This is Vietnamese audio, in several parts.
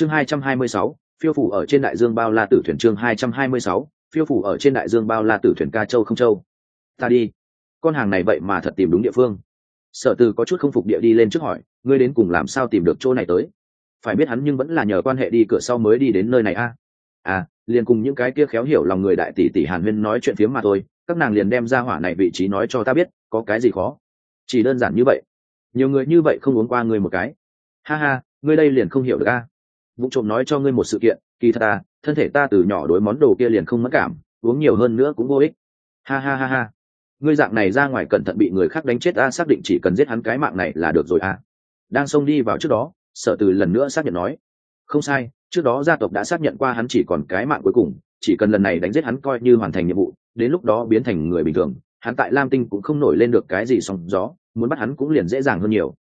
chương hai trăm hai mươi sáu, phiêu phủ ở trên đại dương bao la tử thuyền chương hai trăm hai mươi sáu, phiêu phủ ở trên đại dương bao la tử thuyền ca châu không châu. Ta đi. Con hàng này vậy mà thật tìm đúng địa phương. Sở từ có chút không phục địa đi lên trước hỏi, ngươi đến cùng làm sao tìm được chỗ này tới? Phải biết hắn nhưng vẫn là nhờ quan hệ đi cửa sau mới đi đến nơi này a. À? à liền cùng những cái kia khéo hiểu lòng người đại tỷ tỷ hàn huyên nói chuyện phiếm mà thôi, các nàng liền đem ra hỏa này vị trí nói cho ta biết, có cái gì khó? Chỉ đơn giản như vậy. Nhiều người như vậy không uống qua ngươi một cái. Ha ha, ngươi đây liền không hiểu được a. à? Vụ trộm nói cho ngươi một sự kiện, kỳ thật ta thân thể ta từ nhỏ đối món đồ kia liền không mất cảm, uống nhiều hơn nữa cũng vô ích. Ha ha ha ha. Ngươi dạng này ra ngoài cẩn thận bị người khác đánh chết a, xác định chỉ cần giết hắn cái mạng này là được rồi a. Đang xông đi vào trước đó sở từ lần nữa xác nhận nói. Không sai, trước đó gia tộc đã xác nhận qua hắn chỉ còn cái mạng cuối cùng, chỉ cần lần này đánh giết hắn coi như hoàn thành nhiệm vụ, đến lúc đó biến thành người bình thường, hắn tại lam tinh cũng không nổi lên được cái gì sóng gió, muốn bắt hắn cũng liền dễ dàng hơn nhiều.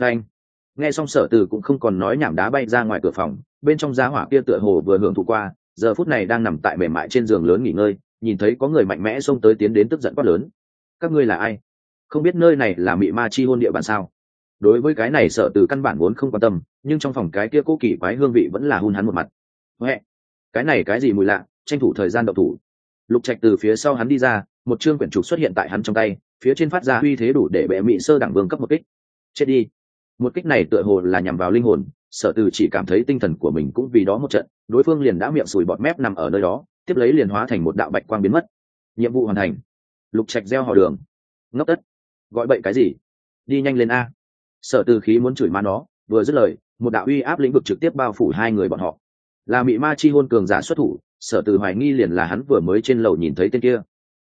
Phanh nghe xong sở từ cũng không còn nói nhảm đá bay ra ngoài cửa phòng, bên trong giá hỏa kia tựa hồ vừa hưởng thụ qua, giờ phút này đang nằm tại mềm mại trên giường lớn nghỉ ngơi, nhìn thấy có người mạnh mẽ xông tới tiến đến tức giận quát lớn. Các ngươi là ai? Không biết nơi này là mị ma chi hôn địa bàn sao? Đối với cái này sợ từ căn bản vốn không quan tâm, nhưng trong phòng cái kia cố kỳ quái hương vị vẫn là hun hắn một mặt. Huệ, cái này cái gì mùi lạ, tranh thủ thời gian đậu thủ. Lục trạch từ phía sau hắn đi ra, một chương quyển trục xuất hiện tại hắn trong tay, phía trên phát ra uy thế đủ để bệ mị sơ đẳng vương cấp một kích. Chết đi một kích này tựa hồ là nhằm vào linh hồn, sở từ chỉ cảm thấy tinh thần của mình cũng vì đó một trận, đối phương liền đã miệng sùi bọt mép nằm ở nơi đó, tiếp lấy liền hóa thành một đạo bạch quang biến mất. Nhiệm vụ hoàn thành. Lục trạch gieo hò đường. Ngốc tất. Gọi bậy cái gì? Đi nhanh lên a. Sở từ khí muốn chửi ma nó, vừa dứt lời, một đạo uy áp lĩnh vực trực tiếp bao phủ hai người bọn họ. Là mị ma chi hôn cường giả xuất thủ, sở từ hoài nghi liền là hắn vừa mới trên lầu nhìn thấy tên kia.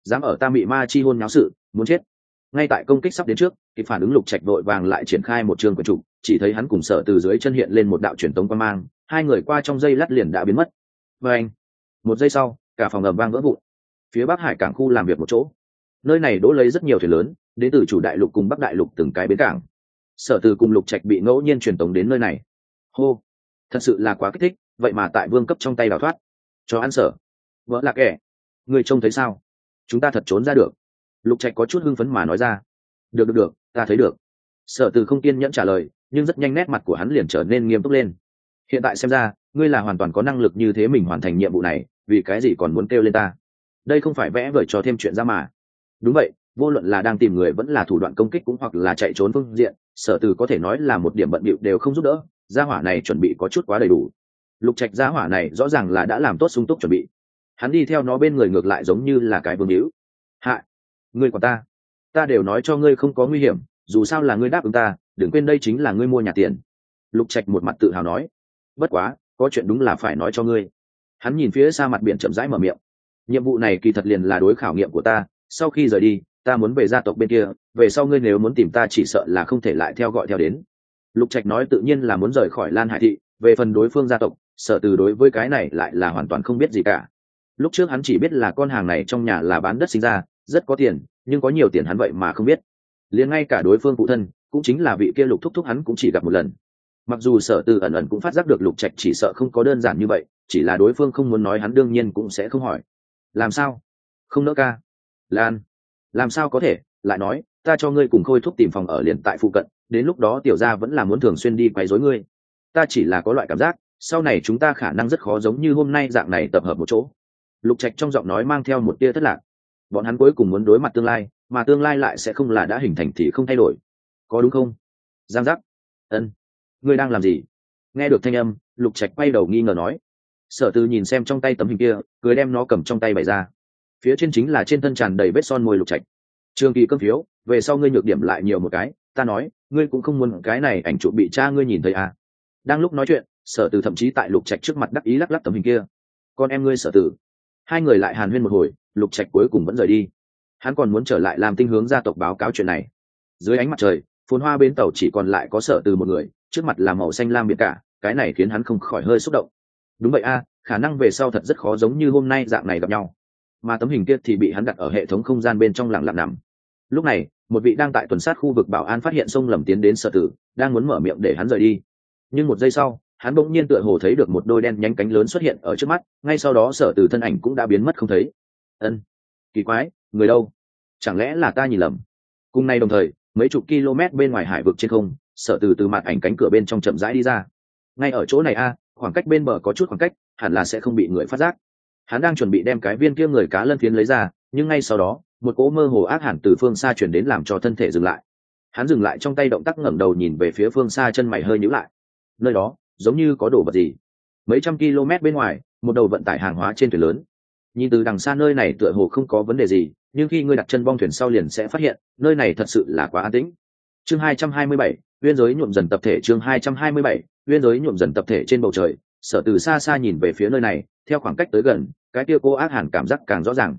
Dám ở ta mị ma chi hôn nháo sự, muốn chết ngay tại công kích sắp đến trước thì phản ứng lục trạch đội vàng lại triển khai một trường quần trục chỉ thấy hắn cùng sở từ dưới chân hiện lên một đạo truyền tống quan mang, hai người qua trong dây lát liền đã biến mất. Và anh, một giây sau, cả phòng ầm vang vỡ vụn. Phía bắc hải cảng khu làm việc một chỗ. Nơi này đỗ lấy rất nhiều thuyền lớn, đến từ chủ đại lục cùng bắc đại lục từng cái bến cảng. Sở từ cùng lục trạch bị ngẫu nhiên truyền tống đến nơi này. Hô, thật sự là quá kích thích, vậy mà tại vương cấp trong tay đào thoát. Cho ăn sở. Vỡ là kẻ. Người trông thấy sao? Chúng ta thật trốn ra được lục trạch có chút hưng phấn mà nói ra. Được được được, ta thấy được. Sở từ không kiên nhẫn trả lời, nhưng rất nhanh nét mặt của hắn liền trở nên nghiêm túc lên. Hiện tại xem ra, ngươi là hoàn toàn có năng lực như thế mình hoàn thành nhiệm vụ này, vì cái gì còn muốn kêu lên ta? Đây không phải vẽ vời cho thêm chuyện ra mà. Đúng vậy, vô luận là đang tìm người vẫn là thủ đoạn công kích cũng hoặc là chạy trốn phương diện, sở từ có thể nói là một điểm bận bịu đều không giúp đỡ, gia hỏa này chuẩn bị có chút quá đầy đủ. Lục trạch gia hỏa này rõ ràng là đã làm tốt sung túc chuẩn bị. Hắn đi theo nó bên người ngược lại giống như là cái vương hữu. Hạ ngươi của ta. Ta đều nói cho ngươi không có nguy hiểm, dù sao là ngươi đáp ứng ta, đừng quên đây chính là ngươi mua nhà tiền. Lục trạch một mặt tự hào nói. Bất quá, có chuyện đúng là phải nói cho ngươi. Hắn nhìn phía xa mặt biển chậm rãi mở miệng. Nhiệm vụ này kỳ thật liền là đối khảo nghiệm của ta, sau khi rời đi, ta muốn về gia tộc bên kia, về sau ngươi nếu muốn tìm ta chỉ sợ là không thể lại theo gọi theo đến. Lục trạch nói tự nhiên là muốn rời khỏi lan hải thị, về phần đối phương gia tộc, sợ từ đối với cái này lại là hoàn toàn không biết gì cả. Lúc trước hắn chỉ biết là con hàng này trong nhà là bán đất sinh ra rất có tiền, nhưng có nhiều tiền hắn vậy mà không biết. Liền ngay cả đối phương phụ thân, cũng chính là vị kia lục thúc thúc hắn cũng chỉ gặp một lần. Mặc dù sở từ ẩn ẩn cũng phát giác được lục trạch chỉ sợ không có đơn giản như vậy, chỉ là đối phương không muốn nói hắn đương nhiên cũng sẽ không hỏi. Làm sao? Không nỡ ca. Lan. Làm sao có thể? Lại nói, ta cho ngươi cùng khôi thúc tìm phòng ở liền tại phụ cận, đến lúc đó tiểu gia vẫn là muốn thường xuyên đi quấy rối ngươi. Ta chỉ là có loại cảm giác, sau này chúng ta khả năng rất khó giống như hôm nay dạng này tập hợp một chỗ. Lục trạch trong giọng nói mang theo một tia thất lạc bọn hắn cuối cùng muốn đối mặt tương lai, mà tương lai lại sẽ không là đã hình thành thì không thay đổi. Có đúng không? Giang giác. Ân. Ngươi đang làm gì? Nghe được thanh âm, lục trạch quay đầu nghi ngờ nói. Sở tư nhìn xem trong tay tấm hình kia, cười đem nó cầm trong tay bày ra. Phía trên chính là trên thân tràn đầy vết son môi lục trạch. Trường kỳ cơm phiếu, về sau ngươi nhược điểm lại nhiều một cái, ta nói, ngươi cũng không muốn cái này ảnh chụp bị cha ngươi nhìn thấy à. đang lúc nói chuyện, sở từ thậm chí tại lục trạch trước mặt đắc ý lắc lắc tấm hình kia. Con em ngươi sở tử hai người lại hàn huyên một hồi lục trạch cuối cùng vẫn rời đi. Hắn còn muốn trở lại làm tinh hướng gia tộc báo cáo chuyện này. Dưới ánh mặt trời, phồn hoa bến tàu chỉ còn lại có sở từ một người, trước mặt là màu xanh lam biệt cả, cái này khiến hắn không khỏi hơi xúc động. Đúng vậy a, khả năng về sau thật rất khó giống như hôm nay dạng này gặp nhau. Mà tấm hình kia thì bị hắn đặt ở hệ thống không gian bên trong lặng lặng nằm. Lúc này, một vị đang tại tuần sát khu vực bảo an phát hiện sông lầm tiến đến sở tử, đang muốn mở miệng để hắn rời đi. Nhưng một giây sau, hắn bỗng nhiên tựa hồ thấy được một đôi đen nhánh cánh lớn xuất hiện ở trước mắt, ngay sau đó sở tử thân ảnh cũng đã biến mất không thấy ân, kỳ quái, người đâu? Chẳng lẽ là ta nhìn lầm? Cùng nay đồng thời, mấy chục km bên ngoài hải vực trên không sở từ từ mặt ảnh cánh cửa bên trong chậm rãi đi ra. Ngay ở chỗ này a, khoảng cách bên bờ có chút khoảng cách, hẳn là sẽ không bị người phát giác. Hắn đang chuẩn bị đem cái viên kia người cá lân phiến lấy ra, nhưng ngay sau đó, một cỗ mơ hồ ác hẳn từ phương xa chuyển đến làm cho thân thể dừng lại. Hắn dừng lại trong tay động tác ngẩng đầu nhìn về phía phương xa chân mày hơi nhíu lại. Nơi đó, giống như có đồ vật gì. Mấy trăm km bên ngoài, một đầu vận tải hàng hóa trên thuyền lớn nhìn từ đằng xa nơi này tựa hồ không có vấn đề gì nhưng khi ngươi đặt chân bong thuyền sau liền sẽ phát hiện nơi này thật sự là quá an tĩnh. Chương 227, biên giới nhuộm dần tập thể chương 227, biên giới nhuộm dần tập thể trên bầu trời sở từ xa xa nhìn về phía nơi này theo khoảng cách tới gần cái kia cô ác hẳn cảm giác càng rõ ràng.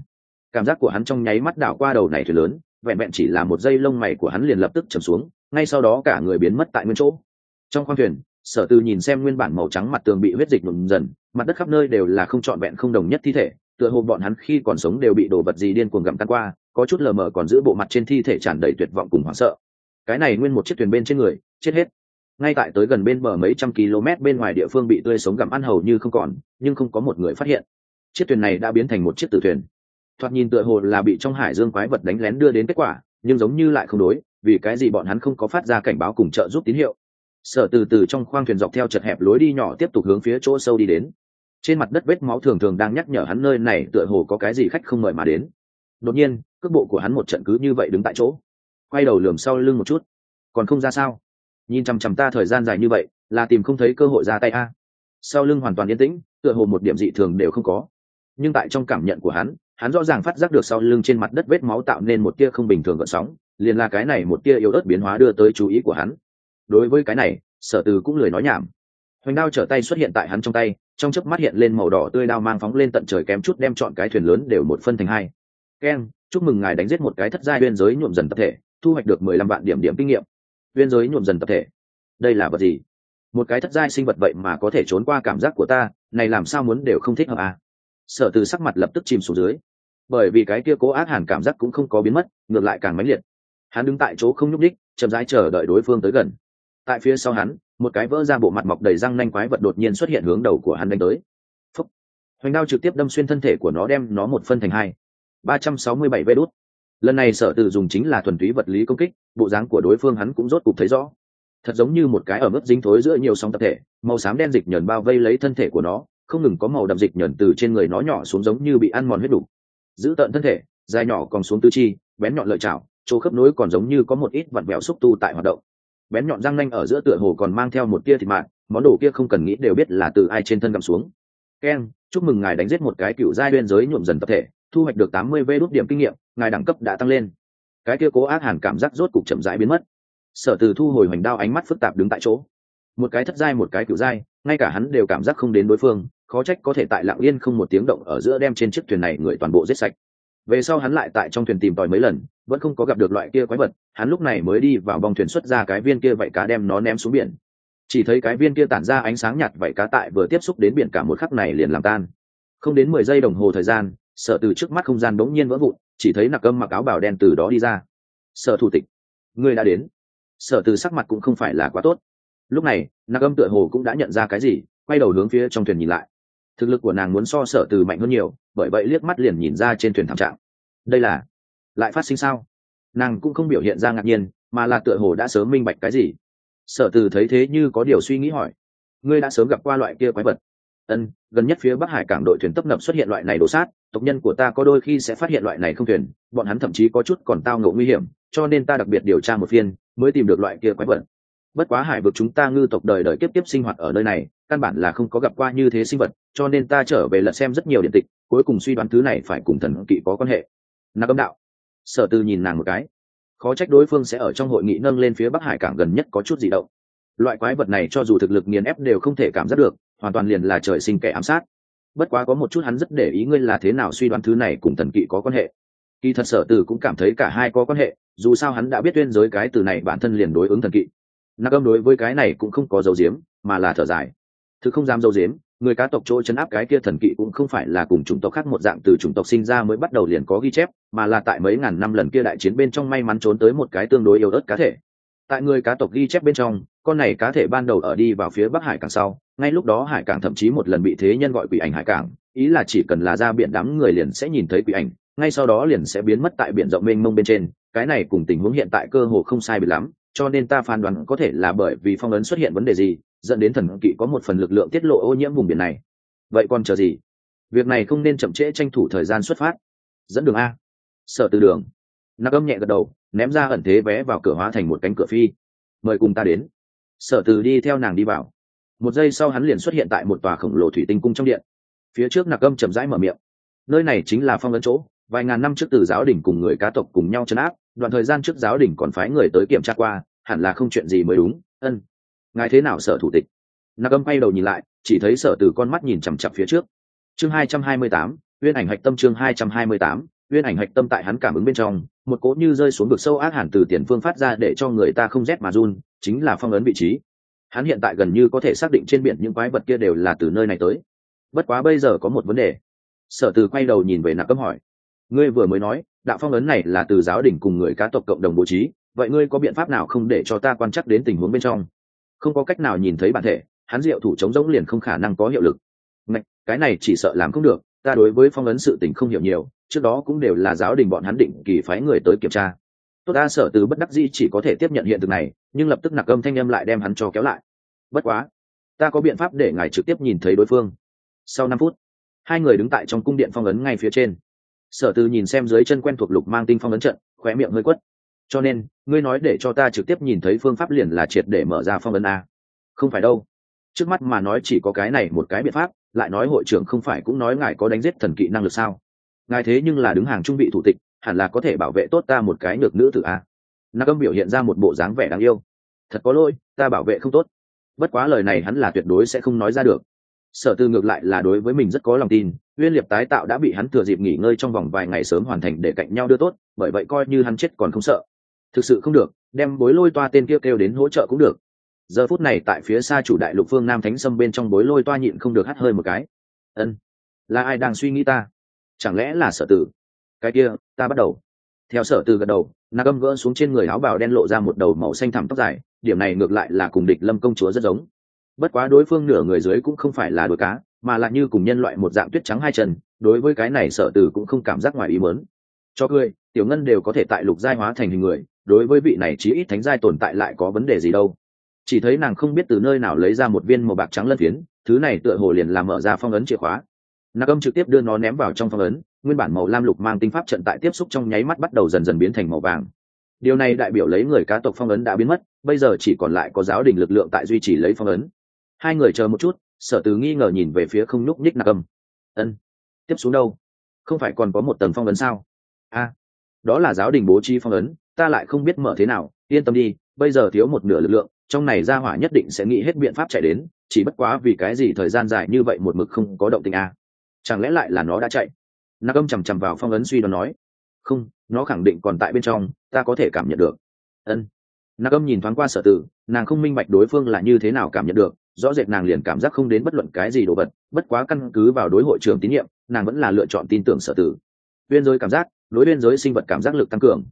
Cảm giác của hắn trong nháy mắt đảo qua đầu này thuyền lớn vẹn vẹn chỉ là một giây lông mày của hắn liền lập tức trầm xuống ngay sau đó cả người biến mất tại nguyên chỗ. Trong khoang thuyền sở từ nhìn xem nguyên bản màu trắng mặt tường bị huyết dịch nhuộm dần mặt đất khắp nơi đều là không trọn vẹn không đồng nhất thi thể tựa hồ bọn hắn khi còn sống đều bị đồ vật gì điên cuồng gặm tan qua, có chút lờ mờ còn giữ bộ mặt trên thi thể tràn đầy tuyệt vọng cùng hoảng sợ. Cái này nguyên một chiếc thuyền bên trên người, chết hết. Ngay tại tới gần bên bờ mấy trăm km bên ngoài địa phương bị tươi sống gặm ăn hầu như không còn, nhưng không có một người phát hiện. Chiếc thuyền này đã biến thành một chiếc tử thuyền. Thoạt nhìn tựa hồ là bị trong hải dương quái vật đánh lén đưa đến kết quả, nhưng giống như lại không đối, vì cái gì bọn hắn không có phát ra cảnh báo cùng trợ giúp tín hiệu. Sở từ từ trong khoang thuyền dọc theo chật hẹp lối đi nhỏ tiếp tục hướng phía chỗ sâu đi đến trên mặt đất vết máu thường thường đang nhắc nhở hắn nơi này tựa hồ có cái gì khách không mời mà đến. Đột nhiên, cước bộ của hắn một trận cứ như vậy đứng tại chỗ. Quay đầu lườm sau lưng một chút. Còn không ra sao? Nhìn chằm chằm ta thời gian dài như vậy, là tìm không thấy cơ hội ra tay a. Sau lưng hoàn toàn yên tĩnh, tựa hồ một điểm dị thường đều không có. Nhưng tại trong cảm nhận của hắn hắn rõ ràng phát giác được sau lưng trên mặt đất vết máu tạo nên một tia không bình thường gợn sóng, liền là cái này một tia yếu ớt biến hóa đưa tới chú ý của hắn. Đối với cái này, sở từ cũng lười nói nhảm hoành đao trở tay xuất hiện tại hắn trong tay, trong chớp mắt hiện lên màu đỏ tươi đao mang phóng lên tận trời kém chút đem chọn cái thuyền lớn đều một phân thành hai. Keng chúc mừng ngài đánh giết một cái thất giai biên giới nhuộm dần tập thể, thu hoạch được mười lăm vạn điểm điểm kinh nghiệm. Biên giới nhuộm dần tập thể. Đây là vật gì? Một cái thất giai sinh vật vậy mà có thể trốn qua cảm giác của ta, này làm sao muốn đều không thích hợp à? Sở từ sắc mặt lập tức chìm xuống dưới. Bởi vì cái kia cố ác hàn cảm giác cũng không có biến mất, ngược lại càng mãnh liệt. Hắn đứng tại chỗ không nhúc đích chậm rãi chờ đợi đối phương tới gần. Tại phía sau hắn một cái vỡ ra bộ mặt mọc đầy răng nanh quái vật đột nhiên xuất hiện hướng đầu của hắn đánh tới. Phúc. hoành đao trực tiếp đâm xuyên thân thể của nó đem nó một phân thành hai. Ba trăm sáu mươi bảy vê đốt lần này sở từ dùng chính là thuần túy vật lý công kích, bộ dáng của đối phương hắn cũng rốt cục thấy rõ. Thật giống như một cái ở mức dính thối giữa nhiều sóng tập thể, màu xám đen dịch nhờn bao vây lấy thân thể của nó, không ngừng có màu đậm dịch nhờn từ trên người nó nhỏ xuống giống như bị ăn mòn huyết đủ. Giữ tận thân thể, dài nhỏ còn xuống tư chi, bén nhọn lợi chảo, chỗ khớp nối còn giống như có một ít vặn vẹo xúc tu tại hoạt động bén nhọn răng nanh ở giữa tựa hồ còn mang theo một tia thịt mạng, món đồ kia không cần nghĩ đều biết là từ ai trên thân gặm xuống. Keng chúc mừng ngài đánh giết một cái cựu giai biên giới nhuộm dần tập thể, thu hoạch được tám mươi vê đốt điểm kinh nghiệm, ngài đẳng cấp đã tăng lên. Cái kia cố ác hàn cảm giác rốt cục chậm rãi biến mất. Sở từ thu hồi hoành đao ánh mắt phức tạp đứng tại chỗ. Một cái thất giai, một cái cựu giai, ngay cả hắn đều cảm giác không đến đối phương, khó trách có thể tại lạng yên không một tiếng động ở giữa đem trên chiếc thuyền này người toàn bộ giết sạch về sau hắn lại tại trong thuyền tìm tòi mấy lần, vẫn không có gặp được loại kia quái vật, hắn lúc này mới đi vào bong thuyền xuất ra cái viên kia vậy cá đem nó ném xuống biển. Chỉ thấy cái viên kia tản ra ánh sáng nhạt vậy cá tại vừa tiếp xúc đến biển cả một khắc này liền làm tan. Không đến mười giây đồng hồ thời gian sợ từ trước mắt không gian bỗng nhiên vỡ vụn, chỉ thấy nặc âm mặc áo bào đen từ đó đi ra. Sợ thủ tịch người đã đến. Sợ từ sắc mặt cũng không phải là quá tốt. Lúc này, nặc âm tựa hồ cũng đã nhận ra cái gì, quay đầu hướng phía trong thuyền nhìn lại thực lực của nàng muốn so sở từ mạnh hơn nhiều, bởi vậy liếc mắt liền nhìn ra trên thuyền thảm trạng. Đây là, lại phát sinh sao? Nàng cũng không biểu hiện ra ngạc nhiên, mà là tựa hồ đã sớm minh bạch cái gì. Sở từ thấy thế như có điều suy nghĩ hỏi, ngươi đã sớm gặp qua loại kia quái vật? Ân gần nhất phía bắc hải cảng đội thuyền tấp nập xuất hiện loại này đổ sát, tộc nhân của ta có đôi khi sẽ phát hiện loại này không thuyền, bọn hắn thậm chí có chút còn tao ngộ nguy hiểm, cho nên ta đặc biệt điều tra một phiên, mới tìm được loại kia quái vật. Bất quá hải vực chúng ta ngư tộc đời đời kiếp tiếp sinh hoạt ở nơi này căn bản là không có gặp qua như thế sinh vật, cho nên ta trở về lật xem rất nhiều điện tịch, cuối cùng suy đoán thứ này phải cùng thần kỵ có quan hệ. Nạc âm đạo. Sở tư nhìn nàng một cái. Khó trách đối phương sẽ ở trong hội nghị nâng lên phía bắc hải cảng gần nhất có chút gì động. Loại quái vật này cho dù thực lực nghiền ép đều không thể cảm giác được, hoàn toàn liền là trời sinh kẻ ám sát. Bất quá có một chút hắn rất để ý ngươi là thế nào suy đoán thứ này cùng thần kỵ có quan hệ. Kỳ thật sở từ cũng cảm thấy cả hai có quan hệ, dù sao hắn đã biết tuyên giới cái từ này bản thân liền đối ứng thần kỵ. Nạc âm đối với cái này cũng không có dấu diếm mà là thở dài thứ không dám dâu dếm, người cá tộc chỗ chấn áp cái kia thần kỵ cũng không phải là cùng chủng tộc khác một dạng từ chủng tộc sinh ra mới bắt đầu liền có ghi chép, mà là tại mấy ngàn năm lần kia đại chiến bên trong may mắn trốn tới một cái tương đối yếu ớt cá thể. Tại người cá tộc ghi chép bên trong, con này cá thể ban đầu ở đi vào phía bắc hải cảng sau, ngay lúc đó hải cảng thậm chí một lần bị thế nhân gọi quỷ ảnh hải cảng, ý là chỉ cần là ra biển đám người liền sẽ nhìn thấy quỷ ảnh, ngay sau đó liền sẽ biến mất tại biển rộng mênh mông bên trên, cái này cùng tình huống hiện tại cơ hồ không sai bị lắm, cho nên ta phán đoán có thể là bởi vì phong ấn xuất hiện vấn đề gì dẫn đến thần kỵ có một phần lực lượng tiết lộ ô nhiễm vùng biển này. Vậy còn chờ gì? Việc này không nên chậm trễ tranh thủ thời gian xuất phát. Dẫn đường a. Sở từ đường. Nạc âm nhẹ gật đầu, ném ra ẩn thế vé vào cửa hóa thành một cánh cửa phi. Mời cùng ta đến. Sở từ đi theo nàng đi vào. Một giây sau hắn liền xuất hiện tại một tòa khổng lồ thủy tinh cung trong điện. Phía trước nạc âm chậm rãi mở miệng. Nơi này chính là phong ấn chỗ, vài ngàn năm trước từ giáo đình cùng người cá tộc cùng nhau chấn áp, đoạn thời gian trước giáo đình còn phái người tới kiểm tra qua, hẳn là không chuyện gì mới đúng. Ân ngài thế nào sở thủ tịch? Nặc âm bay đầu nhìn lại, chỉ thấy sở từ con mắt nhìn chằm chặp phía trước. Chương hai trăm hai mươi tám, uyên ảnh hạch tâm chương hai trăm hai mươi tám, uyên ảnh hạch tâm tại hắn cảm ứng bên trong, một cỗ như rơi xuống vực sâu ác hẳn từ tiền phương phát ra để cho người ta không rét mà run, chính là phong ấn vị trí. Hắn hiện tại gần như có thể xác định trên biển những quái vật kia đều là từ nơi này tới. Bất quá bây giờ có một vấn đề. Sở từ quay đầu nhìn về nạc âm hỏi. Ngươi vừa mới nói, đạo phong ấn này là từ giáo đình cùng người cá tộc cộng đồng bố trí, vậy ngươi có biện pháp nào không để cho ta quan chắc đến tình huống bên trong? Không có cách nào nhìn thấy bản thể hắn diệu thủ chống giống liền không khả năng có hiệu lực. Ngạch, cái này chỉ sợ làm không được ta đối với phong ấn sự tình không hiểu nhiều trước đó cũng đều là giáo đình bọn hắn định kỳ phái người tới kiểm tra. Tốt ta sở từ bất đắc dĩ chỉ có thể tiếp nhận hiện thực này nhưng lập tức nặc âm thanh âm lại đem hắn cho kéo lại. Bất quá ta có biện pháp để ngài trực tiếp nhìn thấy đối phương. Sau năm phút hai người đứng tại trong cung điện phong ấn ngay phía trên. Sở từ nhìn xem dưới chân quen thuộc lục mang tinh phong ấn trận khóe miệng hơi quất cho nên, ngươi nói để cho ta trực tiếp nhìn thấy phương pháp liền là triệt để mở ra phong ấn a. Không phải đâu. Trước mắt mà nói chỉ có cái này một cái biện pháp, lại nói hội trưởng không phải cũng nói ngài có đánh giết thần kỵ năng lực sao? Ngài thế nhưng là đứng hàng trung vị thủ tịch, hẳn là có thể bảo vệ tốt ta một cái được nữ tử a. Nạc âm biểu hiện ra một bộ dáng vẻ đáng yêu. Thật có lỗi, ta bảo vệ không tốt. Bất quá lời này hắn là tuyệt đối sẽ không nói ra được. Sở tư ngược lại là đối với mình rất có lòng tin, uyên liệp tái tạo đã bị hắn thừa dịp nghỉ ngơi trong vòng vài ngày sớm hoàn thành để cạnh nhau đưa tốt, bởi vậy coi như hắn chết còn không sợ thực sự không được đem bối lôi toa tên kia kêu, kêu đến hỗ trợ cũng được. Giờ phút này tại phía xa chủ đại lục phương nam thánh sâm bên trong bối lôi toa nhịn không được hắt hơi một cái. Ân là ai đang suy nghĩ ta? Chẳng lẽ là sở tử? Cái kia ta bắt đầu. Theo sở từ gật đầu nạc gâm gỡ xuống trên người áo bào đen lộ ra một đầu màu xanh thẳm tóc dài điểm này ngược lại là cùng địch lâm công chúa rất giống. Bất quá đối phương nửa người dưới cũng không phải là đôi cá mà lại như cùng nhân loại một dạng tuyết trắng hai chân đối với cái này sở từ cũng không cảm giác ngoài ý mớn cho cười tiểu ngân đều có thể tại lục giai hóa thành hình người đối với vị này chí ít thánh giai tồn tại lại có vấn đề gì đâu. Chỉ thấy nàng không biết từ nơi nào lấy ra một viên màu bạc trắng lân phiến, thứ này tựa hồ liền làm mở ra phong ấn chìa khóa. Nạc âm trực tiếp đưa nó ném vào trong phong ấn, nguyên bản màu lam lục mang tinh pháp trận tại tiếp xúc trong nháy mắt bắt đầu dần dần biến thành màu vàng. Điều này đại biểu lấy người cá tộc phong ấn đã biến mất, bây giờ chỉ còn lại có giáo đình lực lượng tại duy trì lấy phong ấn. Hai người chờ một chút, sở từ nghi ngờ nhìn về phía không nhúc nhích nạc âm. Ân, tiếp xuống đâu? Không phải còn có một tầng phong ấn sao? A, đó là giáo đình bố trí phong ấn ta lại không biết mở thế nào, yên tâm đi, bây giờ thiếu một nửa lực lượng, trong này gia hỏa nhất định sẽ nghĩ hết biện pháp chạy đến, chỉ bất quá vì cái gì thời gian dài như vậy một mực không có động tình a? Chẳng lẽ lại là nó đã chạy? Nạc âm chằm chằm vào phong ấn suy đoán nói. Không, nó khẳng định còn tại bên trong, ta có thể cảm nhận được. Ân. Nạc âm nhìn thoáng qua sở tử, nàng không minh bạch đối phương là như thế nào cảm nhận được, rõ rệt nàng liền cảm giác không đến bất luận cái gì đồ vật, bất quá căn cứ vào đối hội trường tín nhiệm, nàng vẫn là lựa chọn tin tưởng sở tử. Biên giới cảm giác, đối biên giới sinh vật cảm giác lực tăng cường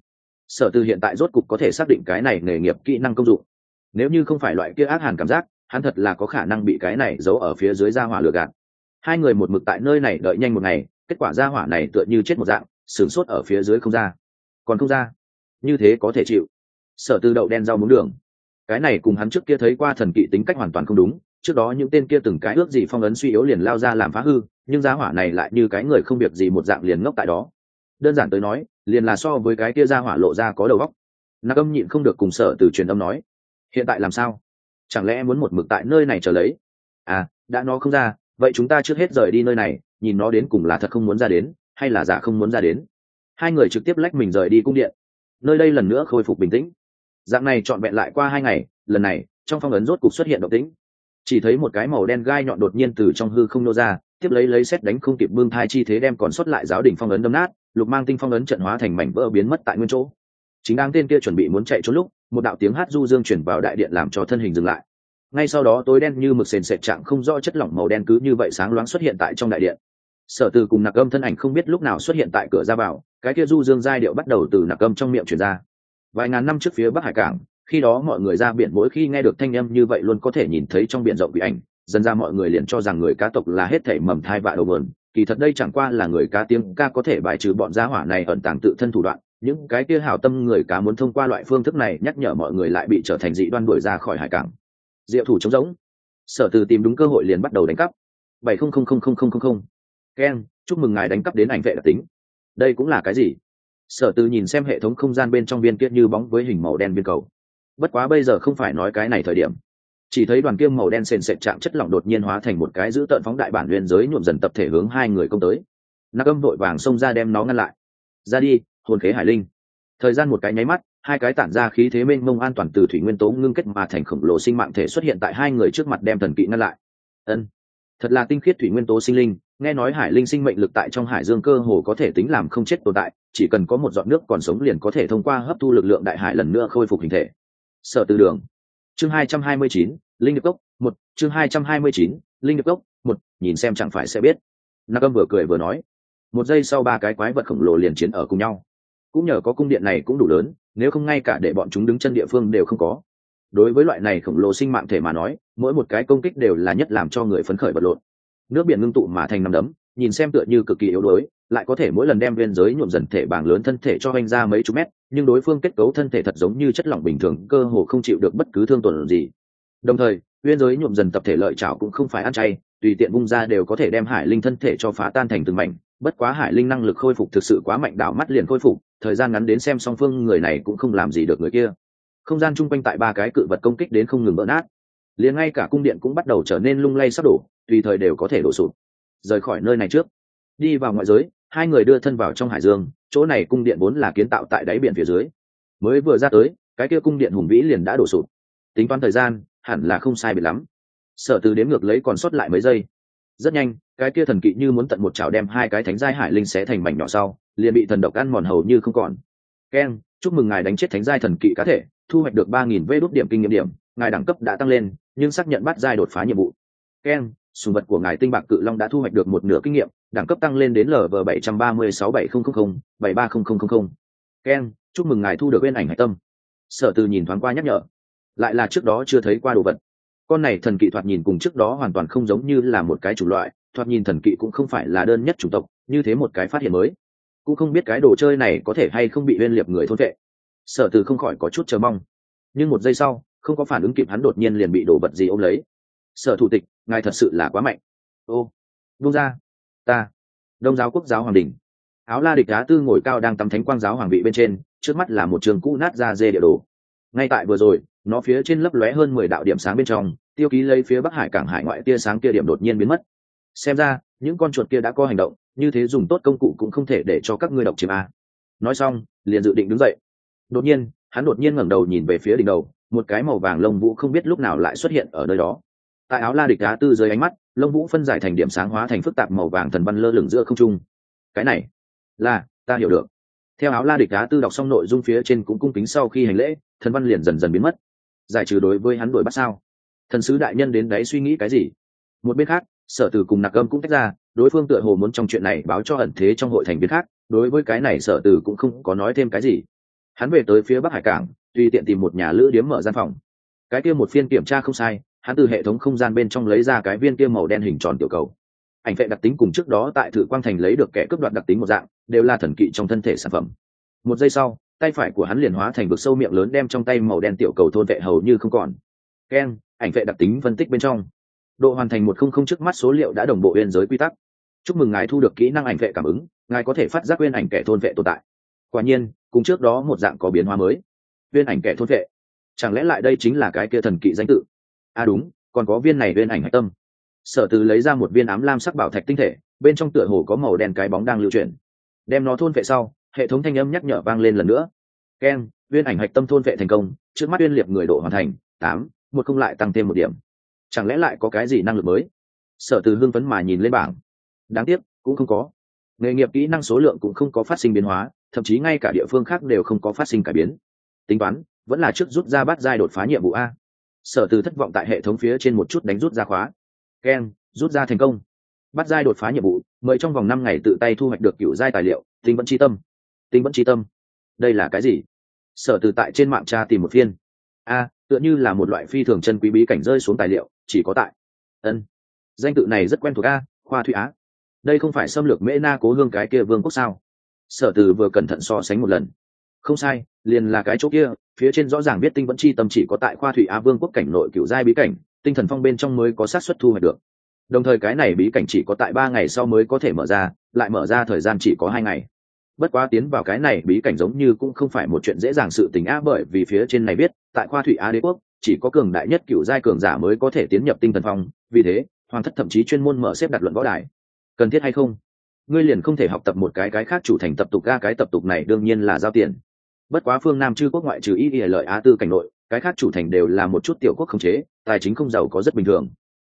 sở từ hiện tại rốt cục có thể xác định cái này nghề nghiệp kỹ năng công dụng. Nếu như không phải loại kia ác hàn cảm giác, hắn thật là có khả năng bị cái này giấu ở phía dưới gia hỏa lửa gạt. Hai người một mực tại nơi này đợi nhanh một ngày, kết quả gia hỏa này tựa như chết một dạng, sửng sốt ở phía dưới không ra. Còn không ra? Như thế có thể chịu. Sở tư đậu đen rau muống đường. Cái này cùng hắn trước kia thấy qua thần kỵ tính cách hoàn toàn không đúng, trước đó những tên kia từng cái ước gì phong ấn suy yếu liền lao ra làm phá hư, nhưng gia hỏa này lại như cái người không việc gì một dạng liền ngốc tại đó. Đơn giản tới nói liền là so với cái kia ra hỏa lộ ra có đầu óc. Nạc âm nhịn không được cùng sở từ truyền âm nói, hiện tại làm sao? Chẳng lẽ muốn một mực tại nơi này chờ lấy? À đã nó không ra, vậy chúng ta trước hết rời đi nơi này, nhìn nó đến cùng là thật không muốn ra đến, hay là giả không muốn ra đến? Hai người trực tiếp lách mình rời đi cung điện. Nơi đây lần nữa khôi phục bình tĩnh. Dạng này trọn vẹn lại qua hai ngày, lần này, trong phong ấn rốt cục xuất hiện động tĩnh. Chỉ thấy một cái màu đen gai nhọn đột nhiên từ trong hư không nô ra tiếp lấy lấy xét đánh không kịp bưng thai chi thế đem còn xuất lại giáo đình phong ấn đâm nát, lục mang tinh phong ấn trận hóa thành mảnh vỡ biến mất tại nguyên chỗ. Chính đang tên kia chuẩn bị muốn chạy trốn lúc, một đạo tiếng hát du dương chuyển vào đại điện làm cho thân hình dừng lại. Ngay sau đó tối đen như mực sền sệt trạng không rõ chất lỏng màu đen cứ như vậy sáng loáng xuất hiện tại trong đại điện. Sở từ cùng nạc âm thân ảnh không biết lúc nào xuất hiện tại cửa ra vào, cái kia du dương giai điệu bắt đầu từ nạc âm trong miệng chuyển ra. Vài ngàn năm trước phía bắc hải cảng, khi đó mọi người ra biển mỗi khi nghe được thanh âm như vậy luôn có thể nhìn thấy trong biển rộng bị ảnh dần ra mọi người liền cho rằng người cá tộc là hết thể mầm thai vạ đầu vườn kỳ thật đây chẳng qua là người cá tiếng ca có thể bài trừ bọn gia hỏa này ẩn tàng tự thân thủ đoạn. Những cái kia hảo tâm người cá muốn thông qua loại phương thức này nhắc nhở mọi người lại bị trở thành dị đoan đuổi ra khỏi hải cảng. Diệu thủ trống rỗng. Sở từ tìm đúng cơ hội liền bắt đầu đánh cắp. Bảy không không không không không không không. Keng chúc mừng ngài đánh cắp đến ảnh vệ đặc tính. Đây cũng là cái gì? Sở từ nhìn xem hệ thống không gian bên trong viên kia như bóng với hình màu đen viên cầu. Bất quá bây giờ không phải nói cái này thời điểm chỉ thấy đoàn kiêm màu đen sền sệt chạm chất lỏng đột nhiên hóa thành một cái giữ tợn phóng đại bản nguyên giới nhuộm dần tập thể hướng hai người công tới. Nạc âm vội vàng xông ra đem nó ngăn lại. Ra đi, hồn khế hải linh. Thời gian một cái nháy mắt, hai cái tản ra khí thế mênh mông an toàn từ thủy nguyên tố ngưng kết mà thành khổng lồ sinh mạng thể xuất hiện tại hai người trước mặt đem thần kỵ ngăn lại. Ân, thật là tinh khiết thủy nguyên tố sinh linh, nghe nói hải linh sinh mệnh lực tại trong hải dương cơ hồ có thể tính làm không chết tồn tại, chỉ cần có một giọt nước còn sống liền có thể thông qua hấp thu lực lượng đại hải lần nữa khôi phục hình thể. Sở từ đường chương hai trăm hai mươi chín, linh nghiệp cốc, một. Chương hai trăm hai mươi chín, linh nghiệp cốc, một. Nhìn xem chẳng phải sẽ biết. Nạc âm vừa cười vừa nói. Một giây sau ba cái quái vật khổng lồ liền chiến ở cùng nhau. Cũng nhờ có cung điện này cũng đủ lớn, nếu không ngay cả để bọn chúng đứng chân địa phương đều không có. Đối với loại này khổng lồ sinh mạng thể mà nói, mỗi một cái công kích đều là nhất làm cho người phấn khởi vật lộn. Nước biển ngưng tụ mà thành nằm đấm, nhìn xem tựa như cực kỳ yếu đuối lại có thể mỗi lần đem viên giới nhuộm dần thể bảng lớn thân thể cho anh ra mấy chục mét, nhưng đối phương kết cấu thân thể thật giống như chất lỏng bình thường, cơ hồ không chịu được bất cứ thương tổn gì. Đồng thời, viên giới nhuộm dần tập thể lợi chảo cũng không phải ăn chay, tùy tiện bung ra đều có thể đem hải linh thân thể cho phá tan thành từng mảnh. Bất quá hải linh năng lực khôi phục thực sự quá mạnh đảo mắt liền khôi phục, thời gian ngắn đến xem song phương người này cũng không làm gì được người kia. Không gian chung quanh tại ba cái cự vật công kích đến không ngừng vỡ nát. Liền ngay cả cung điện cũng bắt đầu trở nên lung lay sắp đổ, tùy thời đều có thể đổ sụp. Rời khỏi nơi này trước. Đi vào ngoại giới hai người đưa thân vào trong hải dương, chỗ này cung điện vốn là kiến tạo tại đáy biển phía dưới. Mới vừa ra tới, cái kia cung điện hùng vĩ liền đã đổ sụp. Tính toán thời gian, hẳn là không sai biệt lắm. Sở từ đếm ngược lấy còn sót lại mấy giây. Rất nhanh, cái kia thần kỵ như muốn tận một chảo đem hai cái thánh giai hải linh xé thành mảnh nhỏ sau, liền bị thần độc ăn mòn hầu như không còn. Ken, chúc mừng ngài đánh chết thánh giai thần kỵ cá thể, thu hoạch được ba nghìn vê đốt điểm kinh nghiệm điểm, ngài đẳng cấp đã tăng lên, nhưng xác nhận bắt giai đột phá nhiệm vụ. Ken, sùng vật của ngài tinh bạc cự long đã thu hoạch được một nửa kinh nghiệm đẳng cấp tăng lên đến lv bảy trăm ba mươi sáu bảy nghìn bảy ba nghìn ken, chúc mừng ngài thu được bên ảnh hạch tâm. Sở từ nhìn thoáng qua nhắc nhở. Lại là trước đó chưa thấy qua đồ vật. Con này thần kỵ thoạt nhìn cùng trước đó hoàn toàn không giống như là một cái chủng loại, thoạt nhìn thần kỵ cũng không phải là đơn nhất chủng tộc, như thế một cái phát hiện mới. Cũng không biết cái đồ chơi này có thể hay không bị liên liệp người thôn vệ. Sở từ không khỏi có chút chờ mong. Nhưng một giây sau, không có phản ứng kịp hắn đột nhiên liền bị đổ vật gì ôm lấy. Sở thủ tịch, ngài thật sự là quá mạnh. Ô vung ra ta, đông giáo quốc giáo hoàng đình áo la địch đá tư ngồi cao đang tắm thánh quang giáo hoàng vị bên trên, trước mắt là một trường cũ nát ra dê địa đồ. Ngay tại vừa rồi, nó phía trên lấp lóe hơn mười đạo điểm sáng bên trong, tiêu ký lấy phía bắc hải cảng hải ngoại tia sáng kia điểm đột nhiên biến mất. Xem ra, những con chuột kia đã có hành động, như thế dùng tốt công cụ cũng không thể để cho các ngươi độc chiếm a. Nói xong, liền dự định đứng dậy. Đột nhiên, hắn đột nhiên ngẩng đầu nhìn về phía đỉnh đầu, một cái màu vàng lông vũ không biết lúc nào lại xuất hiện ở nơi đó. Tại áo la địch đá tư dưới ánh mắt lông vũ phân giải thành điểm sáng hóa thành phức tạp màu vàng thần văn lơ lửng giữa không trung. Cái này, là, ta hiểu được. Theo áo la địch á tư đọc xong nội dung phía trên cũng cung kính sau khi hành lễ, thần văn liền dần dần biến mất. Giải trừ đối với hắn đuổi bắt sao? Thần sứ đại nhân đến đấy suy nghĩ cái gì? Một bên khác, sở từ cùng nặc âm cũng tách ra, đối phương tựa hồ muốn trong chuyện này báo cho ẩn thế trong hội thành viên khác, đối với cái này sở từ cũng không có nói thêm cái gì. Hắn về tới phía bắc hải cảng, tùy tiện tìm một nhà lữ điếm mở gian phòng. Cái kia một phiên kiểm tra không sai hắn từ hệ thống không gian bên trong lấy ra cái viên kia màu đen hình tròn tiểu cầu. Ảnh vệ đặc tính cùng trước đó tại thử quang thành lấy được kẻ cướp đoạt đặc tính một dạng, đều là thần kỵ trong thân thể sản phẩm. Một giây sau, tay phải của hắn liền hóa thành vực sâu miệng lớn đem trong tay màu đen tiểu cầu thôn vệ hầu như không còn. Keng ảnh vệ đặc tính phân tích bên trong. Độ hoàn thành một không không trước mắt số liệu đã đồng bộ biên giới quy tắc. Chúc mừng ngài thu được kỹ năng ảnh vệ cảm ứng, ngài có thể phát giác viên ảnh kẻ thôn vệ tồn tại. Quả nhiên, cùng trước đó một dạng có biến hóa mới. Viên ảnh kẻ thôn vệ. Chẳng lẽ lại đây chính là cái kia thần kỵ danh tự? À đúng, còn có viên này viên ảnh hạch tâm. Sở từ lấy ra một viên ám lam sắc bảo thạch tinh thể, bên trong tựa hồ có màu đen cái bóng đang lưu chuyển. Đem nó thôn vệ sau, hệ thống thanh âm nhắc nhở vang lên lần nữa. Keng viên ảnh hạch tâm thôn vệ thành công, trước mắt viên liệt người độ hoàn thành, tám, một không lại tăng thêm một điểm. Chẳng lẽ lại có cái gì năng lực mới? Sở từ hưng phấn mà nhìn lên bảng. Đáng tiếc, cũng không có. Nghề nghiệp kỹ năng số lượng cũng không có phát sinh biến hóa, thậm chí ngay cả địa phương khác đều không có phát sinh cải biến. Tính toán, vẫn là trước rút ra bắt giai đột phá nhiệm vụ a sở từ thất vọng tại hệ thống phía trên một chút đánh rút ra khóa. Keng rút ra thành công. Bắt giai đột phá nhiệm vụ, mời trong vòng năm ngày tự tay thu hoạch được cựu giai tài liệu, tinh vẫn tri tâm. Tinh vẫn tri tâm. Đây là cái gì? Sở từ tại trên mạng tra tìm một phiên. A, tựa như là một loại phi thường chân quý bí cảnh rơi xuống tài liệu, chỉ có tại. Ân. Danh tự này rất quen thuộc a, khoa thụy á. Đây không phải xâm lược mễ na cố hương cái kia vương quốc sao? Sở từ vừa cẩn thận so sánh một lần không sai, liền là cái chỗ kia, phía trên rõ ràng biết tinh vẫn chi tâm chỉ có tại khoa thủy á vương quốc cảnh nội cựu giai bí cảnh, tinh thần phong bên trong mới có sát xuất thu hoạch được. Đồng thời cái này bí cảnh chỉ có tại ba ngày sau mới có thể mở ra, lại mở ra thời gian chỉ có hai ngày. Bất quá tiến vào cái này bí cảnh giống như cũng không phải một chuyện dễ dàng sự tình á, bởi vì phía trên này biết, tại khoa thủy á đế quốc, chỉ có cường đại nhất cựu giai cường giả mới có thể tiến nhập tinh thần phong, vì thế, hoàng thất thậm chí chuyên môn mở xếp đặt luận võ đài. Cần thiết hay không? Ngươi liền không thể học tập một cái cái khác chủ thành tập tục ga cái tập tục này đương nhiên là giao tiền bất quá phương nam chư quốc ngoại trừ ý ỉa lợi á tư cảnh nội, cái khác chủ thành đều là một chút tiểu quốc khống chế, tài chính không giàu có rất bình thường.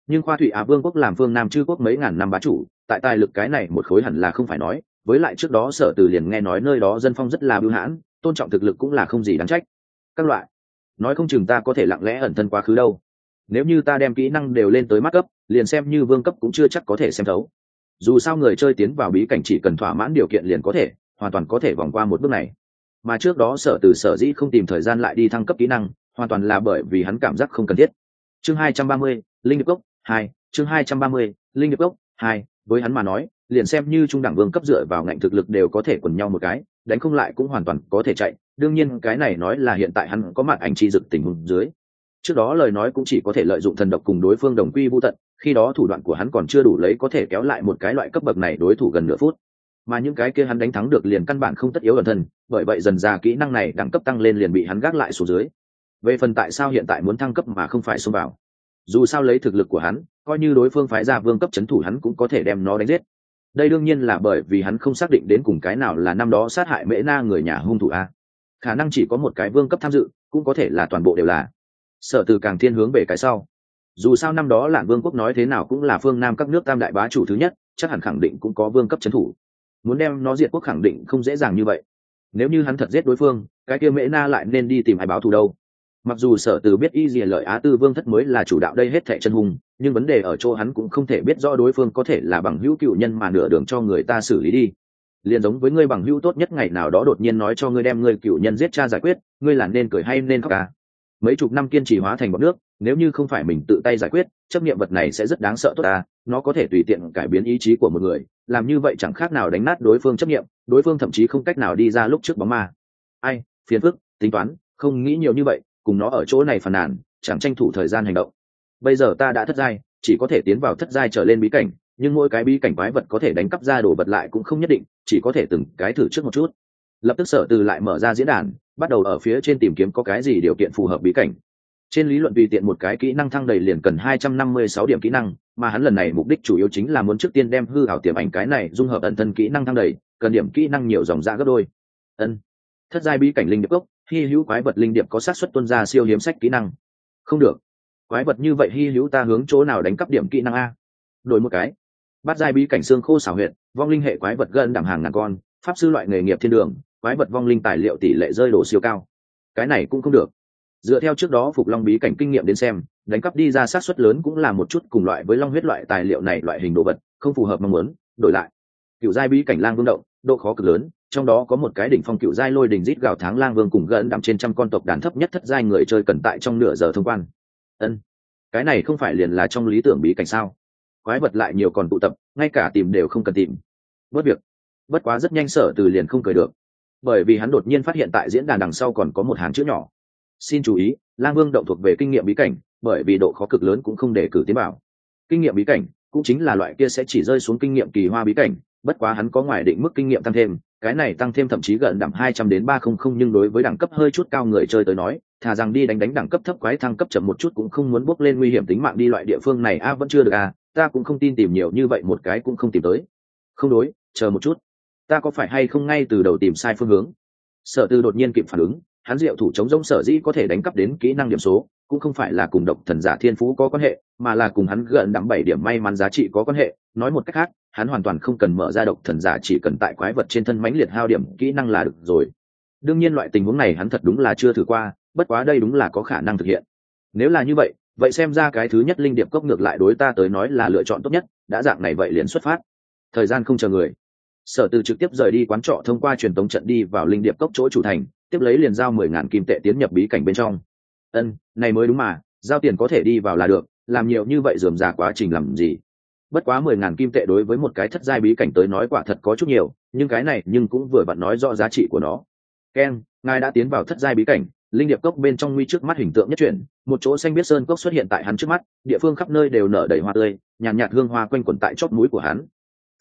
Nhưng khoa thủy á vương quốc làm phương nam chư quốc mấy ngàn năm bá chủ, tại tài lực cái này một khối hẳn là không phải nói, với lại trước đó sở từ liền nghe nói nơi đó dân phong rất là bưu hãn, tôn trọng thực lực cũng là không gì đáng trách. Các loại, nói không chừng ta có thể lặng lẽ ẩn thân quá khứ đâu. Nếu như ta đem kỹ năng đều lên tới mắt cấp, liền xem như vương cấp cũng chưa chắc có thể xem thấu. Dù sao người chơi tiến vào bí cảnh chỉ cần thỏa mãn điều kiện liền có thể, hoàn toàn có thể vòng qua một bước này mà trước đó sở từ sở dĩ không tìm thời gian lại đi thăng cấp kỹ năng hoàn toàn là bởi vì hắn cảm giác không cần thiết. Chương hai trăm ba mươi linh điệp gốc 2, chương hai trăm ba mươi linh điệp gốc 2, với hắn mà nói liền xem như trung đẳng vương cấp dựa vào ngạnh thực lực đều có thể quần nhau một cái đánh không lại cũng hoàn toàn có thể chạy. Đương nhiên cái này nói là hiện tại hắn có mặt ảnh chi dực tình huống dưới. Trước đó lời nói cũng chỉ có thể lợi dụng thần độc cùng đối phương đồng quy vô tận khi đó thủ đoạn của hắn còn chưa đủ lấy có thể kéo lại một cái loại cấp bậc này đối thủ gần nửa phút mà những cái kia hắn đánh thắng được liền căn bản không tất yếu ẩn thân, bởi vậy dần ra kỹ năng này đẳng cấp tăng lên liền bị hắn gác lại xuống dưới. Về phần tại sao hiện tại muốn thăng cấp mà không phải xông vào. Dù sao lấy thực lực của hắn, coi như đối phương phái ra vương cấp c h ấ n thủ hắn cũng có thể đem nó đánh giết. Đây đương nhiên là bởi vì hắn không xác định đến cùng cái nào là năm đó sát hại mễ na người nhà hung thủ a. Khả năng chỉ có một cái vương cấp tham dự, cũng có thể là toàn bộ đều là. Sở từ càng thiên hướng về cái sau. Dù sao năm đó lạng vương quốc nói thế nào cũng là phương nam các nước tam đại bá chủ thứ nhất, chắc hẳn khẳng định cũng có vương cấp c thủ muốn đem nó diệt quốc khẳng định không dễ dàng như vậy. Nếu như hắn thật giết đối phương, cái kia mễ na lại nên đi tìm ai báo thù đâu? Mặc dù sở từ biết y gì lợi á tư vương thất mới là chủ đạo đây hết thệ chân hùng nhưng vấn đề ở chỗ hắn cũng không thể biết rõ đối phương có thể là bằng hữu cựu nhân mà nửa đường cho người ta xử lý đi. Liền giống với ngươi bằng hữu tốt nhất ngày nào đó đột nhiên nói cho ngươi đem ngươi cựu nhân giết cha giải quyết, ngươi là nên cười hay nên khóc ca mấy chục năm kiên trì hóa thành bọn nước, nếu như không phải mình tự tay giải quyết, chấp nghiệm vật này sẽ rất đáng sợ tốt ta nó có thể tùy tiện cải biến ý chí của một người làm như vậy chẳng khác nào đánh nát đối phương chấp nghiệm, đối phương thậm chí không cách nào đi ra lúc trước bóng ma. Ai, phiền phức, tính toán, không nghĩ nhiều như vậy, cùng nó ở chỗ này phàn nàn, chẳng tranh thủ thời gian hành động. Bây giờ ta đã thất giai, chỉ có thể tiến vào thất giai trở lên bí cảnh, nhưng mỗi cái bí cảnh quái vật có thể đánh cắp ra đồ vật lại cũng không nhất định, chỉ có thể từng cái thử trước một chút. Lập tức sở từ lại mở ra diễn đàn, bắt đầu ở phía trên tìm kiếm có cái gì điều kiện phù hợp bí cảnh trên lý luận tùy tiện một cái kỹ năng thăng đầy liền cần hai trăm năm mươi sáu điểm kỹ năng, mà hắn lần này mục đích chủ yếu chính là muốn trước tiên đem hư hảo tiềm ảnh cái này dung hợp ẩn thân kỹ năng thăng đầy, cần điểm kỹ năng nhiều dòng ra gấp đôi. Ân. Thất giai bí cảnh linh điệp gốc, hy hữu quái vật linh điệp có sát xuất tuân ra siêu hiếm sách kỹ năng. Không được. Quái vật như vậy hy hữu ta hướng chỗ nào đánh cắp điểm kỹ năng a? Đổi một cái. Bắt giai bí cảnh xương khô xảo huyện vong linh hệ quái vật gần đảm hàng ngàn con, pháp sư loại nghề nghiệp thiên đường, quái vật vong linh tài liệu tỷ lệ rơi đổ siêu cao. Cái này cũng không được dựa theo trước đó phục long bí cảnh kinh nghiệm đến xem, đánh cắp đi ra sát xuất lớn cũng là một chút cùng loại với long huyết loại tài liệu này loại hình đồ vật, không phù hợp mong muốn, đổi lại. Cựu giai bí cảnh lang vương động, độ khó cực lớn, trong đó có một cái đỉnh phong cựu giai lôi đỉnh rít gào tháng lang vương cùng gần đạm trên trăm con tộc đàn thấp nhất thất giai người chơi cần tại trong nửa giờ thông quan. Ân, cái này không phải liền là trong lý tưởng bí cảnh sao? Quái vật lại nhiều còn tụ tập, ngay cả tìm đều không cần tìm. Bớt việc. Bất quá rất nhanh sở từ liền không cười được. Bởi vì hắn đột nhiên phát hiện tại diễn đàn đằng sau còn có một hàng chữ nhỏ xin chú ý, lang vương động thuộc về kinh nghiệm bí cảnh, bởi vì độ khó cực lớn cũng không để cử tiến bảo kinh nghiệm bí cảnh cũng chính là loại kia sẽ chỉ rơi xuống kinh nghiệm kỳ hoa bí cảnh, bất quá hắn có ngoài định mức kinh nghiệm tăng thêm, cái này tăng thêm thậm chí gần đẳng hai trăm đến ba không không nhưng đối với đẳng cấp hơi chút cao người chơi tới nói, thà rằng đi đánh đánh đẳng cấp thấp quái thăng cấp chậm một chút cũng không muốn bước lên nguy hiểm tính mạng đi loại địa phương này, a, vẫn chưa được à ta cũng không tin tìm nhiều như vậy một cái cũng không tìm tới. Không đối, chờ một chút. Ta có phải hay không ngay từ đầu tìm sai phương hướng? Sở tư đột nhiên kịp phản ứng hắn diệu thủ chống giống sở dĩ có thể đánh cắp đến kỹ năng điểm số, cũng không phải là cùng độc thần giả thiên phú có quan hệ, mà là cùng hắn gần đắm bảy điểm may mắn giá trị có quan hệ. Nói một cách khác, hắn hoàn toàn không cần mở ra độc thần giả, chỉ cần tại quái vật trên thân mãnh liệt hao điểm kỹ năng là được rồi. Đương nhiên loại tình huống này hắn thật đúng là chưa thử qua, bất quá đây đúng là có khả năng thực hiện. Nếu là như vậy vậy xem ra cái thứ nhất linh điệp cốc ngược lại đối ta tới nói là lựa chọn tốt nhất, đã dạng này vậy liền xuất phát. Thời gian không chờ người. Sở từ trực tiếp rời đi quán trọ thông qua truyền tống trận đi vào linh điệp cốc chỗ chủ thành tiếp lấy liền giao mười ngàn kim tệ tiến nhập bí cảnh bên trong. Ân này mới đúng mà giao tiền có thể đi vào là được làm nhiều như vậy dườm già quá trình làm gì? Bất quá mười ngàn kim tệ đối với một cái thất giai bí cảnh tới nói quả thật có chút nhiều nhưng cái này nhưng cũng vừa vặn nói rõ giá trị của nó. Ken ngài đã tiến vào thất giai bí cảnh linh điệp cốc bên trong nguy trước mắt hình tượng nhất chuyển một chỗ xanh biết sơn cốc xuất hiện tại hắn trước mắt địa phương khắp nơi đều nở đầy hoa tươi nhàn nhạt, nhạt hương hoa quanh quẩn tại chót mũi của hắn.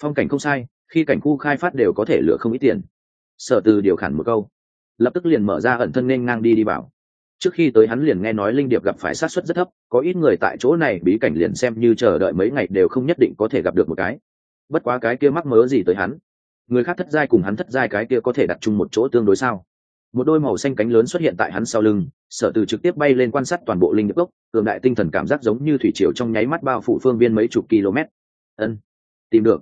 Phong cảnh không sai khi cảnh khu khai phát đều có thể lựa không ít tiền. Sở từ điều khản một câu lập tức liền mở ra ẩn thân nên ngang đi đi vào. Trước khi tới hắn liền nghe nói linh điệp gặp phải sát suất rất thấp, có ít người tại chỗ này bí cảnh liền xem như chờ đợi mấy ngày đều không nhất định có thể gặp được một cái. Bất quá cái kia mắc mớ gì tới hắn? Người khác thất giai cùng hắn thất giai cái kia có thể đặt chung một chỗ tương đối sao? Một đôi màu xanh cánh lớn xuất hiện tại hắn sau lưng, sở từ trực tiếp bay lên quan sát toàn bộ linh điệp gốc, cường đại tinh thần cảm giác giống như thủy triều trong nháy mắt bao phủ phương viên mấy chục km. Ân, tìm được.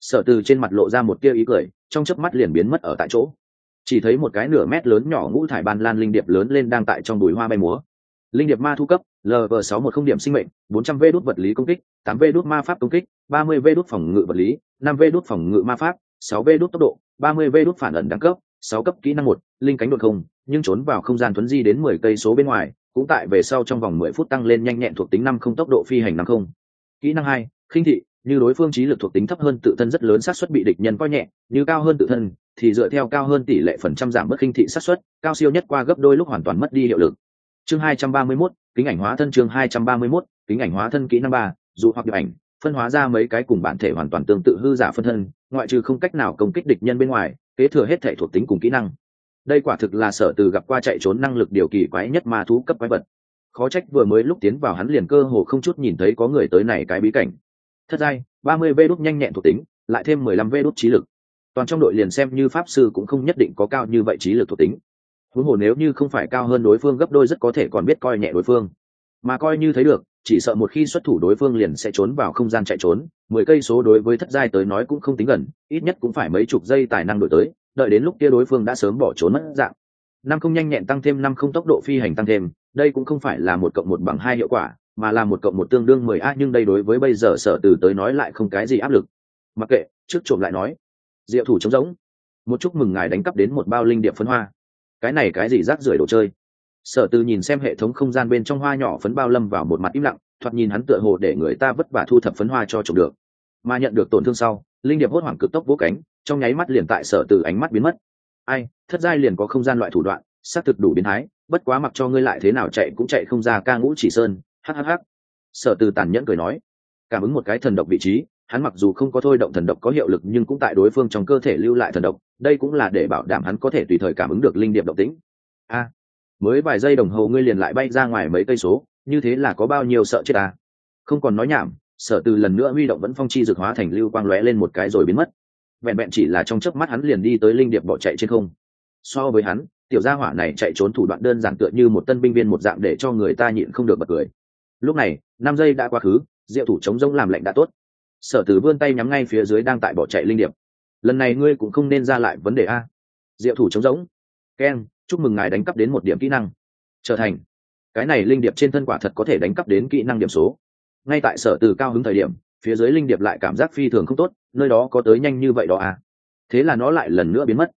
Sở từ trên mặt lộ ra một tia ý cười, trong chớp mắt liền biến mất ở tại chỗ chỉ thấy một cái nửa mét lớn nhỏ ngũ thải ban lan linh điệp lớn lên đang tại trong bụi hoa bay múa. Linh điệp ma thu cấp lv sáu một không điểm sinh mệnh, bốn trăm v đốt vật lý công kích, tám v đốt ma pháp công kích, ba mươi v đốt phòng ngự vật lý, năm v đốt phòng ngự ma pháp, sáu v đốt tốc độ, ba mươi v đốt phản ẩn đẳng cấp, sáu cấp kỹ năng một, linh cánh đột không, nhưng trốn vào không gian thuấn di đến mười cây số bên ngoài, cũng tại về sau trong vòng mười phút tăng lên nhanh nhẹn thuộc tính năm không tốc độ phi hành năm không. Kỹ năng hai, khinh thị, như đối phương trí lực thuộc tính thấp hơn tự thân rất lớn xác suất bị địch nhân coi nhẹ, như cao hơn tự thân thì dựa theo cao hơn tỷ lệ phần trăm giảm mất khinh thị sát suất cao siêu nhất qua gấp đôi lúc hoàn toàn mất đi hiệu lực. Chương hai trăm ba mươi 231, kính ảnh hóa thân chương hai trăm ba mươi 231, kính ảnh hóa thân kỹ năng ba dụ hoặc điều ảnh phân hóa ra mấy cái cùng bản thể hoàn toàn tương tự hư giả phân thân ngoại trừ không cách nào công kích địch nhân bên ngoài kế thừa hết thể thuộc tính cùng kỹ năng. Đây quả thực là sở từ gặp qua chạy trốn năng lực điều kỳ quái nhất ma thú cấp quái vật. Khó trách vừa mới lúc tiến vào hắn liền cơ hồ không chút nhìn thấy có người tới này cái bí cảnh. Thật ra ba mươi vê đốt nhanh nhẹn thuộc tính lại thêm mười lăm vê đốt trí lực toàn trong đội liền xem như pháp sư cũng không nhất định có cao như vậy trí lực thuộc tính. Huống hồ nếu như không phải cao hơn đối phương gấp đôi rất có thể còn biết coi nhẹ đối phương. Mà coi như thấy được, chỉ sợ một khi xuất thủ đối phương liền sẽ trốn vào không gian chạy trốn, mười cây số đối với thất giai tới nói cũng không tính gần, ít nhất cũng phải mấy chục giây tài năng đổi tới, đợi đến lúc kia đối phương đã sớm bỏ trốn mất dạng. Năm không nhanh nhẹn tăng thêm năm không tốc độ phi hành tăng thêm, đây cũng không phải là một cộng một bằng hai hiệu quả, mà là một cộng một tương đương mười a, nhưng đây đối với bây giờ sở từ tới nói lại không cái gì áp lực. Mặc kệ, trước trộm lại nói diệu thủ trống rỗng. Một chúc mừng ngài đánh cắp đến một bao linh điệp phấn hoa. Cái này cái gì rác rưởi đồ chơi? Sở từ nhìn xem hệ thống không gian bên trong hoa nhỏ phấn bao lâm vào một mặt im lặng, thoạt nhìn hắn tựa hồ để người ta vất vả thu thập phấn hoa cho trộm được. Mà nhận được tổn thương sau, linh điệp hốt hoảng cực tốc vỗ cánh, trong nháy mắt liền tại sở từ ánh mắt biến mất. Ai, thất giai liền có không gian loại thủ đoạn, xác thực đủ biến thái, bất quá mặc cho ngươi lại thế nào chạy cũng chạy không ra ca ngũ chỉ sơn hhh sở từ tàn nhẫn cười nói, cảm ứng một cái thần độc vị trí hắn mặc dù không có thôi động thần độc có hiệu lực nhưng cũng tại đối phương trong cơ thể lưu lại thần độc, đây cũng là để bảo đảm hắn có thể tùy thời cảm ứng được linh điệp độc tính a, mới vài giây đồng hồ ngươi liền lại bay ra ngoài mấy cây số, như thế là có bao nhiêu sợ chết à? không còn nói nhảm, sở từ lần nữa huy động vẫn phong chi dược hóa thành lưu quang lóe lên một cái rồi biến mất. Vẹn vẹn chỉ là trong chớp mắt hắn liền đi tới linh điệp bỏ chạy trên không. So với hắn, tiểu gia hỏa này chạy trốn thủ đoạn đơn giản tựa như một tân binh viên một dạng để cho người ta nhịn không được bật cười. Lúc này, năm giây đã quá khứ, diệu thủ chống rông làm lệnh đã tốt sở tử vươn tay nhắm ngay phía dưới đang tại bỏ chạy linh điệp. Lần này ngươi cũng không nên ra lại vấn đề a. Diệu thủ chống rỗng. Keng chúc mừng ngài đánh cắp đến một điểm kỹ năng. Trở thành. Cái này linh điệp trên thân quả thật có thể đánh cắp đến kỹ năng điểm số. Ngay tại sở từ cao hứng thời điểm, phía dưới linh điệp lại cảm giác phi thường không tốt, nơi đó có tới nhanh như vậy đó à? Thế là nó lại lần nữa biến mất.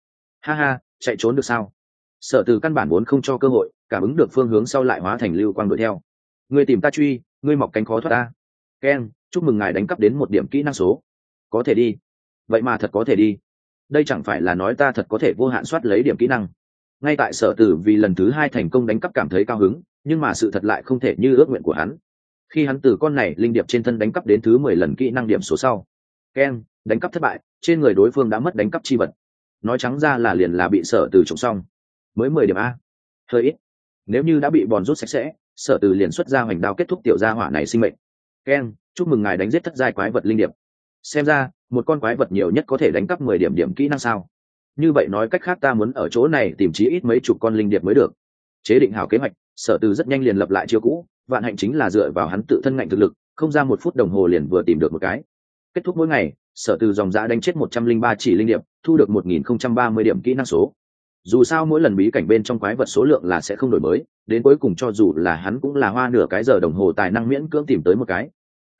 Ha ha, chạy trốn được sao? Sở từ căn bản vốn không cho cơ hội, cảm ứng được phương hướng sau lại hóa thành lưu quang đuổi theo. Người tìm ta truy, ngươi mọc cánh khó thoát ta. Keng chúc mừng ngài đánh cắp đến một điểm kỹ năng số. Có thể đi. Vậy mà thật có thể đi. Đây chẳng phải là nói ta thật có thể vô hạn soát lấy điểm kỹ năng. Ngay tại sở tử vì lần thứ hai thành công đánh cắp cảm thấy cao hứng, nhưng mà sự thật lại không thể như ước nguyện của hắn. Khi hắn từ con này linh điệp trên thân đánh cắp đến thứ mười lần kỹ năng điểm số sau. Ken, đánh cắp thất bại, trên người đối phương đã mất đánh cắp chi vật. Nói trắng ra là liền là bị sở từ trộm xong. Mới mười điểm a. Hơi ít. Nếu như đã bị bòn rút sạch sẽ, sở từ liền xuất ra hoành đao kết thúc tiểu gia hỏa này sinh mệnh keng chúc mừng ngài đánh giết thất giai quái vật linh điệp. Xem ra, một con quái vật nhiều nhất có thể đánh cắp mười điểm điểm kỹ năng sao? Như vậy nói cách khác ta muốn ở chỗ này tìm chí ít mấy chục con linh điệp mới được. Chế định hảo kế hoạch, sở từ rất nhanh liền lập lại chiêu cũ, vạn hạnh chính là dựa vào hắn tự thân ngạnh thực lực, không ra một phút đồng hồ liền vừa tìm được một cái. Kết thúc mỗi ngày, sở từ dòng giã đánh chết một trăm linh ba chỉ linh điệp, thu được một nghìn không trăm ba mươi điểm kỹ năng số dù sao mỗi lần bí cảnh bên trong quái vật số lượng là sẽ không đổi mới, đến cuối cùng cho dù là hắn cũng là hoa nửa cái giờ đồng hồ tài năng miễn cưỡng tìm tới một cái.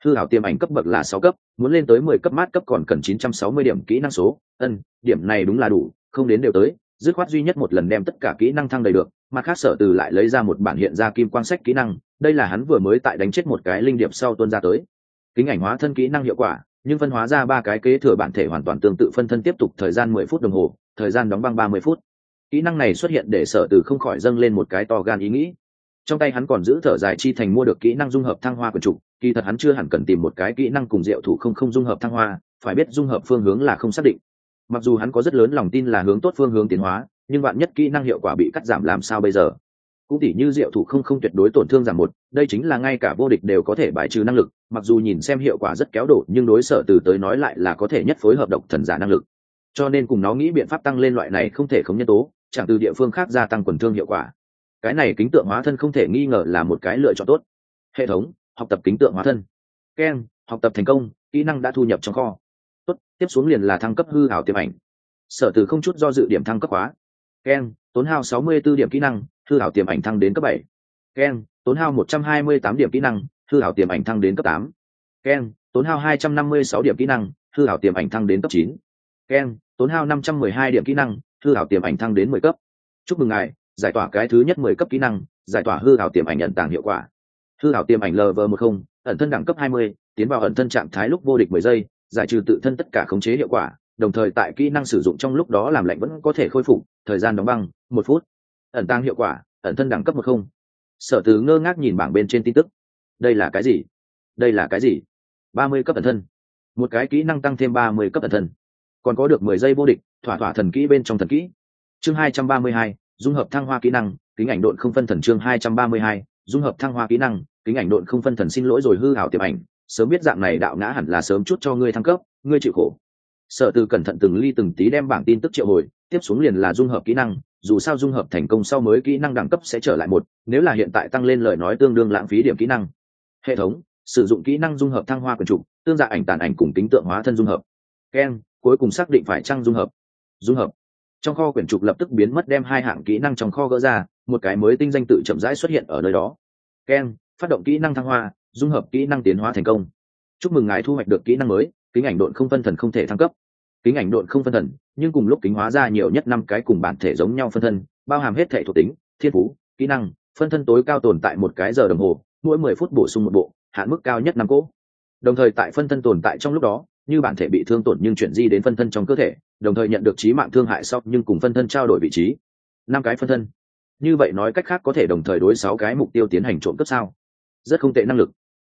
Hư hảo tiềm ảnh cấp bậc là sáu cấp, muốn lên tới mười cấp mát cấp còn cần chín trăm sáu mươi điểm kỹ năng số. Ân, điểm này đúng là đủ, không đến đều tới, dứt khoát duy nhất một lần đem tất cả kỹ năng thăng đầy được, mặt khác sở từ lại lấy ra một bản hiện ra kim quan sách kỹ năng, đây là hắn vừa mới tại đánh chết một cái linh điệp sau tuân ra tới. Kính ảnh hóa thân kỹ năng hiệu quả, nhưng phân hóa ra ba cái kế thừa bản thể hoàn toàn tương tự phân thân tiếp tục thời gian mười phút đồng hồ, thời gian đóng băng ba mươi phút kỹ năng này xuất hiện để sở từ không khỏi dâng lên một cái to gan ý nghĩ. Trong tay hắn còn giữ thở dài chi thành mua được kỹ năng dung hợp thăng hoa quần trục, kỳ thật hắn chưa hẳn cần tìm một cái kỹ năng cùng diệu thủ không không dung hợp thăng hoa, phải biết dung hợp phương hướng là không xác định. Mặc dù hắn có rất lớn lòng tin là hướng tốt phương hướng tiến hóa, nhưng bạn nhất kỹ năng hiệu quả bị cắt giảm làm sao bây giờ? Cũng tỉ như diệu thủ không không tuyệt đối tổn thương giảm một, đây chính là ngay cả vô địch đều có thể bài trừ năng lực, mặc dù nhìn xem hiệu quả rất kéo đổ, nhưng đối sở từ tới nói lại là có thể nhất phối hợp độc thần giả năng lực. Cho nên cùng nó nghĩ biện pháp tăng lên loại này không thể không nhân tố chẳng từ địa phương khác gia tăng quần thương hiệu quả. Cái này kính tượng hóa thân không thể nghi ngờ là một cái lựa chọn tốt. Hệ thống, học tập kính tượng hóa thân. Keng học tập thành công, kỹ năng đã thu nhập trong kho. Tốt, tiếp xuống liền là thăng cấp hư hảo tiềm ảnh. Sở từ không chút do dự điểm thăng cấp hóa. Keng tốn hao 64 điểm kỹ năng, hư hảo tiềm ảnh thăng đến cấp bảy. Keng tốn hao 128 điểm kỹ năng, hư hảo tiềm ảnh thăng đến cấp tám. Keng tốn hao 256 điểm kỹ năng, hư hảo tiềm ảnh thăng đến cấp chín. Keng tốn hao 512 điểm kỹ năng hư hảo tiềm ảnh thăng đến 10 cấp. Chúc mừng ngài giải tỏa cái thứ nhất 10 cấp kỹ năng giải tỏa hư hảo tiềm ảnh nhận tàng hiệu quả. Hư hảo tiềm ảnh lv 10 ẩn thân đẳng cấp 20, tiến vào ẩn thân trạng thái lúc vô địch 10 giây giải trừ tự thân tất cả khống chế hiệu quả đồng thời tại kỹ năng sử dụng trong lúc đó làm lạnh vẫn có thể khôi phục thời gian đóng băng một phút. Ẩn tăng hiệu quả ẩn thân đẳng cấp một không. Sở từ ngơ ngác nhìn bảng bên trên tin tức. Đây là cái gì? Đây là cái gì? ba mươi cấp ẩn thân. Một cái kỹ năng tăng thêm ba mươi cấp ẩn thân. Còn có được mười giây vô địch thỏa thỏa thần kỹ bên trong thần kỹ. Chương hai trăm ba mươi hai, dung hợp thăng hoa kỹ năng, kính ảnh độn không phân thần chương hai trăm ba mươi hai, dung hợp thăng hoa kỹ năng, kính ảnh độn không phân thần xin lỗi rồi hư hảo tiềm ảnh. Sớm biết dạng này đạo ngã hẳn là sớm chút cho ngươi thăng cấp, ngươi chịu khổ. Sở từ cẩn thận từng ly từng tí đem bảng tin tức triệu hồi, tiếp xuống liền là dung hợp kỹ năng, dù sao dung hợp thành công sau mới kỹ năng đẳng cấp sẽ trở lại một, nếu là hiện tại tăng lên lời nói tương đương lãng phí điểm kỹ năng. Hệ thống, sử dụng kỹ năng dung hợp thăng hoa quần trục, tương dạ ảnh tàn ảnh cùng tính tượng hóa thân dung hợp. Ken, cuối cùng xác định phải trăng dung hợp dung hợp. Trong kho quyển trục lập tức biến mất đem hai hạng kỹ năng trong kho gỡ ra, một cái mới tinh danh tự chậm rãi xuất hiện ở nơi đó. Keng phát động kỹ năng thăng hoa, dung hợp kỹ năng tiến hóa thành công. Chúc mừng ngài thu hoạch được kỹ năng mới, kính ảnh độn không phân thần không thể thăng cấp. Kính ảnh độn không phân thần, nhưng cùng lúc kính hóa ra nhiều nhất năm cái cùng bản thể giống nhau phân thân, bao hàm hết thể thuộc tính, thiên phú, kỹ năng, phân thân tối cao tồn tại một cái giờ đồng hồ, mỗi mười phút bổ sung một bộ, hạn mức cao nhất năm cỗ. Đồng thời tại phân thân tồn tại trong lúc đó như bản thể bị thương tổn nhưng chuyển di đến phân thân trong cơ thể, đồng thời nhận được trí mạng thương hại sau nhưng cùng phân thân trao đổi vị trí. Năm cái phân thân. Như vậy nói cách khác có thể đồng thời đối sáu cái mục tiêu tiến hành trộm cấp sao? Rất không tệ năng lực.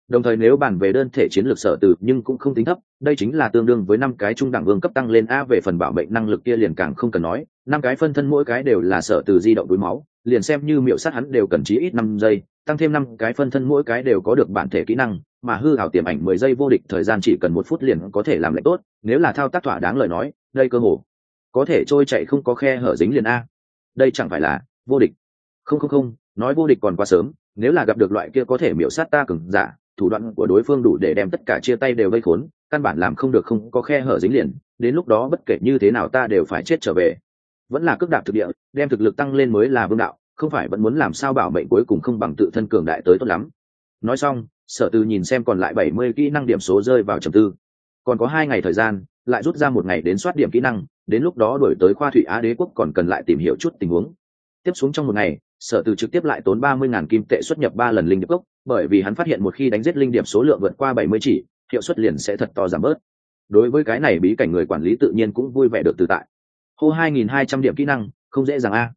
Đồng thời nếu bàn về đơn thể chiến lược sở từ nhưng cũng không tính thấp, đây chính là tương đương với năm cái trung đẳng vương cấp tăng lên a về phần bảo mệnh năng lực kia liền càng không cần nói. Năm cái phân thân mỗi cái đều là sở từ di động đuối máu, liền xem như miệu sát hắn đều cần chí ít năm giây tăng thêm năm cái phân thân mỗi cái đều có được bản thể kỹ năng, mà hư hảo tiềm ảnh mười giây vô địch thời gian chỉ cần một phút liền có thể làm lệnh tốt, nếu là thao tác thỏa đáng lời nói, đây cơ hồ có thể trôi chạy không có khe hở dính liền a. Đây chẳng phải là vô địch. Không không không, nói vô địch còn quá sớm, nếu là gặp được loại kia có thể miểu sát ta cứng giả, thủ đoạn của đối phương đủ để đem tất cả chia tay đều vây khốn, căn bản làm không được không có khe hở dính liền, đến lúc đó bất kể như thế nào ta đều phải chết trở về. Vẫn là cước đạp thực địa, đem thực lực tăng lên mới là vương đạo không phải vẫn muốn làm sao bảo mệnh cuối cùng không bằng tự thân cường đại tới tốt lắm. Nói xong, sở từ nhìn xem còn lại bảy mươi kỹ năng điểm số rơi vào trầm tư. Còn có hai ngày thời gian, lại rút ra một ngày đến soát điểm kỹ năng, đến lúc đó đổi tới khoa thủy á đế quốc còn cần lại tìm hiểu chút tình huống. Tiếp xuống trong một ngày, sở từ trực tiếp lại tốn ba mươi ngàn kim tệ xuất nhập ba lần linh điệp cốc, bởi vì hắn phát hiện một khi đánh giết linh điệp số lượng vượt qua bảy mươi chỉ, hiệu suất liền sẽ thật to giảm bớt. Đối với cái này bí cảnh người quản lý tự nhiên cũng vui vẻ được tự tại. Hô hai nghìn hai trăm điểm kỹ năng, không dễ dàng a.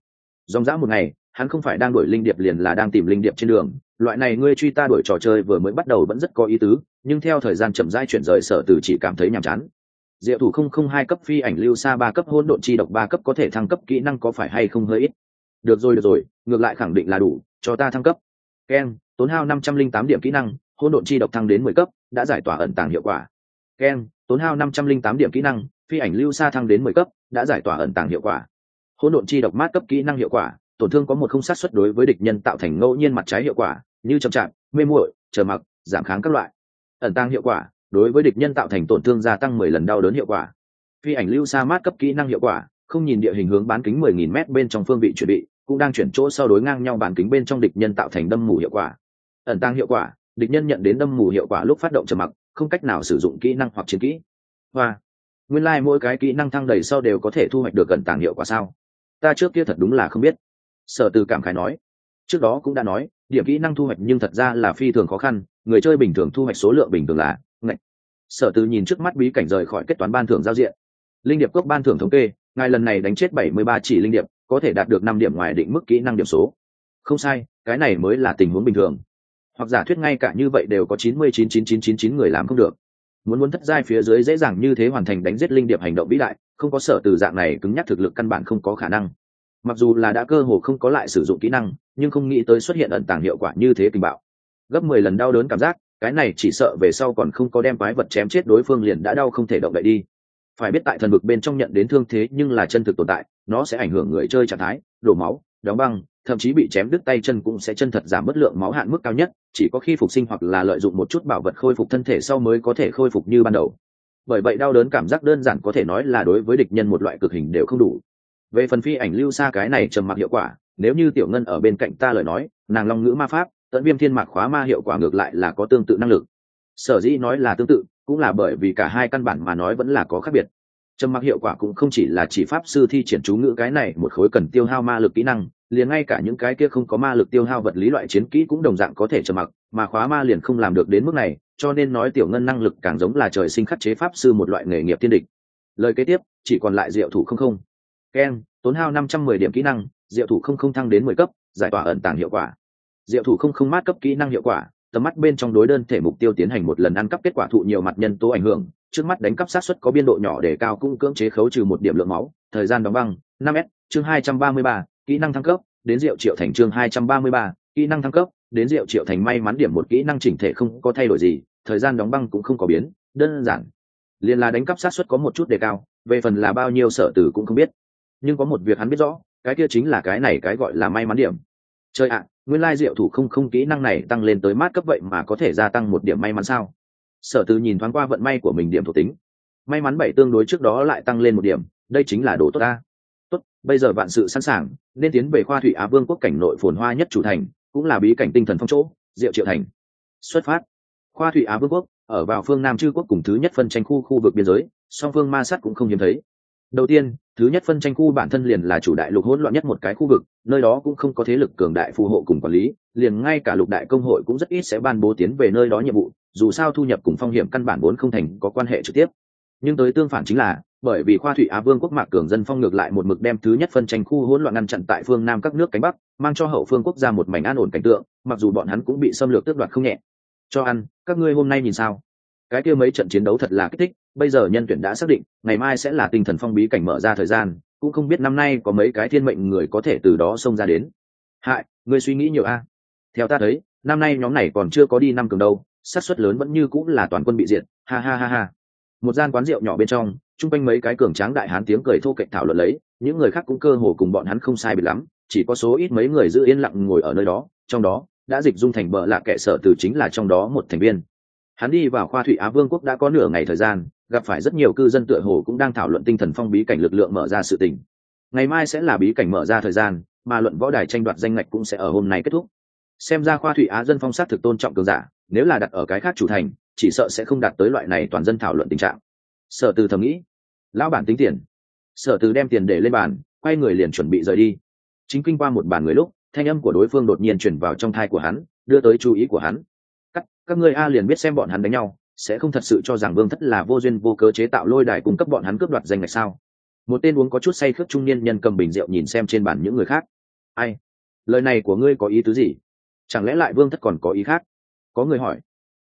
Dòng dã một ngày hắn không phải đang đuổi linh điệp liền là đang tìm linh điệp trên đường. Loại này ngươi truy ta đuổi trò chơi vừa mới bắt đầu vẫn rất có ý tứ, nhưng theo thời gian chậm rãi chuyển rời, sở từ chỉ cảm thấy nhàm chán. Diệu thủ không không hai cấp phi ảnh lưu xa ba cấp hôn độn chi độc ba cấp có thể thăng cấp, kỹ năng có phải hay không hơi ít? Được rồi được rồi, ngược lại khẳng định là đủ, cho ta thăng cấp. Keng tốn hao năm trăm linh tám điểm kỹ năng hôn độn chi độc thăng đến mười cấp, đã giải tỏa ẩn tàng hiệu quả. Keng tốn hao năm trăm linh tám điểm kỹ năng, phi ảnh lưu xa thăng đến mười cấp, đã giải tỏa ẩn tàng hiệu quả. Hôn độn chi độc mát cấp kỹ năng hiệu quả tổn thương có một không sát xuất đối với địch nhân tạo thành ngẫu nhiên mặt trái hiệu quả, như chậm chạp, mê muội chờ mặc, giảm kháng các loại. Ẩn tăng hiệu quả, đối với địch nhân tạo thành tổn thương gia tăng mười lần đau đớn hiệu quả. Phi ảnh lưu xa mát cấp kỹ năng hiệu quả, không nhìn địa hình hướng bán kính mười nghìn m bên trong phương vị chuẩn bị, cũng đang chuyển chỗ sau đối ngang nhau bán kính bên trong địch nhân tạo thành đâm mù hiệu quả. Ẩn tăng hiệu quả, địch nhân nhận đến đâm mù hiệu quả lúc phát động trầm mặc, không cách nào sử dụng kỹ năng hoặc chiến kỹ. Hoa. Nguyên lai、like、mỗi cái kỹ năng thăng đầy sau đều có thể thu hoạch được gần tàng hiệu quả sao? Ta trước kia thật đúng là không biết sở từ cảm khái nói, trước đó cũng đã nói, điểm kỹ năng thu hoạch nhưng thật ra là phi thường khó khăn, người chơi bình thường thu hoạch số lượng bình thường là ngạch. Sở từ nhìn trước mắt bí cảnh rời khỏi kết toán ban thưởng giao diện. Linh điệp cốc ban thưởng thống kê, ngài lần này đánh chết bảy mươi ba chỉ linh điệp, có thể đạt được năm điểm ngoài định mức kỹ năng điểm số. Không sai, cái này mới là tình huống bình thường. Hoặc giả thuyết ngay cả như vậy đều có chín mươi chín chín chín chín chín người làm không được. Muốn muốn thất giai phía dưới dễ dàng như thế hoàn thành đánh giết linh điệp hành động vĩ đại, không có sở từ dạng này cứng nhắc thực lực căn bản không có khả năng mặc dù là đã cơ hồ không có lại sử dụng kỹ năng, nhưng không nghĩ tới xuất hiện ẩn tàng hiệu quả như thế tình bạo. Gấp mười lần đau đớn cảm giác, cái này chỉ sợ về sau còn không có đem quái vật chém chết đối phương liền đã đau không thể động đậy đi. Phải biết tại thần vực bên trong nhận đến thương thế nhưng là chân thực tồn tại, nó sẽ ảnh hưởng người chơi trạng thái, đổ máu, đóng băng, thậm chí bị chém đứt tay chân cũng sẽ chân thật giảm bất lượng máu hạn mức cao nhất, chỉ có khi phục sinh hoặc là lợi dụng một chút bảo vật khôi phục thân thể sau mới có thể khôi phục như ban đầu. Bởi vậy đau đớn cảm giác đơn giản có thể nói là đối với địch nhân một loại cực hình đều không đủ về phần phi ảnh lưu xa cái này trầm mặc hiệu quả, nếu như tiểu ngân ở bên cạnh ta lời nói, nàng long ngữ ma pháp tận viêm thiên mạc khóa ma hiệu quả ngược lại là có tương tự năng lực. Sở dĩ nói là tương tự, cũng là bởi vì cả hai căn bản mà nói vẫn là có khác biệt. Trầm mặc hiệu quả cũng không chỉ là chỉ pháp sư thi triển chú ngữ cái này một khối cần tiêu hao ma lực kỹ năng, liền ngay cả những cái kia không có ma lực tiêu hao vật lý loại chiến kỹ cũng đồng dạng có thể trầm mặc, mà khóa ma liền không làm được đến mức này, cho nên nói tiểu ngân năng lực càng giống là trời sinh khắc chế pháp sư một loại nghề nghiệp tiên địch. Lời kế tiếp, chỉ còn lại diệu thủ không không keng tốn hao năm trăm mười điểm kỹ năng, diệu thủ không không thăng đến mười cấp, giải tỏa ẩn tàng hiệu quả. Diệu thủ không không mát cấp kỹ năng hiệu quả, tầm mắt bên trong đối đơn thể mục tiêu tiến hành một lần ăn cắp kết quả thụ nhiều mặt nhân tố ảnh hưởng, trước mắt đánh cắp sát xuất có biên độ nhỏ để cao cũng cưỡng chế khấu trừ một điểm lượng máu, thời gian đóng băng, năm s, chương hai trăm ba mươi ba, kỹ năng thăng cấp, đến rượu triệu thành chương hai trăm ba mươi ba, kỹ năng thăng cấp, đến rượu triệu thành may mắn điểm một kỹ năng chỉnh thể không có thay đổi gì, thời gian đóng băng cũng không có biến, đơn giản. Liền là đánh cắp sát xuất có một chút đề cao, về phần là bao nhiêu sở tử cũng không biết nhưng có một việc hắn biết rõ, cái kia chính là cái này cái gọi là may mắn điểm. Chơi ạ, nguyên lai diệu thủ không không kỹ năng này tăng lên tới mát cấp vậy mà có thể gia tăng một điểm may mắn sao? Sở từ nhìn thoáng qua vận may của mình điểm thuộc tính. May mắn bảy tương đối trước đó lại tăng lên một điểm, đây chính là đồ tốt ta. Tốt, bây giờ vạn sự sẵn sàng, nên tiến về khoa thủy á vương quốc cảnh nội phồn hoa nhất chủ thành, cũng là bí cảnh tinh thần phong chỗ, diệu triệu thành. Xuất phát. Khoa thủy á vương quốc, ở vào phương nam chư quốc cùng thứ nhất phân tranh khu khu vực biên giới, song phương ma sát cũng không hiếm thấy. Đầu tiên thứ nhất phân tranh khu bản thân liền là chủ đại lục hỗn loạn nhất một cái khu vực, nơi đó cũng không có thế lực cường đại phù hộ cùng quản lý, liền ngay cả lục đại công hội cũng rất ít sẽ ban bố tiến về nơi đó nhiệm vụ, dù sao thu nhập cùng phong hiểm căn bản vốn không thành có quan hệ trực tiếp. Nhưng tới tương phản chính là, bởi vì khoa thủy á vương quốc mạc cường dân phong ngược lại một mực đem thứ nhất phân tranh khu hỗn loạn ngăn chặn tại phương nam các nước cánh bắc, mang cho hậu phương quốc gia một mảnh an ổn cảnh tượng, mặc dù bọn hắn cũng bị xâm lược tước đoạt không nhẹ. Cho ăn, các ngươi hôm nay nhìn sao? Cái kia mấy trận chiến đấu thật là kích thích, bây giờ nhân tuyển đã xác định, ngày mai sẽ là tinh thần phong bí cảnh mở ra thời gian, cũng không biết năm nay có mấy cái thiên mệnh người có thể từ đó xông ra đến. Hại, ngươi suy nghĩ nhiều a. Theo ta thấy, năm nay nhóm này còn chưa có đi năm cường đâu, xác suất lớn vẫn như cũng là toàn quân bị diệt, ha ha ha ha. Một gian quán rượu nhỏ bên trong, chung quanh mấy cái cường tráng đại hán tiếng cười thô kệch thảo luận lấy, những người khác cũng cơ hồ cùng bọn hắn không sai biệt lắm, chỉ có số ít mấy người giữ yên lặng ngồi ở nơi đó, trong đó, đã dịch dung thành bợ lạ kệ sở từ chính là trong đó một thành viên hắn đi vào khoa thủy á vương quốc đã có nửa ngày thời gian, gặp phải rất nhiều cư dân tựa hồ cũng đang thảo luận tinh thần phong bí cảnh lực lượng mở ra sự tình. Ngày mai sẽ là bí cảnh mở ra thời gian, mà luận võ đài tranh đoạt danh ngạch cũng sẽ ở hôm nay kết thúc. Xem ra khoa thủy á dân phong sát thực tôn trọng cường giả, nếu là đặt ở cái khác chủ thành, chỉ sợ sẽ không đạt tới loại này toàn dân thảo luận tình trạng. Sở từ thầm nghĩ, lão bản tính tiền. Sở từ đem tiền để lên bàn, quay người liền chuẩn bị rời đi. Chính kinh qua một bàn người lúc, thanh âm của đối phương đột nhiên chuyển vào trong thai của hắn, đưa tới chú ý của hắn các ngươi a liền biết xem bọn hắn đánh nhau, sẽ không thật sự cho rằng vương thất là vô duyên vô cớ chế tạo lôi đài cung cấp bọn hắn cướp đoạt danh ngạch sao? Một tên uống có chút say khướp trung niên nhân cầm bình rượu nhìn xem trên bàn những người khác. Ai? Lời này của ngươi có ý tứ gì? Chẳng lẽ lại vương thất còn có ý khác? Có người hỏi.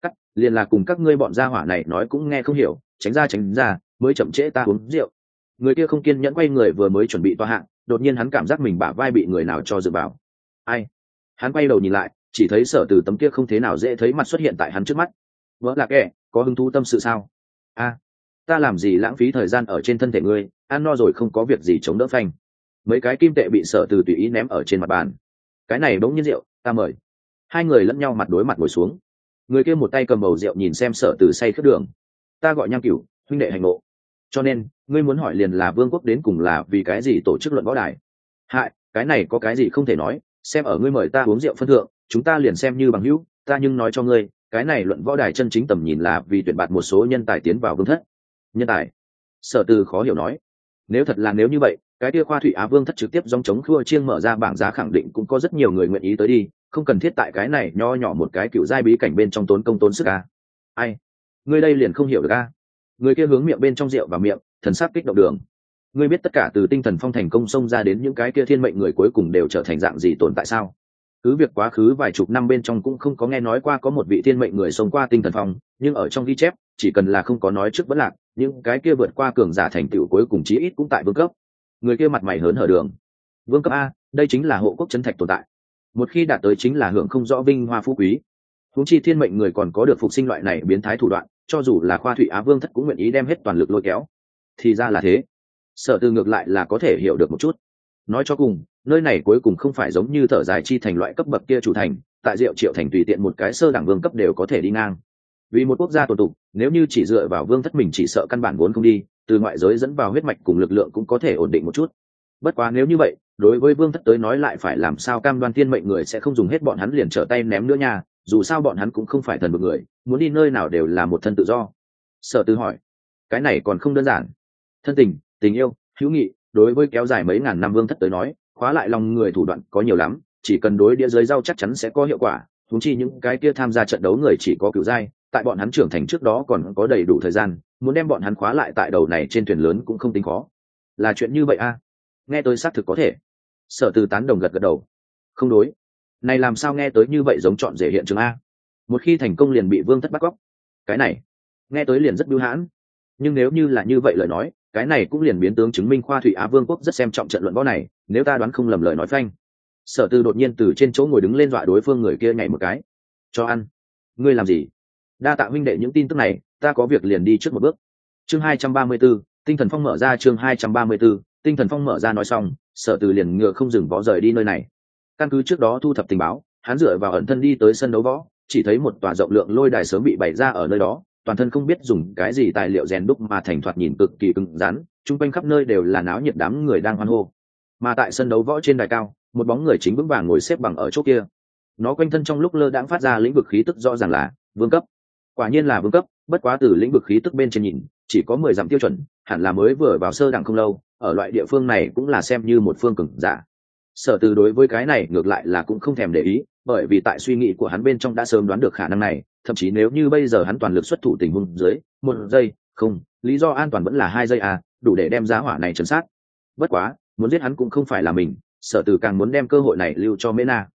Cắt, liền là cùng các ngươi bọn gia hỏa này nói cũng nghe không hiểu, tránh ra tránh ra, mới chậm trễ ta uống rượu. Người kia không kiên nhẫn quay người vừa mới chuẩn bị toa hạng, đột nhiên hắn cảm giác mình bả vai bị người nào cho dựa vào. Ai? Hắn quay đầu nhìn lại chỉ thấy sở từ tấm kia không thế nào dễ thấy mặt xuất hiện tại hắn trước mắt. Vỡ lạc kẻ, có hứng thú tâm sự sao? A, ta làm gì lãng phí thời gian ở trên thân thể ngươi, ăn no rồi không có việc gì chống đỡ phanh. Mấy cái kim tệ bị sở từ tùy ý ném ở trên mặt bàn. Cái này bỗng nhiên rượu, ta mời. Hai người lẫn nhau mặt đối mặt ngồi xuống. Người kia một tay cầm bầu rượu nhìn xem sở từ say khướt đường. Ta gọi nham cửu, huynh đệ hành ngộ. Cho nên, ngươi muốn hỏi liền là vương quốc đến cùng là vì cái gì tổ chức luận võ đài? Hại, cái này có cái gì không thể nói, xem ở ngươi mời ta uống rượu phân thượng chúng ta liền xem như bằng hữu, ta nhưng nói cho ngươi, cái này luận võ đài chân chính tầm nhìn là vì tuyển bạt một số nhân tài tiến vào vương thất. Nhân tài? Sở từ khó hiểu nói. Nếu thật là nếu như vậy, cái kia khoa thụy á vương thất trực tiếp dòng chống khua chiêng mở ra bảng giá khẳng định cũng có rất nhiều người nguyện ý tới đi, không cần thiết tại cái này nho nhỏ một cái cựu giai bí cảnh bên trong tốn công tốn sức ca ai? Người đây liền không hiểu được ca người kia hướng miệng bên trong rượu và miệng, thần sắc kích động đường. Ngươi biết tất cả từ tinh thần phong thành công xông ra đến những cái kia thiên mệnh người cuối cùng đều trở thành dạng gì tồn tại sao? Cứ việc quá khứ vài chục năm bên trong cũng không có nghe nói qua có một vị thiên mệnh người xông qua tinh thần phong, nhưng ở trong ghi chép, chỉ cần là không có nói trước vẫn lạc, những cái kia vượt qua cường giả thành tựu cuối cùng chí ít cũng tại vương cấp. Người kia mặt mày hớn hở đường. Vương cấp a, đây chính là hộ quốc chân thạch tồn tại. Một khi đạt tới chính là hưởng không rõ vinh hoa phú quý. Huống chi thiên mệnh người còn có được phục sinh loại này biến thái thủ đoạn, cho dù là khoa thụy á vương thất cũng nguyện ý đem hết toàn lực lôi kéo. Thì ra là thế. Sở từ ngược lại là có thể hiểu được một chút. Nói cho cùng nơi này cuối cùng không phải giống như thở dài chi thành loại cấp bậc kia chủ thành, tại diệu triệu thành tùy tiện một cái sơ đẳng vương cấp đều có thể đi ngang. Vì một quốc gia tổ tục nếu như chỉ dựa vào vương thất mình chỉ sợ căn bản vốn không đi, từ ngoại giới dẫn vào huyết mạch cùng lực lượng cũng có thể ổn định một chút. Bất quá nếu như vậy, đối với vương thất tới nói lại phải làm sao cam đoan tiên mệnh người sẽ không dùng hết bọn hắn liền trở tay ném nữa nha, dù sao bọn hắn cũng không phải thần một người, muốn đi nơi nào đều là một thân tự do. Sở tư hỏi, cái này còn không đơn giản. Thân tình tình yêu, hữu nghị, đối với kéo dài mấy ngàn năm vương thất tới nói khóa lại lòng người thủ đoạn có nhiều lắm, chỉ cần đối đĩa dưới rau chắc chắn sẽ có hiệu quả thúng chi những cái kia tham gia trận đấu người chỉ có cựu giai tại bọn hắn trưởng thành trước đó còn có đầy đủ thời gian, muốn đem bọn hắn khóa lại tại đầu này trên thuyền lớn cũng không tính khó. Là chuyện như vậy a à? nghe tôi xác thực có thể. Sở từ tán đồng gật gật đầu. Không đối. Này làm sao nghe tới như vậy giống chọn rể hiện trường a? Một khi thành công liền bị vương thất bắt cóc. Cái này. Nghe tới liền rất bưu hãn. Nhưng nếu như là như vậy lời nói, cái này cũng liền biến tướng chứng minh khoa thủy á vương quốc rất xem trọng trận luận võ này nếu ta đoán không lầm lời nói phanh. Sở tư đột nhiên từ trên chỗ ngồi đứng lên dọa đối phương người kia nhảy một cái. Cho ăn. Ngươi làm gì? Đa tạ huynh đệ những tin tức này ta có việc liền đi trước một bước. Chương hai trăm ba mươi 234, tinh thần phong mở ra chương hai trăm ba mươi 234, tinh thần phong mở ra nói xong sở từ liền ngựa không dừng võ rời đi nơi này. Căn cứ trước đó thu thập tình báo hắn dựa vào ẩn thân đi tới sân đấu võ chỉ thấy một tòa rộng lượng lôi đài sớm bị bày ra ở nơi đó toàn thân không biết dùng cái gì tài liệu rèn đúc mà thành thoạt nhìn cực kỳ cứng rắn chung quanh khắp nơi đều là náo nhiệt đám người đang hoan hô mà tại sân đấu võ trên đài cao, một bóng người chính vững vàng ngồi xếp bằng ở chỗ kia. Nó quanh thân trong lúc lơ đãng phát ra lĩnh vực khí tức rõ ràng là vương cấp. Quả nhiên là vương cấp, bất quá từ lĩnh vực khí tức bên trên nhìn, chỉ có mười dặm tiêu chuẩn, hẳn là mới vừa vào sơ đẳng không lâu, ở loại địa phương này cũng là xem như một phương cừng giả. Sở từ đối với cái này ngược lại là cũng không thèm để ý, bởi vì tại suy nghĩ của hắn bên trong đã sớm đoán được khả năng này, thậm chí nếu như bây giờ hắn toàn lực xuất thủ tình huống dưới, một giây, không, lý do an toàn vẫn là hai giây à đủ để đem giá hỏa này chấn sát. Bất quá muốn giết hắn cũng không phải là mình, sở từ càng muốn đem cơ hội này lưu cho mễ na.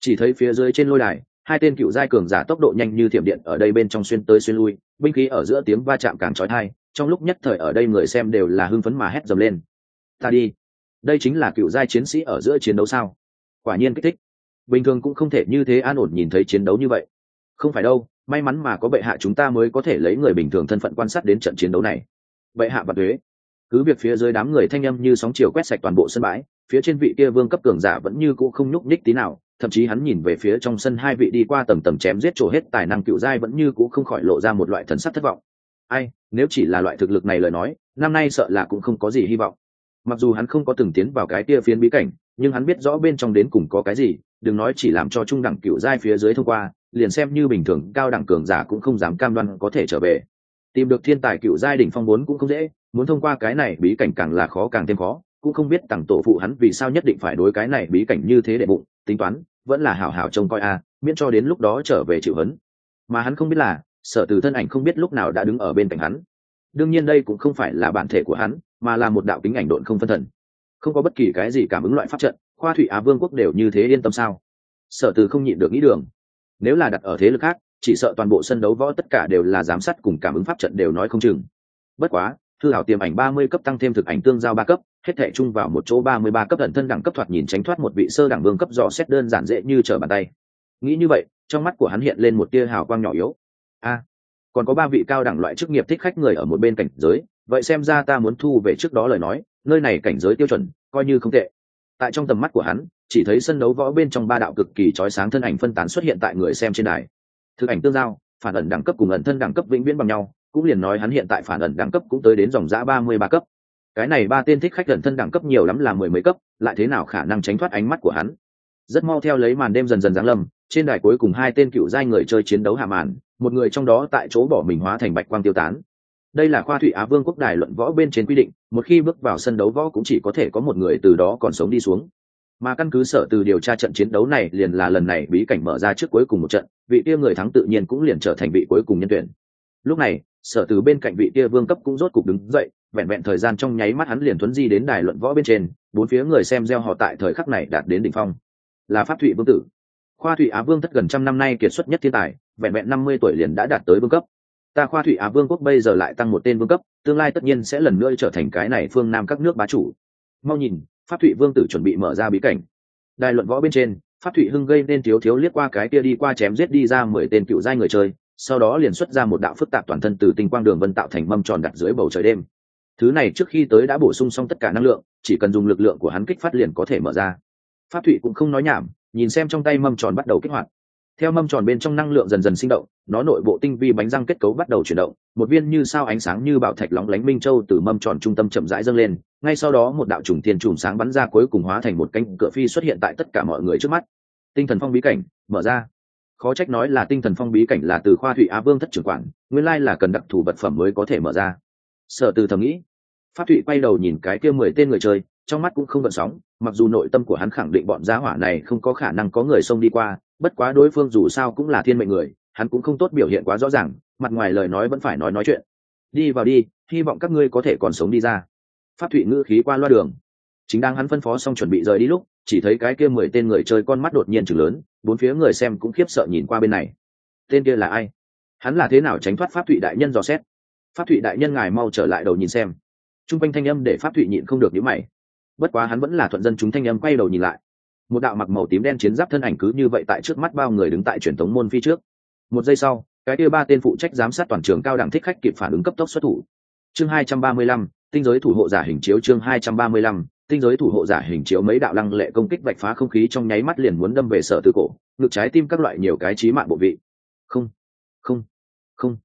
Chỉ thấy phía dưới trên lôi đài, hai tên cựu giai cường giả tốc độ nhanh như thiểm điện ở đây bên trong xuyên tới xuyên lui, binh khí ở giữa tiếng va chạm càng trói thai trong lúc nhất thời ở đây người xem đều là hưng phấn mà hét dầm lên. Ta đi. Đây chính là cựu giai chiến sĩ ở giữa chiến đấu sao? Quả nhiên kích thích. Bình thường cũng không thể như thế an ổn nhìn thấy chiến đấu như vậy. Không phải đâu, may mắn mà có bệ hạ chúng ta mới có thể lấy người bình thường thân phận quan sát đến trận chiến đấu này. Bệ hạ và thuế cứ việc phía dưới đám người thanh âm như sóng chiều quét sạch toàn bộ sân bãi, phía trên vị kia vương cấp cường giả vẫn như cũ không nhúc nhích tí nào, thậm chí hắn nhìn về phía trong sân hai vị đi qua tầm tầm chém giết trổ hết tài năng cựu giai vẫn như cũ không khỏi lộ ra một loại thần sắc thất vọng. Ai, nếu chỉ là loại thực lực này lời nói, năm nay sợ là cũng không có gì hy vọng. Mặc dù hắn không có từng tiến vào cái kia phiến bí cảnh, nhưng hắn biết rõ bên trong đến cùng có cái gì, đừng nói chỉ làm cho trung đẳng cựu giai phía dưới thông qua, liền xem như bình thường, cao đẳng cường giả cũng không dám cam đoan có thể trở về. Tìm được thiên tài cựu giai đỉnh phong bốn cũng không dễ muốn thông qua cái này bí cảnh càng là khó càng thêm khó, cũng không biết tặng tổ phụ hắn vì sao nhất định phải đối cái này bí cảnh như thế để bụng, tính toán, vẫn là hảo hảo trông coi a, miễn cho đến lúc đó trở về chịu hấn. Mà hắn không biết là, sở từ thân ảnh không biết lúc nào đã đứng ở bên cạnh hắn. Đương nhiên đây cũng không phải là bản thể của hắn, mà là một đạo kính ảnh độn không phân thần. Không có bất kỳ cái gì cảm ứng loại pháp trận khoa thủy á vương quốc đều như thế yên tâm sao? Sở từ không nhịn được nghĩ đường. Nếu là đặt ở thế lực khác, chỉ sợ toàn bộ sân đấu võ tất cả đều là giám sát cùng cảm ứng pháp trận đều nói không chừng. Bất quá thư hảo tiềm ảnh ba mươi cấp tăng thêm thực ảnh tương giao ba cấp, hết thể chung vào một chỗ ba mươi ba cấp tận thân đẳng cấp thoạt nhìn tránh thoát một vị sơ đẳng vương cấp dò xét đơn giản dễ như trở bàn tay. Nghĩ như vậy, trong mắt của hắn hiện lên một tia hào quang nhỏ yếu. A, còn có ba vị cao đẳng loại chức nghiệp thích khách người ở một bên cảnh giới, vậy xem ra ta muốn thu về trước đó lời nói, nơi này cảnh giới tiêu chuẩn, coi như không tệ. Tại trong tầm mắt của hắn, chỉ thấy sân đấu võ bên trong ba đạo cực kỳ trói sáng thân ảnh phân tán xuất hiện tại người xem trên đài. Thực ảnh tương giao, phản ẩn đẳng cấp cùng ẩn thân đẳng cấp vĩnh viễn bằng nhau cũng liền nói hắn hiện tại phản ẩn đẳng cấp cũng tới đến dòng giã ba mươi ba cấp. Cái này ba tên thích khách ẩn thân đẳng cấp nhiều lắm là mười mấy cấp, lại thế nào khả năng tránh thoát ánh mắt của hắn? Rất mau theo lấy màn đêm dần dần giáng lâm, trên đài cuối cùng hai tên cựu giai người chơi chiến đấu hạ màn, một người trong đó tại chỗ bỏ mình hóa thành bạch quang tiêu tán. Đây là khoa thủy á vương quốc đài luận võ bên trên quy định, một khi bước vào sân đấu võ cũng chỉ có thể có một người từ đó còn sống đi xuống. Mà căn cứ sở từ điều tra trận chiến đấu này liền là lần này bí cảnh mở ra trước cuối cùng một trận, vị kia người thắng tự nhiên cũng liền trở thành vị cuối cùng nhân tuyển. Lúc này sở từ bên cạnh vị kia vương cấp cũng rốt cục đứng dậy, vẹn vẹn thời gian trong nháy mắt hắn liền thuấn di đến đài luận võ bên trên, bốn phía người xem gieo họ tại thời khắc này đạt đến đỉnh phong. Là pháp thụy vương tử. Khoa thụy á vương thất gần trăm năm nay kiệt xuất nhất thiên tài, vẹn vẹn năm mươi tuổi liền đã đạt tới vương cấp. Ta khoa thụy á vương quốc bây giờ lại tăng một tên vương cấp, tương lai tất nhiên sẽ lần nữa trở thành cái này phương nam các nước bá chủ. Mau nhìn, pháp thụy vương tử chuẩn bị mở ra bí cảnh. Đài luận võ bên trên, pháp thụy hưng gây nên thiếu thiếu liếc qua cái kia đi qua chém giết đi ra mười tên cựu giai người chơi sau đó liền xuất ra một đạo phức tạp toàn thân từ tinh quang đường vân tạo thành mâm tròn đặt dưới bầu trời đêm. Thứ này trước khi tới đã bổ sung xong tất cả năng lượng, chỉ cần dùng lực lượng của hắn kích phát liền có thể mở ra. Pháp thụy cũng không nói nhảm, nhìn xem trong tay mâm tròn bắt đầu kích hoạt. Theo mâm tròn bên trong năng lượng dần dần sinh động, nó nội bộ tinh vi bánh răng kết cấu bắt đầu chuyển động, một viên như sao ánh sáng như bảo thạch lóng lánh minh châu từ mâm tròn trung tâm chậm rãi dâng lên, ngay sau đó một đạo trùng thiên trùng sáng bắn ra cuối cùng hóa thành một cánh cửa phi xuất hiện tại tất cả mọi người trước mắt. Tinh thần phong bí cảnh, mở ra khó trách nói là tinh thần phong bí cảnh là từ khoa thụy á vương thất trưởng quản, nguyên lai là cần đặc thù vật phẩm mới có thể mở ra. Sở từ thầm nghĩ. Pháp thụy quay đầu nhìn cái kia mười tên người chơi, trong mắt cũng không gợn sóng, mặc dù nội tâm của hắn khẳng định bọn gia hỏa này không có khả năng có người xông đi qua, bất quá đối phương dù sao cũng là thiên mệnh người, hắn cũng không tốt biểu hiện quá rõ ràng, mặt ngoài lời nói vẫn phải nói nói chuyện. Đi vào đi, hy vọng các ngươi có thể còn sống đi ra. Pháp thụy ngữ khí qua loa đường. Chính đang hắn phân phó xong chuẩn bị rời đi lúc, chỉ thấy cái kia mười tên người chơi con mắt đột nhiên chừng lớn bốn phía người xem cũng khiếp sợ nhìn qua bên này. Tên kia là ai? Hắn là thế nào tránh thoát pháp thụy đại nhân dò xét? Pháp thụy đại nhân ngài mau trở lại đầu nhìn xem. T r u n g quanh thanh âm để pháp thụy nhịn không được nhíu mày. Bất quá hắn vẫn là thuận dân chúng thanh âm quay đầu nhìn lại. Một đạo mặc màu tím đen chiến giáp thân ảnh cứ như vậy tại trước mắt bao người đứng tại truyền thống môn phi trước. Một giây sau, cái kia ba tên phụ trách giám sát toàn trường cao đẳng thích khách kịp phản ứng cấp tốc xuất thủ. Chương hai trăm ba mươi lăm, tinh giới thủ hộ giả hình chiếu chương hai trăm ba mươi lăm tinh giới thủ hộ giả hình chiếu mấy đạo lăng lệ công kích bạch phá không khí trong nháy mắt liền muốn đâm về sở tư cổ, ngực trái tim các loại nhiều cái trí mạng bộ vị. Không không không.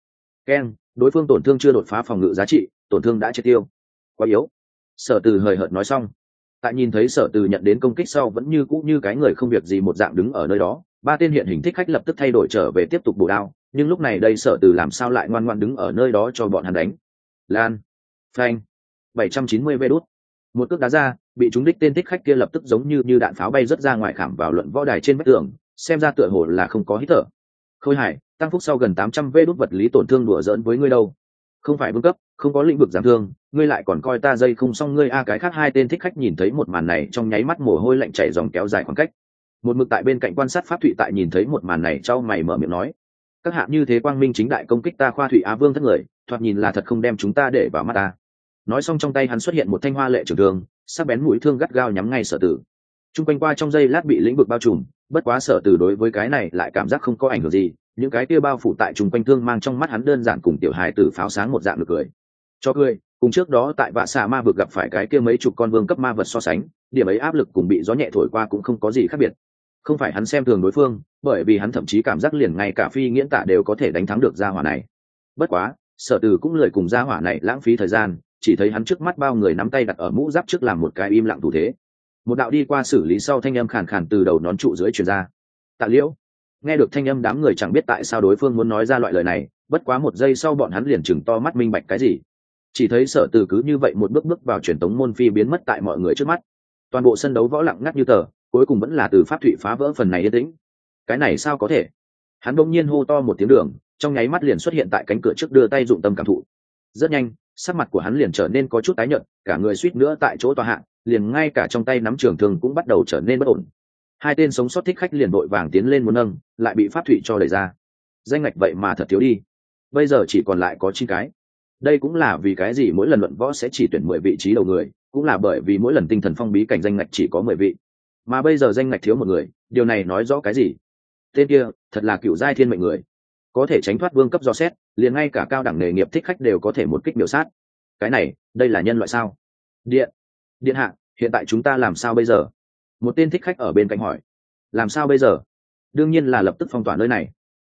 Keng đối phương tổn thương chưa đột phá phòng ngự giá trị, tổn thương đã triệt tiêu. Quá yếu. Sở từ hời hợt nói xong. Tại nhìn thấy sở từ nhận đến công kích sau vẫn như cũ như cái người không việc gì một dạng đứng ở nơi đó, ba tên hiện hình thích khách lập tức thay đổi trở về tiếp tục bổ đao, nhưng lúc này đây sở từ làm sao lại ngoan ngoan đứng ở nơi đó cho bọn hắn đánh? Lan, phanh. 790 vê đốt một cước đá ra, bị chúng đích tên thích khách kia lập tức giống như như đạn pháo bay rất ra ngoài khảm vào luận võ đài trên vách tường, xem ra tựa hồ là không có hít thở. Khôi hải, tăng phúc sau gần 800 vê đốt vật lý tổn thương đùa giỡn với ngươi đâu? Không phải vương cấp, không có lĩnh vực giảm thương, ngươi lại còn coi ta dây không xong ngươi a, cái khác hai tên thích khách nhìn thấy một màn này trong nháy mắt mồ hôi lạnh chảy dòng kéo dài khoảng cách. Một mực tại bên cạnh quan sát pháp thụy tại nhìn thấy một màn này trao mày mở miệng nói, các hạ như thế quang minh chính đại công kích ta khoa thụy á vương thất người, thoạt nhìn là thật không đem chúng ta để vào mắt ta nói xong trong tay hắn xuất hiện một thanh hoa lệ trường thương, sắc bén mũi thương gắt gao nhắm ngay sở tử. T r u n g quanh qua trong giây lát bị lĩnh vực bao trùm, bất quá sở tử đối với cái này lại cảm giác không có ảnh hưởng gì, những cái kia bao phủ tại chung quanh thương mang trong mắt hắn đơn giản cùng tiểu hài tử pháo sáng một dạng được cười. Cho cười, cùng trước đó tại vạ xà ma vực gặp phải cái kia mấy chục con vương cấp ma vật so sánh, điểm ấy áp lực cùng bị gió nhẹ thổi qua cũng không có gì khác biệt. Không phải hắn xem thường đối phương, bởi vì hắn thậm chí cảm giác liền ngay cả phi nghiễn tạ đều có thể đánh thắng được gia hỏa này. Bất quá, sở từ cũng lười cùng gia hỏa này lãng phí thời gian chỉ thấy hắn trước mắt bao người nắm tay đặt ở mũ giáp trước làm một cái im lặng thủ thế. Một đạo đi qua xử lý sau thanh âm khàn khàn từ đầu nón trụ dưới truyền ra. Tạ liễu, nghe được thanh âm đám người chẳng biết tại sao đối phương muốn nói ra loại lời này, bất quá một giây sau bọn hắn liền chừng to mắt minh bạch cái gì. Chỉ thấy sở từ cứ như vậy một bước bước vào truyền tống môn phi biến mất tại mọi người trước mắt. Toàn bộ sân đấu võ lặng ngắt như tờ, cuối cùng vẫn là từ pháp thụy phá vỡ phần này yên tĩnh. Cái này sao có thể? Hắn bỗng nhiên hô to một tiếng đường, trong nháy mắt liền xuất hiện tại cánh cửa trước đưa tay dụng tâm cảm thụ. Rất nhanh sắc mặt của hắn liền trở nên có chút tái nhợt, cả người suýt nữa tại chỗ tòa hạ, liền ngay cả trong tay nắm trường thương cũng bắt đầu trở nên bất ổn. Hai tên sống sót thích khách liền vội vàng tiến lên muốn nâng, lại bị pháp thụy cho đẩy ra. Danh ngạch vậy mà thật thiếu đi. Bây giờ chỉ còn lại có chín cái. Đây cũng là vì cái gì mỗi lần luận võ sẽ chỉ tuyển mười vị trí đầu người, cũng là bởi vì mỗi lần tinh thần phong bí cảnh danh ngạch chỉ có mười vị. Mà bây giờ danh ngạch thiếu một người, điều này nói rõ cái gì? Tên kia, thật là cựu giai thiên mệnh người có thể tránh thoát vương cấp do xét, liền ngay cả cao đẳng nghề nghiệp thích khách đều có thể một kích biểu sát. Cái này, đây là nhân loại sao? Điện. Điện hạ, hiện tại chúng ta làm sao bây giờ? Một tên thích khách ở bên cạnh hỏi. Làm sao bây giờ? Đương nhiên là lập tức phong tỏa nơi này.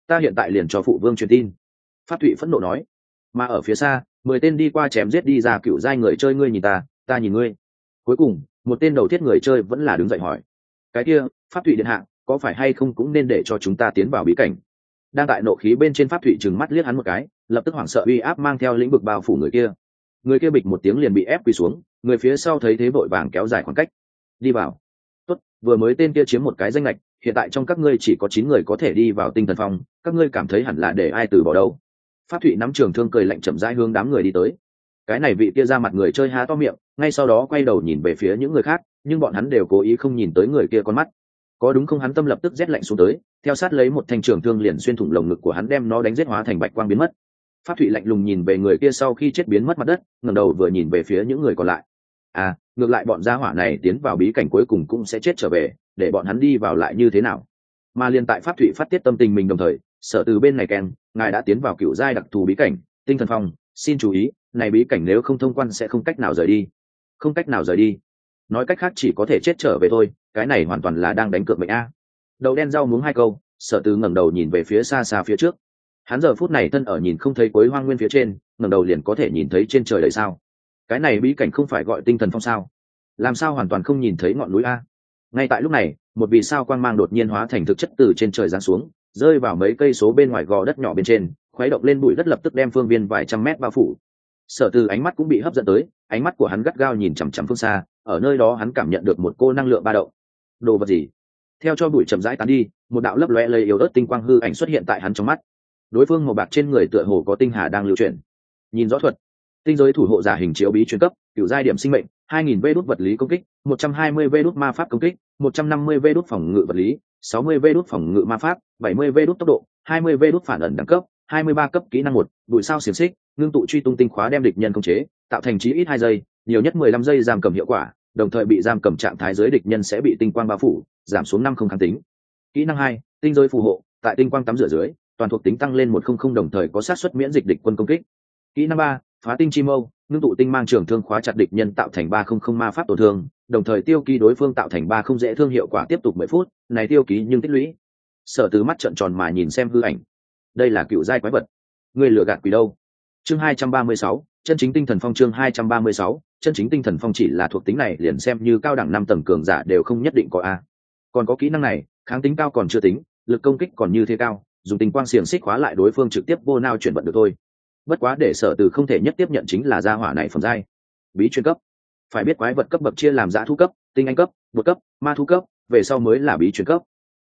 Ta hiện tại liền cho phụ vương truyền tin. Phát thụy phẫn nộ nói. Mà ở phía xa, mười tên đi qua chém giết đi ra cựu giai người chơi ngươi nhìn ta ta nhìn ngươi. Cuối cùng, một tên đầu thiết người chơi vẫn là đứng dậy hỏi. Cái kia, phát thụy điện hạ, có phải hay không cũng nên để cho chúng ta tiến vào bí cảnh? Đang tại nộ khí bên trên pháp thụy trừng mắt liếc hắn một cái, lập tức hoảng sợ uy áp mang theo lĩnh vực bao phủ người kia. Người kia bịch một tiếng liền bị ép quỳ xuống, người phía sau thấy thế vội vàng kéo dài khoảng cách. Đi vào. Tốt, vừa mới tên kia chiếm một cái danh lệch hiện tại trong các ngươi chỉ có chín người có thể đi vào tinh thần phong, các ngươi cảm thấy hẳn là để ai từ bỏ đâu? Pháp thụy nắm trường thương cười lạnh chậm rãi hướng đám người đi tới. Cái này vị kia ra mặt người chơi há to miệng, ngay sau đó quay đầu nhìn về phía những người khác, nhưng bọn hắn đều cố ý không nhìn tới người kia con mắt có đúng không? Hắn tâm lập tức rét lạnh xuống tới, theo sát lấy một thanh trường thương liền xuyên thủng lồng ngực của hắn đem nó đánh giết hóa thành bạch quang biến mất. Pháp thụy lạnh lùng nhìn về người kia sau khi chết biến mất mặt đất, ngẩng đầu vừa nhìn về phía những người còn lại. À ngược lại bọn gia hỏa này tiến vào bí cảnh cuối cùng cũng sẽ chết trở về, để bọn hắn đi vào lại như thế nào? Mà liên tại pháp thụy phát tiết tâm tình mình đồng thời, sở từ bên này kèn, ngài đã tiến vào cựu giai đặc thù bí cảnh, tinh thần phong, xin chú ý, này bí cảnh nếu không thông quan sẽ không cách nào rời đi. Không cách nào rời đi nói cách khác chỉ có thể chết trở về thôi, cái này hoàn toàn là đang đánh cược mệnh a. Đậu đen rau muống hai câu, sở từ ngẩng đầu nhìn về phía xa xa phía trước. Hắn giờ phút này thân ở nhìn không thấy quấy hoang nguyên phía trên, ngẩng đầu liền có thể nhìn thấy trên trời đầy sao. Cái này bí cảnh không phải gọi tinh thần phong sao? Làm sao hoàn toàn không nhìn thấy ngọn núi a? Ngay tại lúc này, một vì sao quang mang đột nhiên hóa thành thực chất từ trên trời giáng xuống, rơi vào mấy cây số bên ngoài gò đất nhỏ bên trên, khuấy động lên bụi đất lập tức đem phương viên vài trăm mét bao phủ. Sở từ ánh mắt cũng bị hấp dẫn tới, ánh mắt của hắn gắt gao nhìn chằm chằm phương xa ở nơi đó hắn cảm nhận được một cô năng lượng ba động. Đồ vật gì? Theo cho bụi chậm rãi tán đi, một đạo lấp loe lây yếu ớt tinh quang hư ảnh xuất hiện tại hắn trong mắt. Đối phương màu bạc trên người tựa hồ có tinh hà đang lưu chuyển. Nhìn rõ thuật. Tinh giới thủ hộ giả hình chiếu bí truyền cấp cựu giai điểm sinh mệnh 2000 vê đốt vật lý công kích 120 vê đốt ma pháp công kích 150 vê đốt phòng ngự vật lý 60 vê đốt phòng ngự ma pháp 70 vê đốt tốc độ 20 vê đốt phản ẩn đẳng cấp 23 cấp kỹ năng một, bụi sao xiềng xích, ngưng tụ truy tung tinh khóa đem địch nhân khống chế, tạo thành chí ít hai giây nhiều nhất 15 giây giam cầm hiệu quả, đồng thời bị giam cầm trạng thái giới địch nhân sẽ bị tinh quang bao phủ, giảm xuống năm không kháng tính. Kỹ năng hai, tinh giới phù hộ, tại tinh quang tắm rửa dưới, toàn thuộc tính tăng lên một không không đồng thời có sát xuất miễn dịch địch quân công kích. Kỹ năng ba, phá tinh chi mâu, ngưng tụ tinh mang trường thương khóa chặt địch nhân tạo thành ba không không ma pháp tổn thương, đồng thời tiêu ký đối phương tạo thành ba không dễ thương hiệu quả tiếp tục mười phút, này tiêu ký nhưng tích lũy. Sở từ mắt trợn tròn mà nhìn xem hư ảnh. Đây là cựu giai quái vật. Người lừa gạt quỷ đâu? Chương hai trăm ba mươi sáu, chân chính tinh thần phong chương hai trăm ba mươi sáu chân chính tinh thần phong chỉ là thuộc tính này liền xem như cao đẳng năm tầng cường giả đều không nhất định có a. Còn có kỹ năng này, kháng tính cao còn chưa tính, lực công kích còn như thế cao, dùng tình quang xiềng xích khóa lại đối phương trực tiếp vô nao chuyển vận được thôi. Bất quá để sở từ không thể nhất tiếp nhận chính là gia hỏa này phẩm giai. Bí chuyên cấp. Phải biết quái vật cấp bậc chia làm giã thu cấp, tinh anh cấp một cấp, ma thu cấp, về sau mới là bí truyền cấp.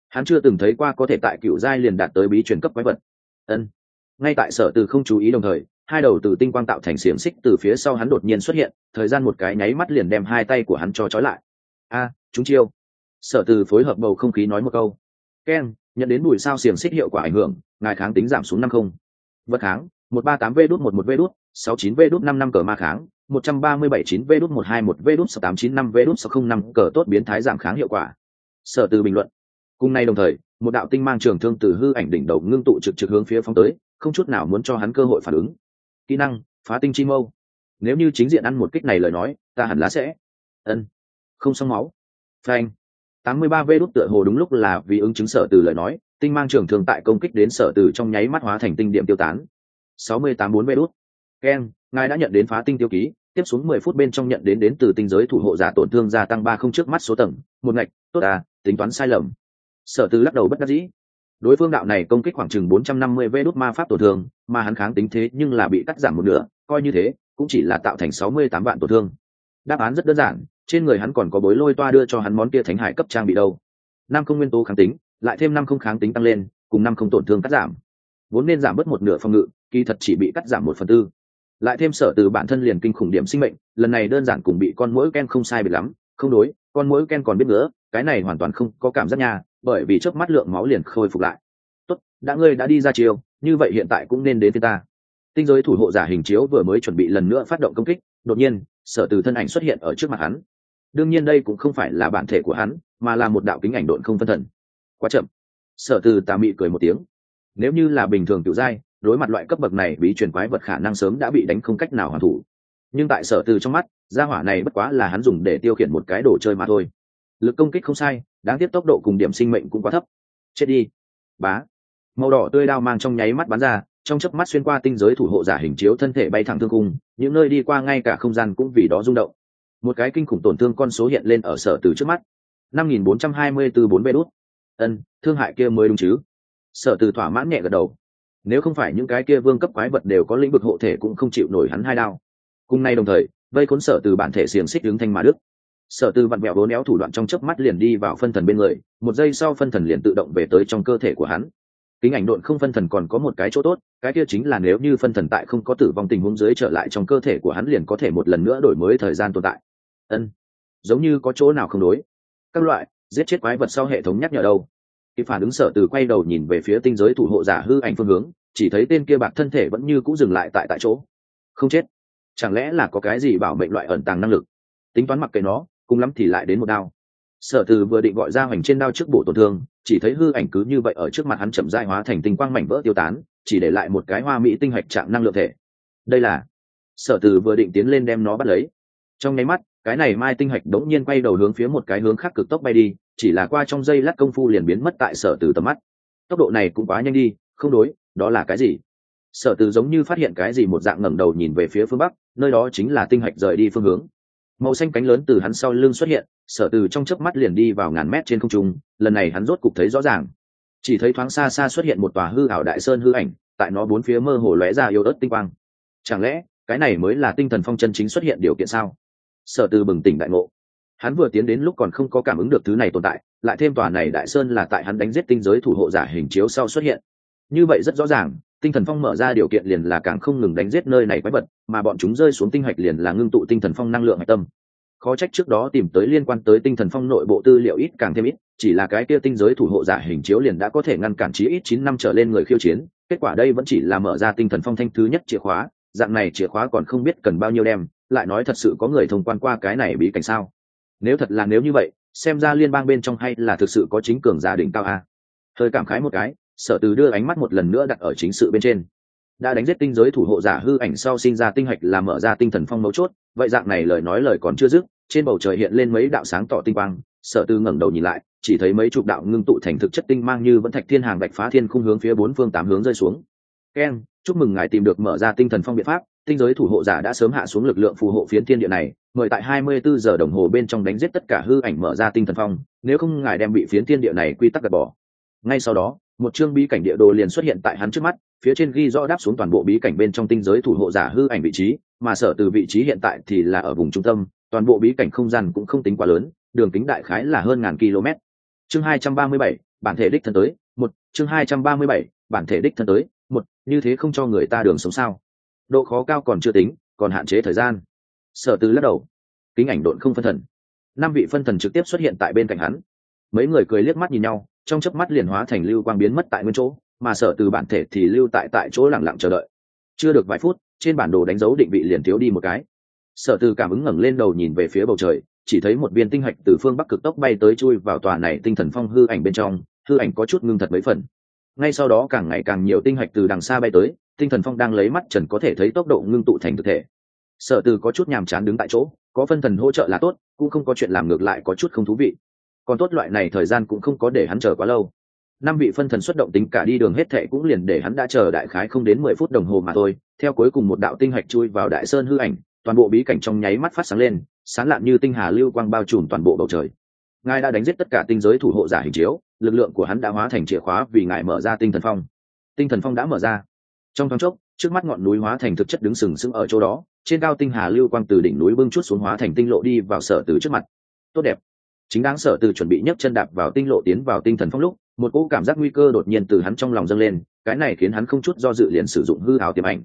Hắn chưa từng thấy qua có thể tại cựu giai liền đạt tới bí truyền cấp quái vật. Ân. Ngay tại sở từ không chú ý đồng thời hai đầu từ tinh quang tạo thành xiềng xích từ phía sau hắn đột nhiên xuất hiện, thời gian một cái nháy mắt liền đem hai tay của hắn cho trói lại. A, chúng chiêu. Sở từ phối hợp bầu không khí nói một câu. Ken, nhận đến bùi sao xiềng xích hiệu quả ảnh hưởng, ngài kháng tính giảm xuống năm không. Vật kháng, một ba tám v đút một một v đút, sáu chín v đút năm năm cờ ma kháng, một trăm ba mươi bảy chín v đút một hai một v đút, sáu tám chín năm v đút, sáu không năm cờ tốt biến thái giảm kháng hiệu quả. Sở từ bình luận. Cùng nay đồng thời, một đạo tinh mang trường thương từ hư ảnh đỉnh đầu ngưng tụ trực trực hướng phía phóng tới, không chút nào muốn cho hắn cơ hội phản ứng kỹ năng, phá tinh chi mâu. Nếu như chính diện ăn một kích này lời nói, ta hẳn lá sẽ. Ân, không xong máu. Phanh. Tám mươi ba v đốt tựa hồ đúng lúc là vì ứng chứng sở từ lời nói, tinh mang trường thường tại công kích đến sở từ trong nháy mắt hóa thành tinh điểm tiêu tán. Sáu mươi tám bốn v đốt ken, ngài đã nhận đến phá tinh tiêu ký, tiếp xuống mười phút bên trong nhận đến đến từ tinh giới thủ hộ giả tổn thương gia tăng ba không trước mắt số tầng. Một ngạch, tốt à tính toán sai lầm. Sở từ lắc đầu bất đắc dĩ đối phương đạo này công kích khoảng chừng bốn trăm năm mươi vê đốt ma pháp tổn thương, mà hắn kháng tính thế nhưng là bị cắt giảm một nửa, coi như thế, cũng chỉ là tạo thành sáu mươi tám vạn tổn thương. Đáp án rất đơn giản, trên người hắn còn có bối lôi toa đưa cho hắn món kia thánh hải cấp trang bị đâu. Năm không nguyên tố kháng tính, lại thêm năm không kháng tính tăng lên, cùng năm không tổn thương cắt giảm. Vốn nên giảm bớt một nửa phòng ngự, kỳ thật chỉ bị cắt giảm một phần tư. Lại thêm sở từ bản thân liền kinh khủng điểm sinh mệnh, lần này đơn giản cùng bị con mũi ken không sai biệt lắm, không đối, con mũi ken còn biết nữa, cái này hoàn toàn không có cảm giác nha bởi vì trước mắt lượng máu liền khôi phục lại. Tốt, đã ngươi đã đi ra chiều như vậy hiện tại cũng nên đến với ta. Tinh giới thủ hộ giả hình chiếu vừa mới chuẩn bị lần nữa phát động công kích, đột nhiên, sở từ thân ảnh xuất hiện ở trước mặt hắn. Đương nhiên đây cũng không phải là bản thể của hắn, mà là một đạo kính ảnh độn không phân thần. Quá chậm. Sở từ tà mị cười một tiếng. Nếu như là bình thường tiểu giai đối mặt loại cấp bậc này, bí truyền quái vật khả năng sớm đã bị đánh không cách nào hoàn thủ. Nhưng tại sở từ trong mắt, gia hỏa này bất quá là hắn dùng để tiêu khiển một cái đồ chơi mà thôi lực công kích không sai, đáng tiếc tốc độ cùng điểm sinh mệnh cũng quá thấp. Chết đi. Bá. Màu đỏ tươi đao mang trong nháy mắt bắn ra, trong chớp mắt xuyên qua tinh giới thủ hộ giả hình chiếu thân thể bay thẳng thương cung, những nơi đi qua ngay cả không gian cũng vì đó rung động. Một cái kinh khủng tổn thương con số hiện lên ở sở từ trước mắt. Năm nghìn bốn trăm hai mươi từ bốn bê đốt ân, thương hại kia mới đúng chứ? Sở từ thỏa mãn nhẹ gật đầu. Nếu không phải những cái kia vương cấp quái vật đều có lĩnh vực hộ thể cũng không chịu nổi hắn hai đao. Cùng nay đồng thời, vây khốn sở từ bản thể xiềng xích đứng thanh mà đức sở từ vặn mẹo bố néo thủ đoạn trong chớp mắt liền đi vào phân thần bên người, một giây sau phân thần liền tự động về tới trong cơ thể của hắn. Kính ảnh độn không phân thần còn có một cái chỗ tốt, cái kia chính là nếu như phân thần tại không có tử vong tình huống dưới trở lại trong cơ thể của hắn liền có thể một lần nữa đổi mới thời gian tồn tại. Ân, giống như có chỗ nào không đối. Các loại, giết chết quái vật sau hệ thống nhắc nhở đâu. Khi phản ứng sở từ quay đầu nhìn về phía tinh giới thủ hộ giả hư ảnh phương hướng, chỉ thấy tên kia bạc thân thể vẫn như cũng dừng lại tại tại chỗ. Không chết. Chẳng lẽ là có cái gì bảo mệnh loại ẩn tàng năng lực? Tính toán mặc kệ nó cùng lắm thì lại đến một đao. Sở từ vừa định gọi ra hoành trên đao trước bộ tổn thương, chỉ thấy hư ảnh cứ như vậy ở trước mặt hắn chậm dai hóa thành tinh quang mảnh vỡ tiêu tán, chỉ để lại một cái hoa mỹ tinh hạch trạng năng lượng thể. Đây là, sở từ vừa định tiến lên đem nó bắt lấy. Trong nháy mắt, cái này mai tinh hạch đống nhiên quay đầu hướng phía một cái hướng khác cực tốc bay đi, chỉ là qua trong giây lát công phu liền biến mất tại sở từ tầm mắt. Tốc độ này cũng quá nhanh đi, không đối, đó là cái gì? Sở từ giống như phát hiện cái gì một dạng ngẩng đầu nhìn về phía phương bắc, nơi đó chính là tinh hạch rời đi phương hướng màu xanh cánh lớn từ hắn sau lưng xuất hiện, sở từ trong chớp mắt liền đi vào ngàn mét trên không trung, lần này hắn rốt cục thấy rõ ràng. Chỉ thấy thoáng xa xa xuất hiện một tòa hư ảo đại sơn hư ảnh, tại nó bốn phía mơ hồ lóe ra yếu ớt tinh quang. Chẳng lẽ, cái này mới là tinh thần phong chân chính xuất hiện điều kiện sao? Sở từ bừng tỉnh đại ngộ. Hắn vừa tiến đến lúc còn không có cảm ứng được thứ này tồn tại, lại thêm tòa này đại sơn là tại hắn đánh giết tinh giới thủ hộ giả hình chiếu sau xuất hiện. Như vậy rất rõ ràng tinh thần phong mở ra điều kiện liền là càng không ngừng đánh giết nơi này quái vật, mà bọn chúng rơi xuống tinh hạch liền là ngưng tụ tinh thần phong năng lượng hạch tâm. Khó trách trước đó tìm tới liên quan tới tinh thần phong nội bộ tư liệu ít càng thêm ít, chỉ là cái kia tinh giới thủ hộ giả hình chiếu liền đã có thể ngăn cản chí ít chín năm trở lên người khiêu chiến, kết quả đây vẫn chỉ là mở ra tinh thần phong thanh thứ nhất chìa khóa, dạng này chìa khóa còn không biết cần bao nhiêu đem, lại nói thật sự có người thông quan qua cái này bí cảnh sao? Nếu thật là nếu như vậy, xem ra liên bang bên trong hay là thực sự có chính cường gia đình cao a. Hơi cảm khái một cái sở từ đưa ánh mắt một lần nữa đặt ở chính sự bên trên. Đã đánh giết tinh giới thủ hộ giả hư ảnh sau sinh ra tinh hạch là mở ra tinh thần phong mấu chốt, vậy dạng này lời nói lời còn chưa dứt, trên bầu trời hiện lên mấy đạo sáng tỏ tinh quang, sở tư ngẩng đầu nhìn lại, chỉ thấy mấy chục đạo ngưng tụ thành thực chất tinh mang như vẫn thạch thiên hàng bạch phá thiên khung hướng phía bốn phương tám hướng rơi xuống. Keng chúc mừng ngài tìm được mở ra tinh thần phong biện pháp, tinh giới thủ hộ giả đã sớm hạ xuống lực lượng phù hộ phiến thiên địa này, mời tại 24 giờ đồng hồ bên trong đánh giết tất cả hư ảnh mở ra tinh thần phong, nếu không ngài đem bị phiến thiên địa này quy tắc gạt bỏ ngay sau đó một chương bí cảnh địa đồ liền xuất hiện tại hắn trước mắt phía trên ghi rõ đáp xuống toàn bộ bí cảnh bên trong tinh giới thủ hộ giả hư ảnh vị trí mà sở từ vị trí hiện tại thì là ở vùng trung tâm toàn bộ bí cảnh không gian cũng không tính quá lớn đường kính đại khái là hơn ngàn km. Chương 237, bản thể đích thân tới một chương 237, bản thể đích thân tới một như thế không cho người ta đường sống sao? Độ khó cao còn chưa tính còn hạn chế thời gian. Sở từ lắc đầu. Kính ảnh độn không phân thần. Năm vị phân thần trực tiếp xuất hiện tại bên cạnh hắn. Mấy người cười liếc mắt nhìn nhau trong chớp mắt liền hóa thành lưu quang biến mất tại nguyên chỗ, mà sở từ bản thể thì lưu tại tại chỗ lặng lặng chờ đợi. Chưa được vài phút, trên bản đồ đánh dấu định vị liền thiếu đi một cái. Sở từ cảm ứng ngẩng lên đầu nhìn về phía bầu trời, chỉ thấy một viên tinh hạch từ phương bắc cực tốc bay tới chui vào tòa này tinh thần phong hư ảnh bên trong, hư ảnh có chút ngưng thật mấy phần. Ngay sau đó càng ngày càng nhiều tinh hạch từ đằng xa bay tới, tinh thần phong đang lấy mắt trần có thể thấy tốc độ ngưng tụ thành thực thể. Sở từ có chút nhàm chán đứng tại chỗ, có phân thần hỗ trợ là tốt, cũng không có chuyện làm ngược lại có chút không thú vị còn tốt loại này thời gian cũng không có để hắn chờ quá lâu. Năm vị phân thần xuất động tính cả đi đường hết thệ cũng liền để hắn đã chờ đại khái không đến mười phút đồng hồ mà thôi. Theo cuối cùng một đạo tinh hạch chui vào đại sơn hư ảnh, toàn bộ bí cảnh trong nháy mắt phát sáng lên, sáng lạn như tinh hà lưu quang bao trùm toàn bộ bầu trời. Ngài đã đánh giết tất cả tinh giới thủ hộ giả hình chiếu, lực lượng của hắn đã hóa thành chìa khóa vì ngài mở ra tinh thần phong. Tinh thần phong đã mở ra. Trong thoáng chốc, trước mắt ngọn núi hóa thành thực chất đứng sừng sững ở chỗ đó, trên cao tinh hà lưu quang từ đỉnh núi bưng chút xuống hóa thành tinh lộ đi vào sở từ trước mặt. Tốt đẹp chính đáng sở từ chuẩn bị nhấc chân đạp vào tinh lộ tiến vào tinh thần phong lúc, một cỗ cảm giác nguy cơ đột nhiên từ hắn trong lòng dâng lên, cái này khiến hắn không chút do dự liền sử dụng hư hào tiềm ảnh.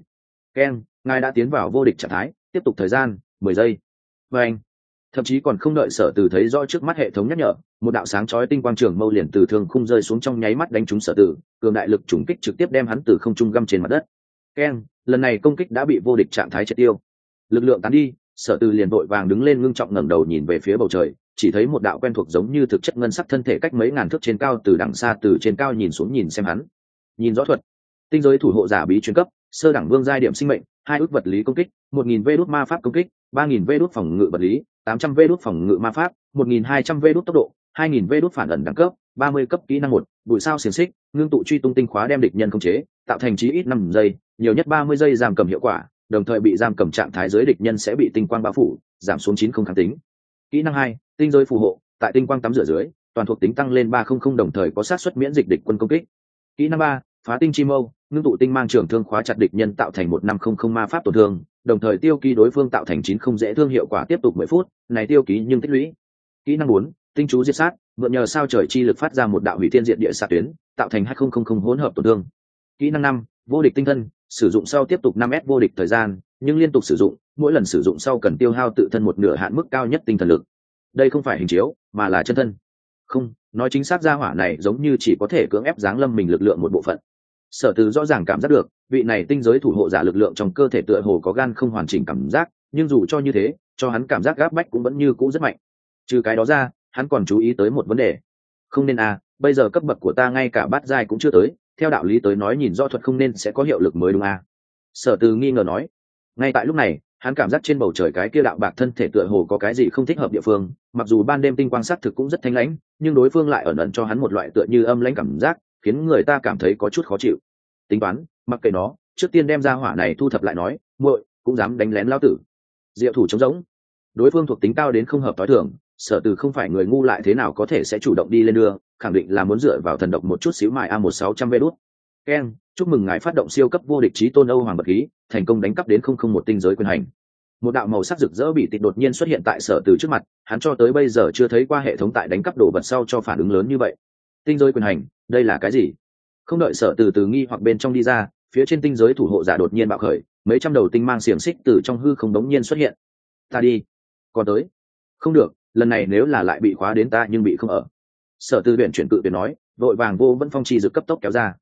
Keng ngài đã tiến vào vô địch trạng thái, tiếp tục thời gian, mười giây. Và anh, thậm chí còn không đợi sở từ thấy rõ trước mắt hệ thống nhắc nhở, một đạo sáng chói tinh quang trường mâu liền từ thường không rơi xuống trong nháy mắt đánh trúng sở tử cường đại lực trùng kích trực tiếp đem hắn từ không trung găm trên mặt đất. Keng lần này công kích đã bị vô địch trạng thái triệt tiêu. Lực lượng tán đi, sở từ liền vội vàng đứng lên ngưng trọng ngẩng đầu nhìn về phía bầu trời chỉ thấy một đạo quen thuộc giống như thực chất ngân sắc thân thể cách mấy ngàn thước trên cao từ đằng xa từ trên cao nhìn xuống nhìn xem hắn. Nhìn rõ thuật. Tinh giới thủ hộ giả bí chuyên cấp, sơ đẳng vương giai điểm sinh mệnh, hai ước vật lý công kích, một nghìn vê đốt ma pháp công kích, ba nghìn vê đốt phòng ngự vật lý, tám trăm vê đốt phòng ngự ma pháp, một nghìn hai trăm vê đốt tốc độ, hai nghìn vê đốt phản ẩn đẳng cấp, ba mươi cấp kỹ năng một bụi sao xiềng xích, ngưng tụ truy tung tinh khóa đem địch nhân không chế, tạo thành chí ít năm giây, nhiều nhất ba mươi giây giam cầm hiệu quả, đồng thời bị giam cầm trạng thái giới địch nhân sẽ bị tinh quang bao phủ, giảm xuống chín không kháng tính. Kỹ năng hai tinh giới phù hộ, tại tinh quang tắm rửa dưới, toàn thuộc tính tăng lên ba không không đồng thời có sát xuất miễn dịch địch quân công kích. Kỹ năng ba, phá tinh chi mâu, ngưng tụ tinh mang trường thương khóa chặt địch nhân tạo thành một năm không không ma pháp tổn thương, đồng thời tiêu ký đối phương tạo thành chín không dễ thương hiệu quả tiếp tục mười phút, này tiêu ký nhưng tích lũy. Kỹ năng bốn, tinh chú diệt sát, mượn nhờ sao trời chi lực phát ra một đạo hủy thiên diện địa xạ tuyến, tạo thành hai không không không hỗn hợp tổn thương. Kỹ năng năm, vô địch tinh thân, sử dụng sau tiếp tục năm s vô địch thời gian, nhưng liên tục sử dụng, mỗi lần sử dụng sau cần tiêu hao tự thân một nửa hạn mức cao nhất tinh thần lực đây không phải hình chiếu, mà là chân thân. Không, nói chính xác ra hỏa này giống như chỉ có thể cưỡng ép giáng lâm mình lực lượng một bộ phận. Sở từ rõ ràng cảm giác được, vị này tinh giới thủ hộ giả lực lượng trong cơ thể tựa hồ có gan không hoàn chỉnh cảm giác, nhưng dù cho như thế, cho hắn cảm giác gáp bách cũng vẫn như cũ rất mạnh. Trừ cái đó ra, hắn còn chú ý tới một vấn đề. Không nên à bây giờ cấp bậc của ta ngay cả bát giai cũng chưa tới, theo đạo lý tới nói nhìn do thuật không nên sẽ có hiệu lực mới đúng à? Sở từ nghi ngờ nói. Ngay tại lúc này hắn cảm giác trên bầu trời cái kia đạo bạc thân thể tựa hồ có cái gì không thích hợp địa phương, mặc dù ban đêm tinh quang sát thực cũng rất thanh lãnh, nhưng đối phương lại ẩn ẩn cho hắn một loại tựa như âm lãnh cảm giác, khiến người ta cảm thấy có chút khó chịu. Tính toán, mặc kệ nó, trước tiên đem ra hỏa này thu thập lại nói, muội, cũng dám đánh lén lao tử. Diệu thủ trống rỗng. Đối phương thuộc tính cao đến không hợp t h i thường, sở từ không phải người ngu lại thế nào có thể sẽ chủ động đi lên đưa, khẳng định là muốn dựa vào thần độc một chút xíu mại a một sáu trăm vê đốt keng chúc mừng ngài phát động siêu cấp vô địch trí tôn âu hoàng bậc khí, thành công đánh cắp đến không không một tinh giới quyền hành. Một đạo màu sắc rực rỡ bị tịch đột nhiên xuất hiện tại sở từ trước mặt, hắn cho tới bây giờ chưa thấy qua hệ thống tại đánh cắp đồ vật sau cho phản ứng lớn như vậy. Tinh giới quyền hành, đây là cái gì? Không đợi sở từ từ nghi hoặc bên trong đi ra, phía trên tinh giới thủ hộ giả đột nhiên bạo khởi, mấy trăm đầu tinh mang xiềng xích từ trong hư không đống nhiên xuất hiện. Ta đi. Còn tới. Không được, lần này nếu là lại bị khóa đến ta nhưng bị không ở. Sở tư huyện chuyển cự tuyệt nói, vội vàng vô vẫn phong chi dực cấp tốc kéo ra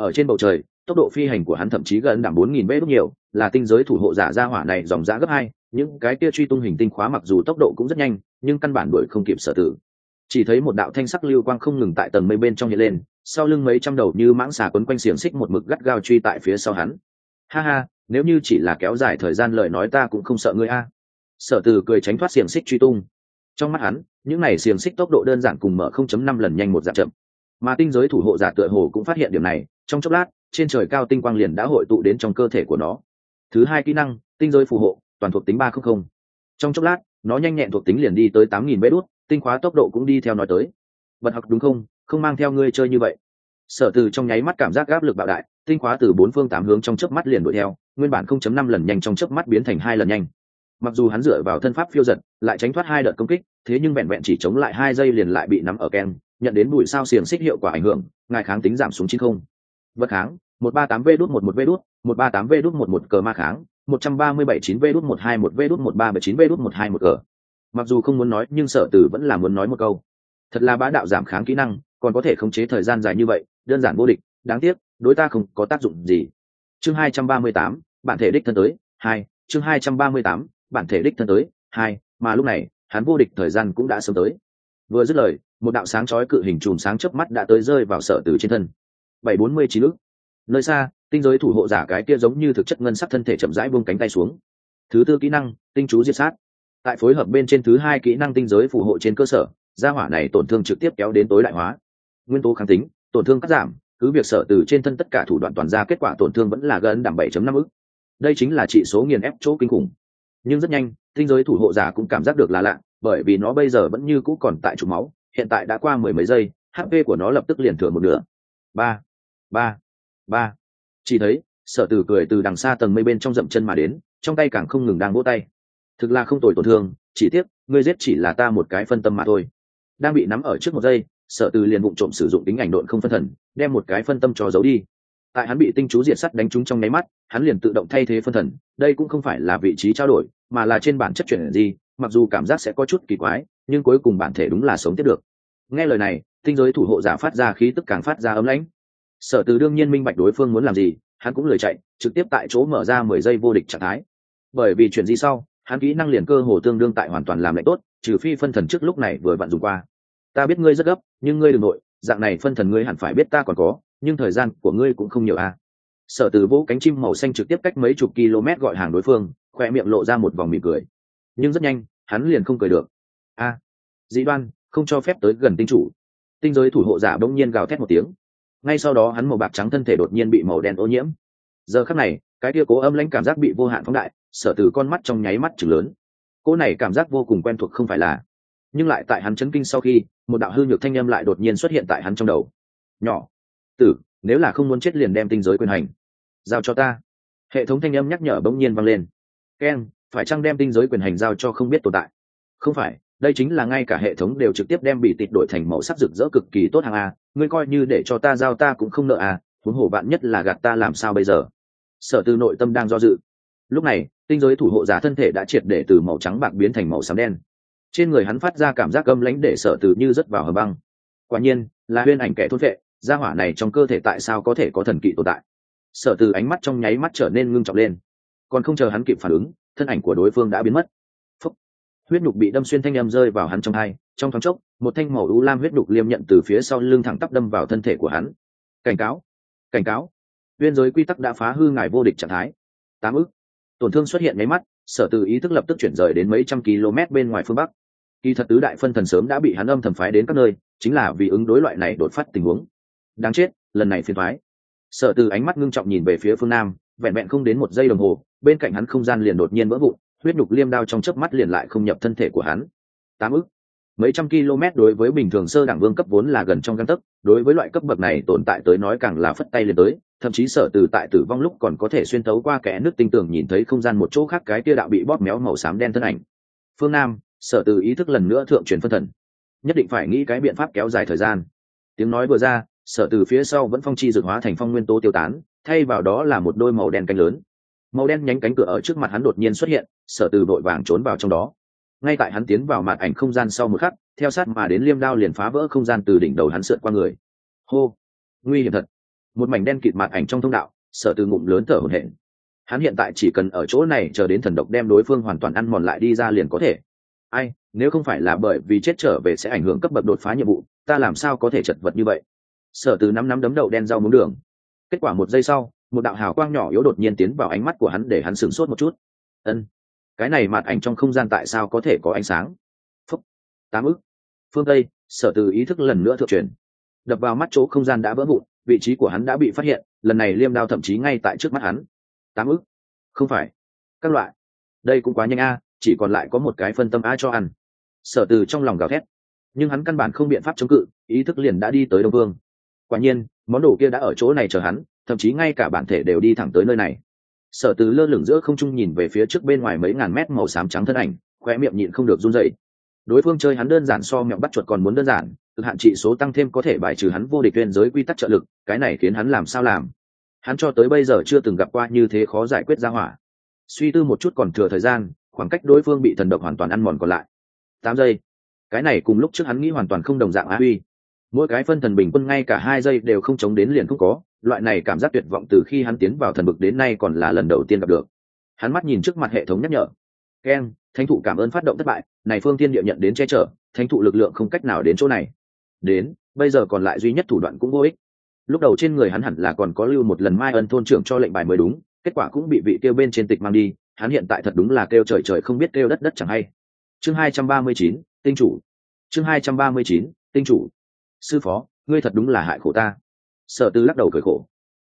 ở trên bầu trời, tốc độ phi hành của hắn thậm chí gần đảm bốn nghìn mét nhiều, là tinh giới thủ hộ giả ra hỏa này dòng giá gấp hai, những cái kia truy tung hình tinh khóa mặc dù tốc độ cũng rất nhanh, nhưng căn bản đuổi không kịp sở tử. Chỉ thấy một đạo thanh sắc lưu quang không ngừng tại tầng mây bên trong hiện lên, sau lưng mấy trăm đầu như mãng xà quấn quanh xiềng xích một mực gắt gao truy tại phía sau hắn. Ha ha, nếu như chỉ là kéo dài thời gian lời nói ta cũng không sợ ngươi a. Sở từ cười tránh thoát xiềng xích truy tung. Trong mắt hắn, những này xiềng xích tốc độ đơn giản cùng mở 0.5 lần nhanh một dạng chậm. Mà tinh giới thủ hộ giả tựa hồ cũng phát hiện điểm này trong chốc lát, trên trời cao tinh quang liền đã hội tụ đến trong cơ thể của nó. Thứ hai kỹ năng, tinh giới phù hộ, toàn thuộc tính ba trăm linh trong chốc lát, nó nhanh nhẹn thuộc tính liền đi tới tám nghìn bê đốt tinh khóa tốc độ cũng đi theo nói tới. Bật học đúng không? Không mang theo ngươi chơi như vậy. Sở từ trong nháy mắt cảm giác áp lực bạo đại, tinh khóa từ bốn phương tám hướng trong chớp mắt liền đuổi theo, nguyên bản 0.5 lần nhanh trong chớp mắt biến thành hai lần nhanh. Mặc dù hắn dựa vào thân pháp phiêu giật, lại tránh thoát hai đợt công kích, thế nhưng vẹn vẹn chỉ chống lại hai giây liền lại bị nắm ở ken nhận đến bụi sao xiềng xích hiệu quả ảnh hưởng, ngài kháng tính giảm xuống chín không vật kháng, một ba tám v đút một một v đút, một ba tám v đút một một cờ ma kháng, một trăm ba mươi bảy chín v đút một hai một v đút một ba bảy chín v đút một hai một cờ. Mặc dù không muốn nói, nhưng sở tử vẫn là muốn nói một câu. Thật là bá đạo giảm kháng kỹ năng, còn có thể khống chế thời gian dài như vậy, đơn giản vô địch, đáng tiếc, đối ta không có tác dụng gì. Chương hai trăm ba mươi tám, bản thể đích thân tới, hai, chương hai trăm ba mươi tám, bản thể đích thân tới, hai, mà lúc này, hắn vô địch thời gian cũng đã sớm tới. Vừa dứt lời, một đạo sáng chói cự hình chùm sáng chớp mắt đã tới rơi vào sở tử trên thân bảy bốn mươi chín ức. Nơi xa, tinh giới thủ hộ giả cái kia giống như thực chất ngân sắc thân thể chậm rãi buông cánh tay xuống. Thứ tư kỹ năng, tinh chú diệt sát. Tại phối hợp bên trên thứ hai kỹ năng tinh giới phù hộ trên cơ sở, gia hỏa này tổn thương trực tiếp kéo đến tối đại hóa. Nguyên tố kháng tính, tổn thương cắt giảm, cứ việc sở từ trên thân tất cả thủ đoạn toàn ra kết quả tổn thương vẫn là gần đảm 7.5 ức. Đây chính là chỉ số nghiền ép chỗ kinh khủng. Nhưng rất nhanh, tinh giới thủ hộ giả cũng cảm giác được là lạ, bởi vì nó bây giờ vẫn như cũ còn tại chủ máu, hiện tại đã qua mười mấy giây hp của nó lập tức liền thừa một nửa. Ba ba ba. Chỉ thấy sở tử cười từ đằng xa tầng mây bên trong dậm chân mà đến, trong tay càng không ngừng đang vỗ tay. Thực là không tồi tổn thương, chỉ tiếc, ngươi giết chỉ là ta một cái phân tâm mà thôi. Đang bị nắm ở trước một giây sở từ liền vụng trộm sử dụng tính ảnh độn không phân thần, đem một cái phân tâm cho giấu đi. Tại hắn bị tinh chú diệt sắt đánh trúng trong nháy mắt, hắn liền tự động thay thế phân thần, đây cũng không phải là vị trí trao đổi, mà là trên bản chất chuyển gì, mặc dù cảm giác sẽ có chút kỳ quái, nhưng cuối cùng bản thể đúng là sống tiếp được. Nghe lời này, tinh giới thủ hộ giả phát ra khí tức càng phát ra ấm lãnh sở từ đương nhiên minh bạch đối phương muốn làm gì hắn cũng lười chạy trực tiếp tại chỗ mở ra mười giây vô địch trạng thái. Bởi vì chuyện gì sau hắn kỹ năng liền cơ hồ tương đương tại hoàn toàn làm lại tốt trừ phi phân thần trước lúc này vừa vặn dùng qua. Ta biết ngươi rất gấp nhưng ngươi đừng nội dạng này phân thần ngươi hẳn phải biết ta còn có nhưng thời gian của ngươi cũng không nhiều à. sở từ vỗ cánh chim màu xanh trực tiếp cách mấy chục km gọi hàng đối phương khoe miệng lộ ra một vòng mỉm cười. Nhưng rất nhanh hắn liền không cười được. A à, dĩ đoan không cho phép tới gần tinh chủ. Tinh giới thủ hộ giả bỗng nhiên gào thét một tiếng ngay sau đó hắn màu bạc trắng thân thể đột nhiên bị màu đen ô nhiễm. Giờ khắc này, cái kia cố âm lãnh cảm giác bị vô hạn phóng đại, sở từ con mắt trong nháy mắt chừng lớn. Cô này cảm giác vô cùng quen thuộc không phải là. Nhưng lại tại hắn chấn kinh sau khi, một đạo hư nhược thanh â m lại đột nhiên xuất hiện tại hắn trong đầu. Nhỏ. Tử, nếu là không muốn chết liền đem tinh giới quyền hành. Giao cho ta. Hệ thống thanh âm nhắc nhở bỗng nhiên vang lên. Ken, phải chăng đem tinh giới quyền hành giao cho không biết tồn tại? Không phải, đây chính là ngay cả hệ thống đều trực tiếp đem bị tịt đổi thành màu sắc rực rỡ cực kỳ tốt hàng a ngươi coi như để cho ta giao ta cũng không nợ à huống hồ bạn nhất là gạt ta làm sao bây giờ? Sở từ nội tâm đang do dự. Lúc này, tinh giới thủ hộ giả thân thể đã triệt để từ màu trắng bạc biến thành màu xám đen. Trên người hắn phát ra cảm giác âm lãnh để sở từ như rớt vào hầm băng. Quả nhiên, là huyên ảnh kẻ thốt vệ, gia hỏa này trong cơ thể tại sao có thể có thần kỵ tồn tại? Sở từ ánh mắt trong nháy mắt trở nên ngưng trọng lên. Còn không chờ hắn kịp phản ứng, thân ảnh của đối phương đã biến mất huyết nhục bị đâm xuyên thanh âm rơi vào hắn trong hai, trong thoáng chốc, một thanh màu u lam huyết nhục liêm nhận từ phía sau lưng thẳng tắp đâm vào thân thể của hắn. Cảnh cáo cảnh cáo. Biên giới quy tắc đã phá hư ngài vô địch trạng thái. Tám ức. Tổn thương xuất hiện mấy mắt, sở từ ý thức lập tức chuyển rời đến mấy trăm km bên ngoài phương bắc. Kỳ thật tứ đại phân thần sớm đã bị hắn âm thầm phái đến các nơi, chính là vì ứng đối loại này đột phát tình huống. Đáng chết, lần này phiền thoái sở từ ánh mắt ngưng trọng nhìn về phía phương nam, vẹn vẹn không đến một giây đồng hồ, bên cạnh hắn không gian liền đột nhiên vỡ vụn huyết nhục liêm đao trong chớp mắt liền lại không nhập thân thể của hắn. Tám ức. Mấy trăm km đối với bình thường sơ đẳng vương cấp vốn là gần trong găng tấc, đối với loại cấp bậc này tồn tại tới nói càng là phất tay lên tới, thậm chí sở từ tại tử vong lúc còn có thể xuyên tấu qua kẽ nước tinh tường nhìn thấy không gian một chỗ khác cái tia đạo bị bóp méo màu xám đen thân ảnh. Phương nam, sở từ ý thức lần nữa thượng truyền phân thần. Nhất định phải nghĩ cái biện pháp kéo dài thời gian. Tiếng nói vừa ra, sở từ phía sau vẫn phong chi dược hóa thành phong nguyên tố tiêu tán, thay vào đó là một đôi màu đen cánh lớn màu đen nhánh cánh cửa ở trước mặt hắn đột nhiên xuất hiện, sở từ vội vàng trốn vào trong đó. Ngay tại hắn tiến vào mặt ảnh không gian sau một khắc, theo sát mà đến liêm đao liền phá vỡ không gian từ đỉnh đầu hắn sượt qua người. Hô! Nguy hiểm thật! Một mảnh đen kịt mặt ảnh trong thông đạo, sở từ ngụm lớn thở hổn hển. Hắn hiện tại chỉ cần ở chỗ này chờ đến thần độc đem đối phương hoàn toàn ăn mòn lại đi ra liền có thể. Ai, nếu không phải là bởi vì chết trở về sẽ ảnh hưởng cấp bậc đột phá nhiệm vụ, ta làm sao có thể chật vật như vậy? Sở từ nắm nắm đấm đầu đen rau muống đường. Kết quả một giây sau một đạo hào quang nhỏ yếu đột nhiên tiến vào ánh mắt của hắn để hắn sửng sốt một chút. Ân, cái này mặt ảnh trong không gian tại sao có thể có ánh sáng? Phúc, tám ức. Phương tây, sở từ ý thức lần nữa thượng truyền. Đập vào mắt chỗ không gian đã vỡ vụn, vị trí của hắn đã bị phát hiện, lần này liêm đao thậm chí ngay tại trước mắt hắn. Tám ức? Không phải. Các loại. Đây cũng quá nhanh a, chỉ còn lại có một cái phân tâm a cho ăn. Sở từ trong lòng gào thét. Nhưng hắn căn bản không biện pháp chống cự, ý thức liền đã đi tới đông vương. Quả nhiên, món đồ kia đã ở chỗ này chờ hắn thậm chí ngay cả bản thể đều đi thẳng tới nơi này. Sở từ lơ lửng giữa không trung nhìn về phía trước bên ngoài mấy ngàn mét màu xám trắng thân ảnh khoe miệng nhịn không được run dậy đối phương chơi hắn đơn giản so mẹo bắt chuột còn muốn đơn giản tự hạn trị số tăng thêm có thể bài trừ hắn vô địch tuyên giới quy tắc trợ lực, cái này khiến hắn làm sao làm? Hắn cho tới bây giờ chưa từng gặp qua như thế khó giải quyết ra hỏa. Suy tư một chút còn thừa thời gian, khoảng cách đối phương bị thần độc hoàn toàn ăn mòn còn lại. Tám giây. Cái này cùng lúc trước hắn nghĩ hoàn toàn không đồng dạng á huy mỗi cái phân thần bình quân ngay cả hai giây đều không chống đến liền không có, loại này cảm giác tuyệt vọng từ khi hắn tiến vào thần bực đến nay còn là lần đầu tiên gặp được. Hắn mắt nhìn trước mặt hệ thống nhắc nhở. Keng thánh thụ cảm ơn phát động thất bại, này phương tiên địa nhận đến che chở, thánh thụ lực lượng không cách nào đến chỗ này. Đến, bây giờ còn lại duy nhất thủ đoạn cũng vô ích. Lúc đầu trên người hắn hẳn là còn có lưu một lần mai ân thôn trưởng cho lệnh bài mới đúng, kết quả cũng bị vị kêu bên trên tịch mang đi, hắn hiện tại thật đúng là kêu trời trời không biết kêu đất đất chẳng hay. Chương hai trăm ba mươi chín, tinh chủ. Chương hai trăm ba mươi chín, tinh chủ sư phó, ngươi thật đúng là hại khổ ta. Sở tư lắc đầu cười khổ.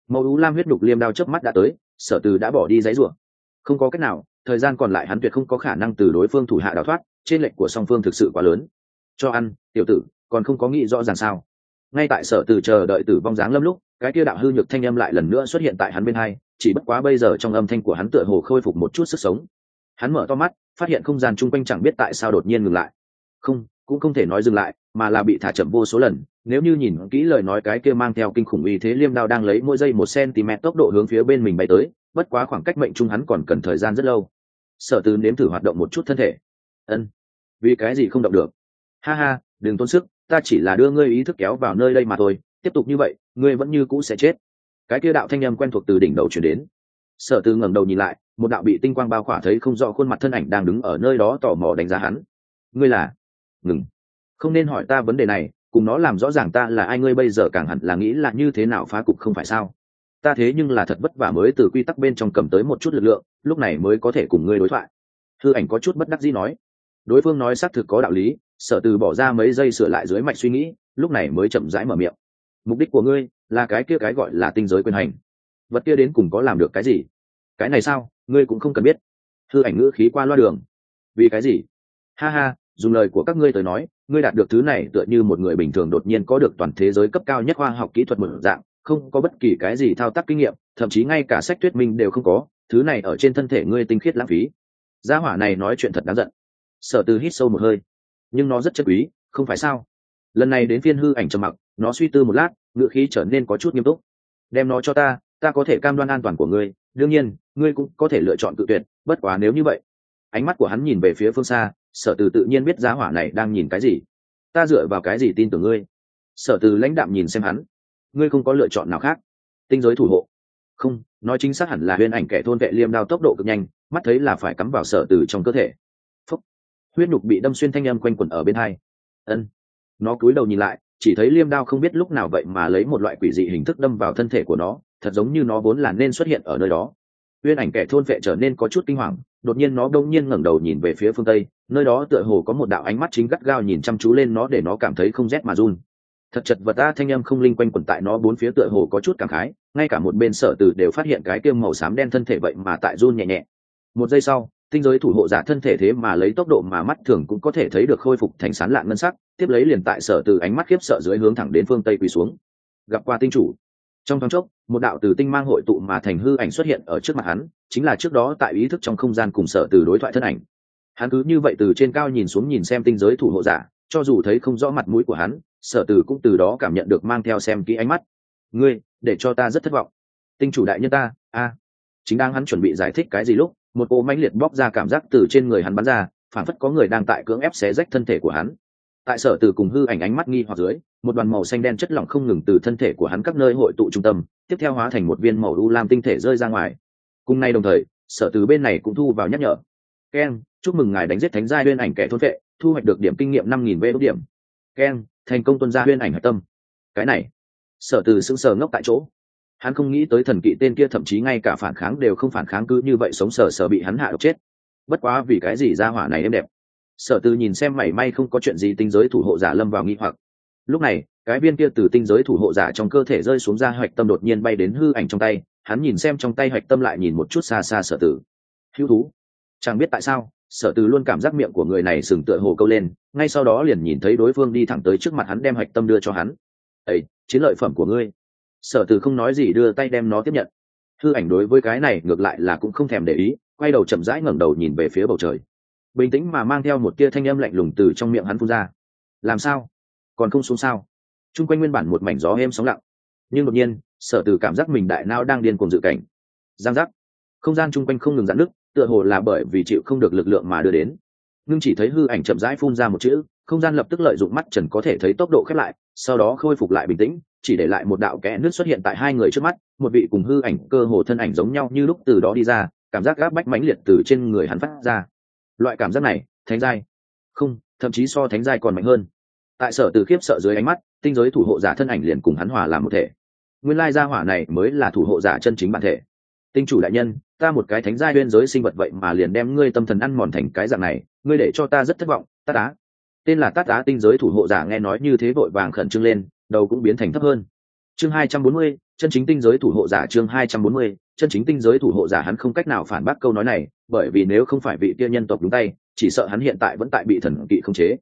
Mẫu ú lam huyết đục liêm đao chớp mắt đã tới, sở từ đã bỏ đi giấy rủa không có cách nào, thời gian còn lại hắn tuyệt không có khả năng từ đối phương thủ hạ đào thoát, trên lệnh của song phương thực sự quá lớn. Cho ăn, tiểu tử, còn không có nghĩ rõ ràng sao? Ngay tại sở từ chờ đợi tử vong dáng lâm lúc, cái kia đạo hư nhược thanh âm lại lần nữa xuất hiện tại hắn bên hai, chỉ bất quá bây giờ trong âm thanh của hắn tựa hồ khôi phục một chút sức sống. Hắn mở to mắt, phát hiện không gian chung quanh chẳng biết tại sao đột nhiên ngừng lại. Không, cũng không thể nói dừng lại mà là bị thả chậm vô số lần. Nếu như nhìn kỹ lời nói cái kia mang theo kinh khủng uy thế liêm đao đang lấy mỗi giây một cm tốc độ hướng phía bên mình bay tới, bất quá khoảng cách mệnh trung hắn còn cần thời gian rất lâu. Sở từ nếm thử hoạt động một chút thân thể. Ân, vì cái gì không động được? Ha ha, đừng tốn sức, ta chỉ là đưa ngươi ý thức kéo vào nơi đây mà thôi, tiếp tục như vậy, ngươi vẫn như cũ sẽ chết. Cái kia đạo thanh âm quen thuộc từ đỉnh đầu chuyển đến. Sở từ ngẩng đầu nhìn lại, một đạo bị tinh quang bao khỏa thấy không rõ khuôn mặt thân ảnh đang đứng ở nơi đó tò mò đánh giá hắn. Ngươi là? Ngừng không nên hỏi ta vấn đề này, cùng nó làm rõ ràng ta là ai, ngươi bây giờ càng hẳn là nghĩ là như thế nào phá cục không phải sao? Ta thế nhưng là thật vất vả mới từ quy tắc bên trong cầm tới một chút lực lượng, lúc này mới có thể cùng ngươi đối thoại. Thư ảnh có chút bất đắc dĩ nói. Đối phương nói xác thực có đạo lý sở từ bỏ ra mấy giây sửa lại dưới mạch suy nghĩ, lúc này mới chậm rãi mở miệng. Mục đích của ngươi là cái kia cái gọi là tinh giới quyền hành. Vật kia đến cùng có làm được cái gì? Cái này sao? Ngươi cũng không cần biết. Thư ảnh ngữ khí qua loa đường. Vì cái gì? Ha ha, dùng lời của các ngươi tới nói ngươi đạt được thứ này tựa như một người bình thường đột nhiên có được toàn thế giới cấp cao nhất khoa học kỹ thuật một dạng, không có bất kỳ cái gì thao tác kinh nghiệm, thậm chí ngay cả sách thuyết minh đều không có, thứ này ở trên thân thể ngươi tinh khiết lãng phí. Gia hỏa này nói chuyện thật đáng giận. Sở từ hít sâu một hơi. Nhưng nó rất chất quý, không phải sao? Lần này đến phiên hư ảnh trầm mặc, nó suy tư một lát, ngựa khí trở nên có chút nghiêm túc. Đem nó cho ta ta có thể cam đoan an toàn của ngươi, đương nhiên, ngươi cũng có thể lựa chọn tự tuyệt, bất quá nếu như vậy, ánh mắt của hắn nhìn về phía phương xa sở từ tự nhiên biết giá hỏa này đang nhìn cái gì. Ta dựa vào cái gì tin tưởng ngươi? Sở từ lãnh đạm nhìn xem hắn. Ngươi không có lựa chọn nào khác. Tinh giới thủ hộ. Không, nói chính xác hẳn là huyên ảnh kẻ thôn vệ liêm đao tốc độ cực nhanh, mắt thấy là phải cắm vào sở từ trong cơ thể. Phúc. huyết nhục bị đâm xuyên thanh âm quanh quẩn ở bên hai. Ân. Nó cúi đầu nhìn lại, chỉ thấy liêm đao không biết lúc nào vậy mà lấy một loại quỷ dị hình thức đâm vào thân thể của nó, thật giống như nó vốn là nên xuất hiện ở nơi đó. Huyên ảnh kẻ thôn vệ trở nên có chút kinh hoàng, đột nhiên nó đông nhiên ngẩng đầu nhìn về phía phương tây nơi đó tựa hồ có một đạo ánh mắt chính gắt gao nhìn chăm chú lên nó để nó cảm thấy không rét mà run. Thật chật vật ta, thanh âm không linh quanh quẩn tại nó bốn phía tựa hồ có chút cảm khái, ngay cả một bên sở từ đều phát hiện cái kiêm màu xám đen thân thể vậy mà tại run nhẹ nhẹ. Một giây sau, tinh giới thủ hộ giả thân thể thế mà lấy tốc độ mà mắt thường cũng có thể thấy được khôi phục thành sán lạn ngân sắc, tiếp lấy liền tại sở từ ánh mắt khiếp sợ dưới hướng thẳng đến phương tây quỳ xuống. Gặp qua tinh chủ. Trong thoáng chốc, một đạo từ tinh mang hội tụ mà thành hư ảnh xuất hiện ở trước mặt hắn, chính là trước đó tại ý thức trong không gian cùng sở từ đối thoại thân ảnh hắn cứ như vậy từ trên cao nhìn xuống nhìn xem tinh giới thủ hộ giả, cho dù thấy không rõ mặt mũi của hắn, sở từ cũng từ đó cảm nhận được mang theo xem kỹ ánh mắt. Ngươi, để cho ta rất thất vọng. Tinh chủ đại nhân ta, a. Chính đang hắn chuẩn bị giải thích cái gì lúc, một cô mãnh liệt bóc ra cảm giác từ trên người hắn bắn ra phản phất có người đang tại cưỡng ép xé rách thân thể của hắn. Tại sở từ cùng hư ảnh ánh mắt nghi hoặc dưới, một đoàn màu xanh đen chất lỏng không ngừng từ thân thể của hắn các nơi hội tụ trung tâm, tiếp theo hóa thành một viên màu u lam tinh thể rơi ra ngoài. Cùng nay đồng thời, sở từ bên này cũng thu vào nhắc nhở. Keng chúc mừng ngài đánh giết thánh gia huyên ảnh kẻ thôn vệ, thu hoạch được điểm kinh nghiệm năm nghìn v điểm. Keng thành công tuân gia huyên ảnh hạch tâm. Cái này, sở từ sững sờ ngốc tại chỗ. Hắn không nghĩ tới thần kỵ tên kia thậm chí ngay cả phản kháng đều không phản kháng cứ như vậy sống sờ sờ bị hắn hạ độc chết. Bất quá vì cái gì ra hỏa này êm đẹp? Sở từ nhìn xem mảy may không có chuyện gì tinh giới thủ hộ giả lâm vào nghi hoặc. Lúc này, cái viên kia từ tinh giới thủ hộ giả trong cơ thể rơi xuống ra hoạch tâm đột nhiên bay đến hư ảnh trong tay. Hắn nhìn xem trong tay hoạch tâm lại nhìn một chút xa xa sở tử hữu thú, chẳng biết tại sao sở từ luôn cảm giác miệng của người này sừng tựa hồ câu lên, ngay sau đó liền nhìn thấy đối phương đi thẳng tới trước mặt hắn đem hạch tâm đưa cho hắn. Ấy chiến lợi phẩm của ngươi. Sở từ không nói gì đưa tay đem nó tiếp nhận. Thư ảnh đối với cái này ngược lại là cũng không thèm để ý, quay đầu chậm rãi ngẩng đầu nhìn về phía bầu trời. Bình tĩnh mà mang theo một tia thanh âm lạnh lùng từ trong miệng hắn phun ra. Làm sao? Còn không xuống sao? T r u n g quanh nguyên bản một mảnh gió êm sóng lặng. Nhưng đột nhiên, sở từ cảm giác mình đại nao đang điên cùng dự cảnh. Giang giác. Không gian chung quanh không ngừng giãn nứt tựa hồ là bởi vì chịu không được lực lượng mà đưa đến. Nhưng chỉ thấy hư ảnh chậm rãi phun ra một chữ, không gian lập tức lợi dụng mắt trần có thể thấy tốc độ khép lại, sau đó khôi phục lại bình tĩnh, chỉ để lại một đạo kẽ nước xuất hiện tại hai người trước mắt, một vị cùng hư ảnh cơ hồ thân ảnh giống nhau như lúc từ đó đi ra, cảm giác gáp bách mãnh liệt từ trên người hắn phát ra. Loại cảm giác này, thánh giai. Không, thậm chí so thánh giai còn mạnh hơn. Tại sở từ khiếp sợ dưới ánh mắt, tinh giới thủ hộ giả thân ảnh liền cùng hắn hòa làm một thể. Nguyên lai gia hỏa này mới là thủ hộ giả chân chính bản thể tinh chủ đại nhân, ta một cái thánh giai bên giới sinh vật vậy mà liền đem ngươi tâm thần ăn mòn thành cái dạng này, ngươi để cho ta rất thất vọng, tát á. Tên là tát á tinh giới thủ hộ giả nghe nói như thế vội vàng khẩn trương lên, đầu cũng biến thành thấp hơn. Chương hai trăm bốn mươi, chân chính tinh giới thủ hộ giả chương hai trăm bốn mươi, chân chính tinh giới thủ hộ giả hắn không cách nào phản bác câu nói này, bởi vì nếu không phải vị kia nhân tộc đúng tay, chỉ sợ hắn hiện tại vẫn tại bị thần kỵ không chế.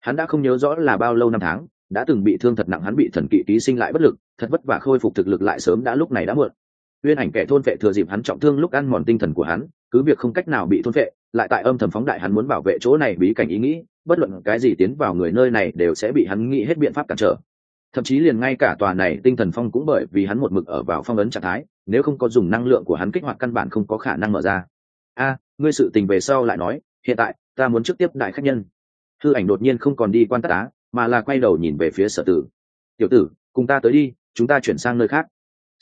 Hắn đã không nhớ rõ là bao lâu năm tháng, đã từng bị thương thật nặng hắn bị thần kỵ ký sinh lại bất lực, thật vất vả khôi phục thực lực lại sớm đã lúc này đã muộn uyên ảnh kẻ thôn vệ thừa dịp hắn trọng thương lúc ăn mòn tinh thần của hắn, cứ việc không cách nào bị thôn vệ, lại tại âm thầm phóng đại hắn muốn bảo vệ chỗ này bí cảnh ý nghĩ, bất luận cái gì tiến vào người nơi này đều sẽ bị hắn nghĩ hết biện pháp cản trở. Thậm chí liền ngay cả tòa này tinh thần phong cũng bởi vì hắn một mực ở vào phong ấn trạng thái, nếu không có dùng năng lượng của hắn kích hoạt căn bản không có khả năng mở ra. A, ngươi sự tình về sau lại nói, hiện tại, ta muốn trực tiếp đại khách nhân. Thư ảnh đột nhiên không còn đi quan tất á, mà là quay đầu nhìn về phía sở tử. Tiểu tử, cùng ta tới đi, chúng ta chuyển sang nơi khác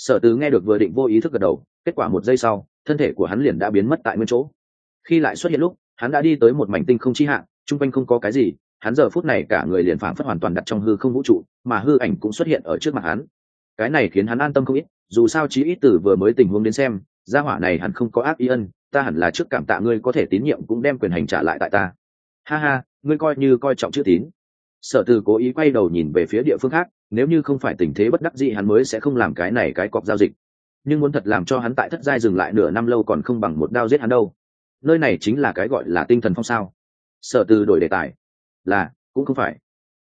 sở tứ nghe được vừa định vô ý thức gật đầu, kết quả một giây sau, thân thể của hắn liền đã biến mất tại nguyên chỗ. Khi lại xuất hiện lúc, hắn đã đi tới một mảnh tinh không chi hạng, chung quanh không có cái gì, hắn giờ phút này cả người liền phảng phất hoàn toàn đặt trong hư không vũ trụ, mà hư ảnh cũng xuất hiện ở trước mặt hắn. Cái này khiến hắn an tâm không ít, dù sao chí ít từ vừa mới tình huống đến xem, gia hỏa này hắn không có ác ý ân, ta hẳn là trước cảm tạ ngươi có thể tín nhiệm cũng đem quyền hành trả lại tại ta. Ha ha, ngươi coi như coi trọng chữ tín sở từ cố ý quay đầu nhìn về phía địa phương khác, nếu như không phải tình thế bất đắc dĩ hắn mới sẽ không làm cái này cái cọc giao dịch. Nhưng muốn thật làm cho hắn tại thất giai dừng lại nửa năm lâu còn không bằng một đao giết hắn đâu. Nơi này chính là cái gọi là tinh thần phong sao. Sở từ đổi đề tài. Là, cũng không phải.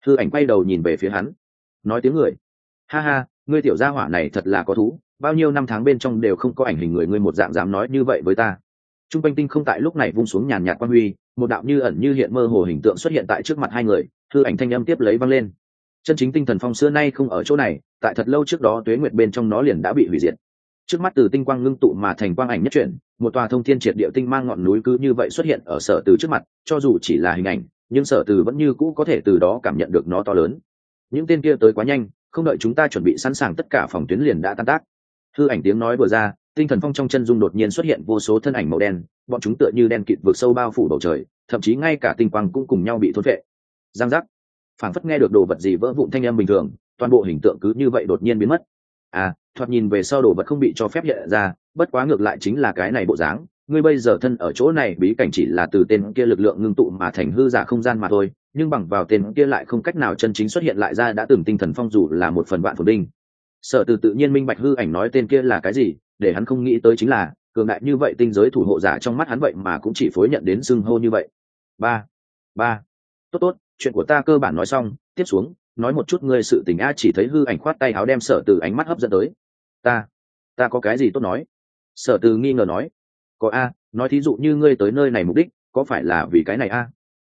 Thư ảnh quay đầu nhìn về phía hắn. Nói tiếng người. Ha ha, ngươi tiểu gia hỏa này thật là có thú. Bao nhiêu năm tháng bên trong đều không có ảnh hình người ngươi một dạng dám nói như vậy với ta. T r u n g quanh tinh không tại lúc này vung xuống nhàn nhạt quan huy, một đạo như ẩn như hiện mơ hồ hình tượng xuất hiện tại trước mặt hai người hư ảnh thanh âm tiếp lấy văng lên. Chân chính tinh thần phong xưa nay không ở chỗ này, tại thật lâu trước đó tuế nguyệt bên trong nó liền đã bị hủy diệt. Trước mắt từ tinh quang ngưng tụ mà thành quang ảnh nhất chuyển, một tòa thông thiên triệt địa tinh mang ngọn núi cứ như vậy xuất hiện ở sở từ trước mặt, cho dù chỉ là hình ảnh, nhưng sở từ vẫn như cũ có thể từ đó cảm nhận được nó to lớn. Những tên kia tới quá nhanh, không đợi chúng ta chuẩn bị sẵn sàng tất cả phòng tuyến liền đã tan tác. Hư ảnh tiếng nói vừa ra, tinh thần phong trong chân dung đột nhiên xuất hiện vô số thân ảnh màu đen, bọn chúng tựa như đen kịt vượt sâu bao phủ bầu trời, thậm chí ngay cả tinh quang cũng cùng nhau bị thốt vệ giang giác phảng phất nghe được đồ vật gì vỡ vụn thanh âm bình thường, toàn bộ hình tượng cứ như vậy đột nhiên biến mất. À thoạt nhìn về sau đồ vật không bị cho phép hiện ra, bất quá ngược lại chính là cái này bộ dáng. Ngươi bây giờ thân ở chỗ này, bí cảnh chỉ là từ tên kia lực lượng ngưng tụ mà thành hư giả không gian mà thôi, nhưng bằng vào tên kia lại không cách nào chân chính xuất hiện lại ra đã từng tinh thần phong dù là một phần vạn phồn binh sở từ tự nhiên minh bạch hư ảnh nói tên kia là cái gì, để hắn không nghĩ tới chính là, cường đại như vậy tinh giới thủ hộ giả trong mắt hắn vậy mà cũng chỉ phối nhận đến xưng hô như vậy. Ba ba tốt tốt, chuyện của ta cơ bản nói xong, tiếp xuống, nói một chút ngươi sự tình a chỉ thấy hư ảnh khoát tay áo đem sở từ ánh mắt hấp dẫn tới. Ta ta có cái gì tốt nói? Sở từ nghi ngờ nói. Có a, nói thí dụ như ngươi tới nơi này mục đích, có phải là vì cái này a?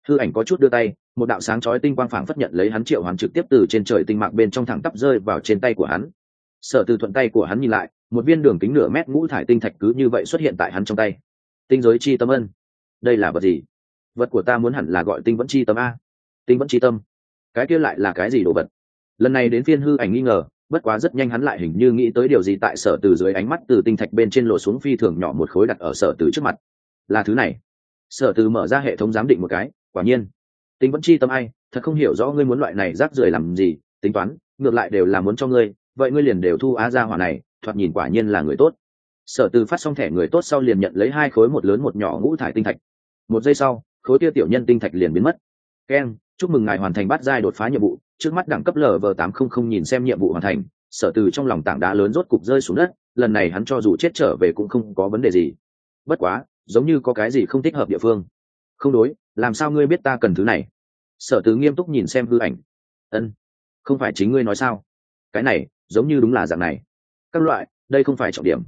Hư ảnh có chút đưa tay, một đạo sáng chói tinh quang phảng phất nhận lấy hắn triệu hắn trực tiếp từ trên trời tinh mạc bên trong thẳng tắp rơi vào trên tay của hắn. Sở từ thuận tay của hắn nhìn lại, một viên đường kính nửa mét ngũ thải tinh thạch cứ như vậy xuất hiện tại hắn trong tay. Tinh giới chi tâm ân. Đây là vật gì? Vật của ta muốn hẳn là gọi tinh vẫn chi tâm a. Tinh vẫn chi tâm? Cái kia lại là cái gì đồ vật? Lần này đến phiên hư ảnh nghi ngờ, bất quá rất nhanh hắn lại hình như nghĩ tới điều gì tại sở từ dưới ánh mắt từ tinh thạch bên trên lộ xuống phi thường nhỏ một khối đặt ở sở từ trước mặt. Là thứ này. Sở từ mở ra hệ thống giám định một cái, quả nhiên. Tính vẫn chi tâm ai? Thật không hiểu rõ ngươi muốn loại này rác rưởi làm gì, tính toán, ngược lại đều là muốn cho ngươi, vậy ngươi liền đều thu á ra hỏa này, thoạt nhìn quả nhiên là người tốt. Sở từ phát xong thẻ người tốt sau liền nhận lấy hai khối một lớn một nhỏ ngũ thải tinh thạch. Một giây sau khối kia tiểu nhân tinh thạch liền biến mất. Keng chúc mừng ngài hoàn thành bắt giai đột phá nhiệm vụ. Trước mắt đẳng cấp lv tám không không nhìn xem nhiệm vụ hoàn thành sở từ trong lòng tảng đá lớn rốt cục rơi xuống đất, lần này hắn cho dù chết trở về cũng không có vấn đề gì. Bất quá, giống như có cái gì không thích hợp địa phương. Không đối, làm sao ngươi biết ta cần thứ này? Sở từ nghiêm túc nhìn xem hư ảnh. Ân, không phải chính ngươi nói sao? Cái này, giống như đúng là dạng này. Các loại, đây không phải trọng điểm.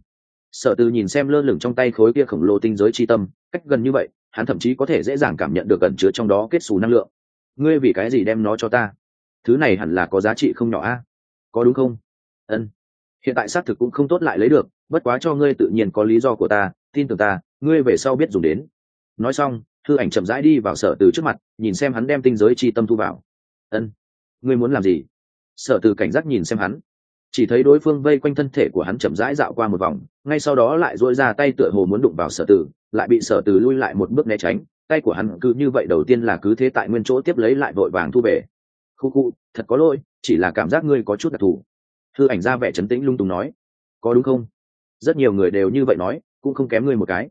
Sở từ nhìn xem lơ lửng trong tay khối kia khổng lồ tinh giới chi tâm, cách gần như vậy hắn thậm chí có thể dễ dàng cảm nhận được ẩn chứa trong đó kết xù năng lượng. Ngươi vì cái gì đem nó cho ta? Thứ này hẳn là có giá trị không nhỏ a. Có đúng không? Ân. Hiện tại xác thực cũng không tốt lại lấy được, bất quá cho ngươi tự nhiên có lý do của ta, tin tưởng ta, ngươi về sau biết dùng đến. Nói xong, thư ảnh chậm rãi đi vào sở từ trước mặt, nhìn xem hắn đem tinh giới chi tâm thu vào. Ân. Ngươi muốn làm gì? Sở từ cảnh giác nhìn xem hắn. Chỉ thấy đối phương vây quanh thân thể của hắn chậm rãi dạo qua một vòng, ngay sau đó lại dỗi ra tay tựa hồ muốn đụng vào sở tử lại bị sở từ lui lại một bước né tránh, tay của hắn cứ như vậy đầu tiên là cứ thế tại nguyên chỗ tiếp lấy lại vội vàng thu về. Khu khu, thật có lỗi, chỉ là cảm giác ngươi có chút đặc thù. Thư ảnh ra vẻ trấn tĩnh lung tùng nói. Có đúng không? Rất nhiều người đều như vậy nói, cũng không kém ngươi một cái.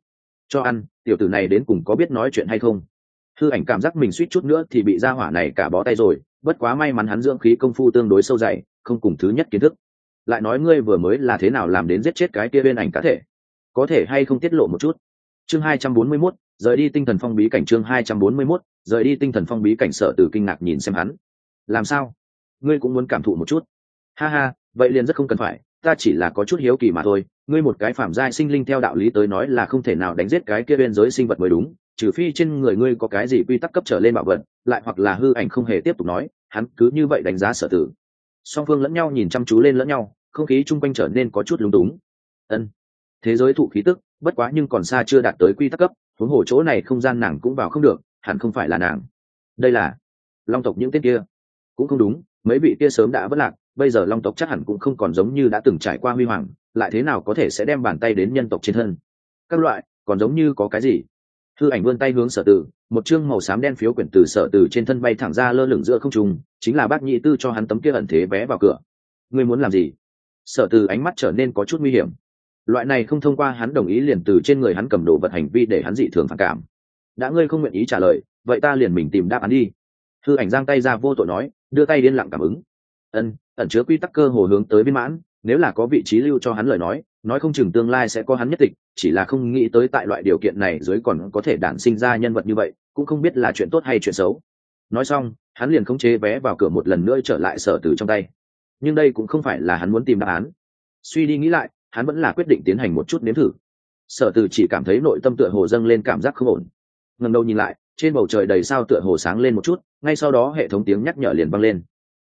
Cho ăn, tiểu tử này đến cùng có biết nói chuyện hay không? Thư ảnh cảm giác mình suýt chút nữa thì bị ra hỏa này cả bó tay rồi, bất quá may mắn hắn dưỡng khí công phu tương đối sâu dày, không cùng thứ nhất kiến thức. Lại nói ngươi vừa mới là thế nào làm đến giết chết cái kia bên ảnh cá thể? Có thể hay không tiết lộ một chút? Chương hai trăm bốn mươi 241, rời đi tinh thần phong bí cảnh chương hai trăm bốn mươi 241, rời đi tinh thần phong bí cảnh sợ từ kinh ngạc nhìn xem hắn. Làm sao? Ngươi cũng muốn cảm thụ một chút. Ha ha vậy liền rất không cần phải ta chỉ là có chút hiếu kỳ mà thôi. Ngươi một cái phạm giai sinh linh theo đạo lý tới nói là không thể nào đánh giết cái kia bên giới sinh vật mới đúng trừ phi trên người ngươi có cái gì quy tắc cấp trở lên bảo vật lại hoặc là hư ảnh không hề tiếp tục nói hắn cứ như vậy đánh giá sở tử. Song phương lẫn nhau nhìn chăm chú lên lẫn nhau không khí chung quanh trở nên có chút lúng túng. Ân thế giới thụ khí tức bất quá nhưng còn xa chưa đạt tới quy tắc cấp, huống hồ chỗ này không gian nàng cũng vào không được, hẳn không phải là nàng. Đây là long tộc những tên kia. Cũng không đúng, mấy vị kia sớm đã vất lạc, bây giờ long tộc chắc hẳn cũng không còn giống như đã từng trải qua huy hoàng, lại thế nào có thể sẽ đem bàn tay đến nhân tộc trên thân? Các loại, còn giống như có cái gì? Thư ảnh vươn tay hướng sở tử, một chương màu xám đen phiếu quyển từ sở tử trên thân bay thẳng ra lơ lửng giữa không trung, chính là bác nhị tư cho hắn tấm kia ẩn thế vé vào cửa. Ngươi muốn làm gì? Sở tử ánh mắt trở nên có chút nguy hiểm loại này không thông qua hắn đồng ý liền từ trên người hắn cầm đồ vật hành vi để hắn dị thường phản cảm. Đã ngươi không nguyện ý trả lời, vậy ta liền mình tìm đáp án đi. Thư ảnh giang tay ra vô tội nói, đưa tay điên lặng cảm ứng. Ân, ẩn chứa quy tắc cơ hồ hướng tới viên mãn, nếu là có vị trí lưu cho hắn lời nói nói không chừng tương lai sẽ có hắn nhất định chỉ là không nghĩ tới tại loại điều kiện này dưới còn có thể đản sinh ra nhân vật như vậy, cũng không biết là chuyện tốt hay chuyện xấu. Nói xong, hắn liền khống chế vé vào cửa một lần nữa trở lại sở từ trong tay. Nhưng đây cũng không phải là hắn muốn tìm đáp án. Suy đi nghĩ lại hắn vẫn là quyết định tiến hành một chút nếm thử. Sở từ chỉ cảm thấy nội tâm tựa hồ dâng lên cảm giác không ổn. Ngần đầu nhìn lại, trên bầu trời đầy sao tựa hồ sáng lên một chút, ngay sau đó hệ thống tiếng nhắc nhở liền vang lên.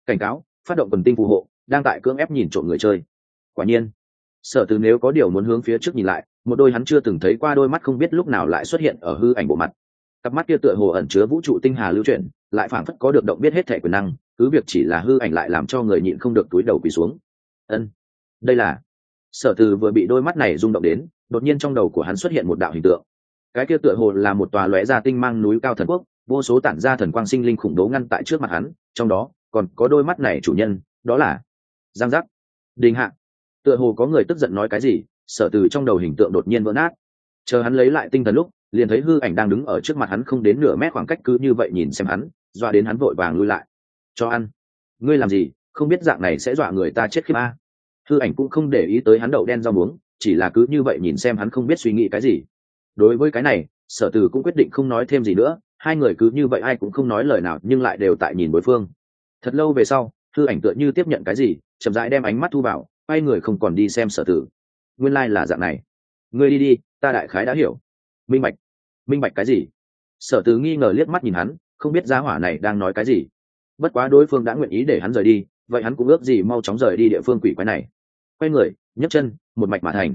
Cảnh cáo, phát động quần tinh phù hộ, đang tại cưỡng ép nhìn trộm người chơi. Quả nhiên, sở từ nếu có điều muốn hướng phía trước nhìn lại, một đôi hắn chưa từng thấy qua đôi mắt không biết lúc nào lại xuất hiện ở hư ảnh bộ mặt. Cặp mắt kia tựa hồ ẩn chứa vũ trụ tinh hà lưu chuyển, lại phảng phất có được động biết hết thể quyền năng, cứ việc chỉ là hư ảnh lại làm cho người nhịn không được túi đầu quỳ xuống. Ân, đây là sở từ vừa bị đôi mắt này rung động đến, đột nhiên trong đầu của hắn xuất hiện một đạo hình tượng. Cái kia tựa hồ là một tòa lóe ra tinh mang núi cao thần quốc, vô số tản ra thần quang sinh linh khủng bố ngăn tại trước mặt hắn, trong đó còn có đôi mắt này chủ nhân, đó là giang giác. Đình hạ. Tựa hồ có người tức giận nói cái gì, sở từ trong đầu hình tượng đột nhiên vỡ nát. Chờ hắn lấy lại tinh thần lúc, liền thấy hư ảnh đang đứng ở trước mặt hắn không đến nửa mét khoảng cách cứ như vậy nhìn xem hắn, dọa đến hắn vội vàng lui lại. Cho ăn. Ngươi làm gì? Không biết dạng này sẽ dọa người ta chết khiếp a hư ảnh cũng không để ý tới hắn đậu đen rau muống, chỉ là cứ như vậy nhìn xem hắn không biết suy nghĩ cái gì. Đối với cái này, sở từ cũng quyết định không nói thêm gì nữa, hai người cứ như vậy ai cũng không nói lời nào, nhưng lại đều tại nhìn đối phương. Thật lâu về sau, hư ảnh tựa như tiếp nhận cái gì, chậm rãi đem ánh mắt thu vào, quay người không còn đi xem sở tử nguyên lai、like、là dạng này. Ngươi đi đi, ta đại khái đã hiểu. Minh bạch. Minh bạch cái gì? Sở tử nghi ngờ liếc mắt nhìn hắn, không biết giá hỏa này đang nói cái gì. Bất quá đối phương đã nguyện ý để hắn rời đi, vậy hắn cũng ước gì mau chóng rời đi địa phương quỷ quái này quay người, nhấc chân, một mạch mà thành.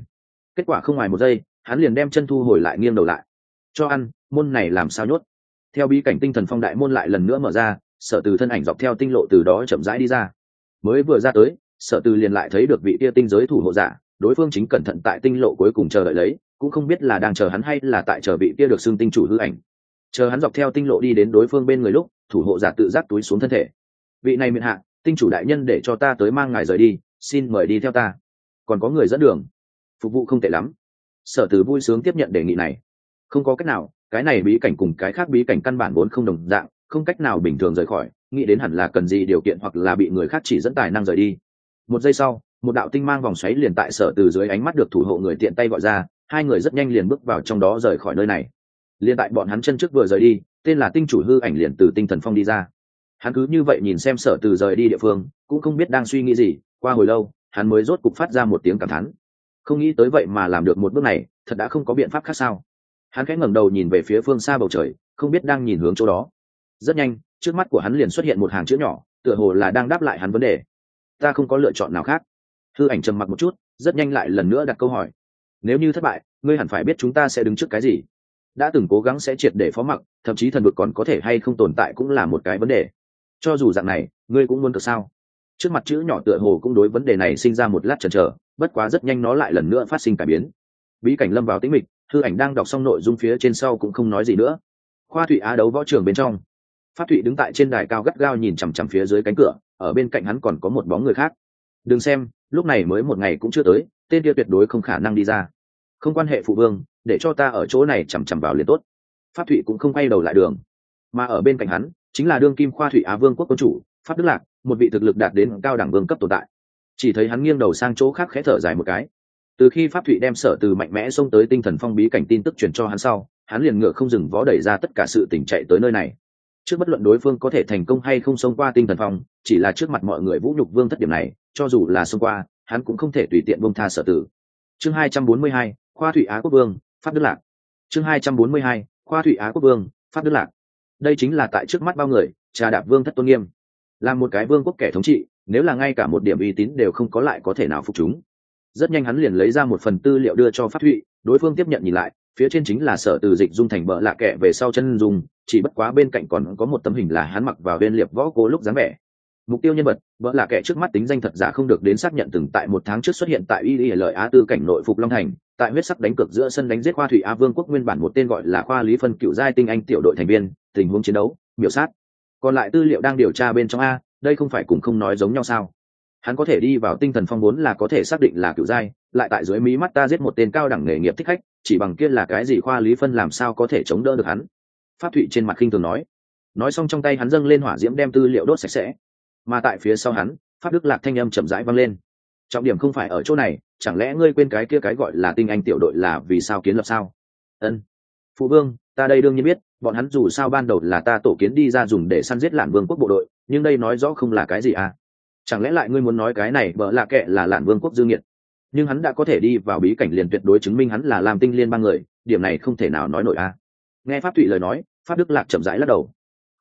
Kết quả không ngoài một giây, hắn liền đem chân thu hồi lại nghiêng đầu lại. Cho ăn, môn này làm sao nhốt? Theo bí cảnh tinh thần phong đại môn lại lần nữa mở ra, sở từ thân ảnh dọc theo tinh lộ từ đó chậm rãi đi ra. Mới vừa ra tới, sở từ liền lại thấy được vị tia tinh giới thủ hộ giả, đối phương chính cẩn thận tại tinh lộ cuối cùng chờ đợi lấy, cũng không biết là đang chờ hắn hay là tại chờ vị tia được xưng tinh chủ hư ảnh. Chờ hắn dọc theo tinh lộ đi đến đối phương bên người lúc, thủ hộ giả tự giác túi xuống thân thể. Vị này miệng hạ, tinh chủ đại nhân để cho ta tới mang ngài rời đi xin mời đi theo ta. Còn có người dẫn đường. Phục vụ không tệ lắm. Sở từ vui sướng tiếp nhận đề nghị này. Không có cách nào, cái này bí cảnh cùng cái khác bí cảnh căn bản vốn không đồng dạng, không cách nào bình thường rời khỏi, nghĩ đến hẳn là cần gì điều kiện hoặc là bị người khác chỉ dẫn tài năng rời đi. Một giây sau, một đạo tinh mang vòng xoáy liền tại sở từ dưới ánh mắt được thủ hộ người tiện tay gọi ra, hai người rất nhanh liền bước vào trong đó rời khỏi nơi này. Liền tại bọn hắn chân trước vừa rời đi, tên là tinh chủ hư ảnh liền từ tinh thần phong đi ra. Hắn cứ như vậy nhìn xem sở từ rời đi địa phương, cũng không biết đang suy nghĩ gì qua hồi lâu, hắn mới rốt cục phát ra một tiếng cảm thán. Không nghĩ tới vậy mà làm được một bước này, thật đã không có biện pháp khác sao. Hắn khẽ ngẩng đầu nhìn về phía phương xa bầu trời, không biết đang nhìn hướng chỗ đó. Rất nhanh, trước mắt của hắn liền xuất hiện một hàng chữ nhỏ, tựa hồ là đang đáp lại hắn vấn đề. Ta không có lựa chọn nào khác. Thư ảnh trầm mặc một chút, rất nhanh lại lần nữa đặt câu hỏi. Nếu như thất bại, ngươi hẳn phải biết chúng ta sẽ đứng trước cái gì. Đã từng cố gắng sẽ triệt để phó mặc, thậm chí thần vực còn có thể hay không tồn tại cũng là một cái vấn đề. Cho dù dạng này, ngươi cũng muốn cực sao? Trước mặt chữ nhỏ tựa hồ cũng đối vấn đề này sinh ra một lát chần chờ, bất quá rất nhanh nó lại lần nữa phát sinh cải biến. Bí cảnh lâm vào tĩnh mịch thư ảnh đang đọc xong nội dung phía trên sau cũng không nói gì nữa. Khoa thụy á đấu võ trường bên trong. Pháp thụy đứng tại trên đài cao gắt gao nhìn chằm chằm phía dưới cánh cửa, ở bên cạnh hắn còn có một bóng người khác. Đừng xem, lúc này mới một ngày cũng chưa tới, tên kia tuyệt đối không khả năng đi ra. Không quan hệ phụ vương, để cho ta ở chỗ này chằm chằm vào liền tốt. Pháp thụy cũng không quay đầu lại đường. Mà ở bên cạnh hắn, chính là đương kim khoa thụy á vương quốc quân chủ, pháp đức lạc một vị thực lực đạt đến cao đẳng vương cấp tồn tại. Chỉ thấy hắn nghiêng đầu sang chỗ khác khẽ thở dài một cái. Từ khi pháp thụy đem sở từ mạnh mẽ xông tới tinh thần phong bí cảnh tin tức truyền cho hắn sau, hắn liền ngựa không dừng vó đẩy ra tất cả sự tỉnh chạy tới nơi này. Trước bất luận đối phương có thể thành công hay không xông qua tinh thần phong, chỉ là trước mặt mọi người vũ nhục vương thất điểm này, cho dù là xông qua, hắn cũng không thể tùy tiện bông tha sở tử. Chương hai trăm bốn mươi hai, khoa thụy á quốc vương, pháp đức lạc. Chương hai trăm bốn mươi hai, khoa thụy á quốc vương, pháp đức lạc. Đây chính là tại trước mắt bao người, trà đạp vương thất tôn nghiêm là một cái vương quốc kẻ thống trị, nếu là ngay cả một điểm uy tín đều không có lại có thể nào phục chúng. Rất nhanh hắn liền lấy ra một phần tư liệu đưa cho pháp thụy, đối phương tiếp nhận nhìn lại, phía trên chính là sở từ dịch dung thành bợ lạ kệ về sau chân dung, chỉ bất quá bên cạnh còn có một tấm hình là hắn mặc vào bên liệp võ cố lúc dáng vẻ. Mục tiêu nhân vật, bợ lạ kẻ trước mắt tính danh thật giả không được đến xác nhận từng tại một tháng trước xuất hiện tại y y lợi á tư cảnh nội phục long thành, tại huyết sắc đánh cược giữa sân đánh giết khoa thủy á vương quốc nguyên bản một tên gọi là khoa lý phân cựu giai tinh anh tiểu đội thành viên, tình huống chiến đấu biểu sát còn lại tư liệu đang điều tra bên trong a, đây không phải cùng không nói giống nhau sao? Hắn có thể đi vào tinh thần phong vốn là có thể xác định là cựu giai lại tại dưới mí mắt ta giết một tên cao đẳng nghề nghiệp thích khách, chỉ bằng kia là cái gì khoa lý phân làm sao có thể chống đỡ được hắn? Pháp thụy trên mặt khinh thường nói. Nói xong trong tay hắn dâng lên hỏa diễm đem tư liệu đốt sạch sẽ. Mà tại phía sau hắn, pháp đức lạc thanh âm chậm rãi vang lên. Trọng điểm không phải ở chỗ này, chẳng lẽ ngươi quên cái kia cái gọi là tinh anh tiểu đội là vì sao kiến lập sao? Ân. Phụ vương ta đây đương nhiên biết, bọn hắn dù sao ban đầu là ta tổ kiến đi ra dùng để săn giết lạn vương quốc bộ đội, nhưng đây nói rõ không là cái gì à chẳng lẽ lại ngươi muốn nói cái này bỡ lạ kệ là lạn vương quốc dương nghiệt? nhưng hắn đã có thể đi vào bí cảnh liền tuyệt đối chứng minh hắn là làm tinh liên bang người, điểm này không thể nào nói nổi à? nghe pháp thụy lời nói, pháp đức lạc chậm rãi lắc đầu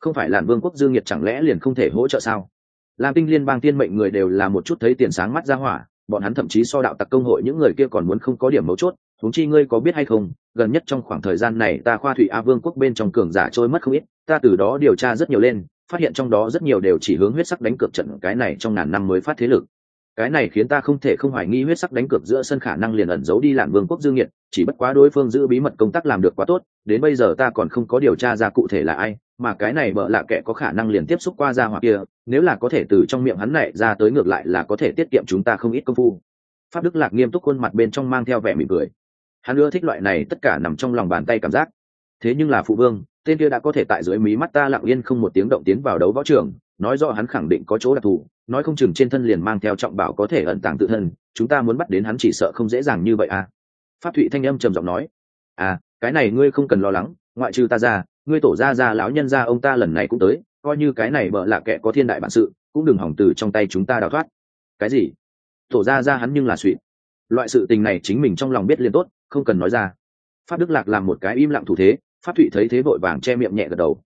không phải làn vương quốc dương nhiệt chẳng lẽ liền không thể hỗ trợ sao lam tinh liên bang tiên mệnh người đều là một chút thấy tiền sáng mắt ra hỏa, bọn hắn thậm chí so đạo tặc công hội những người kia còn muốn không có điểm mấu chốt huống chi ngươi có biết hay không, gần nhất trong khoảng thời gian này ta khoa thủy a vương quốc bên trong cường giả trôi mất không ít, ta từ đó điều tra rất nhiều lên, phát hiện trong đó rất nhiều đều chỉ hướng huyết sắc đánh cược trận, cái này trong ngàn năm mới phát thế lực. Cái này khiến ta không thể không hoài nghi huyết sắc đánh cược giữa sân khả năng liền ẩn giấu đi lạn vương quốc dương nhiệt chỉ bất quá đối phương giữ bí mật công tác làm được quá tốt, đến bây giờ ta còn không có điều tra ra cụ thể là ai, mà cái này bợ lạ kệ có khả năng liền tiếp xúc qua ra hoặc kia, nếu là có thể từ trong miệng hắn này ra tới ngược lại là có thể tiết kiệm chúng ta không ít công phu. Pháp đức lạc nghiêm túc khuôn mặt bên trong mang theo vẻ mỉm cười hắn ưa thích loại này tất cả nằm trong lòng bàn tay cảm giác. Thế nhưng là phụ vương, tên kia đã có thể tại dưới mí mắt ta lặng yên không một tiếng động tiến vào đấu võ trường, nói rõ hắn khẳng định có chỗ đặc thù, nói không chừng trên thân liền mang theo trọng bảo có thể ẩn tàng tự thân, chúng ta muốn bắt đến hắn chỉ sợ không dễ dàng như vậy à? Pháp thụy thanh âm trầm giọng nói. À cái này ngươi không cần lo lắng, ngoại trừ ta ra, ngươi tổ ra ra lão nhân ra ông ta lần này cũng tới, coi như cái này bợ lạ kệ có thiên đại bản sự, cũng đừng hỏng từ trong tay chúng ta đào thoát. Cái gì? Tổ ra ra hắn nhưng là suy loại sự tình này chính mình trong lòng biết liền tốt không cần nói ra. Pháp đức lạc làm một cái im lặng thủ thế, pháp thụy thấy thế vội vàng che miệng nhẹ gật đầu.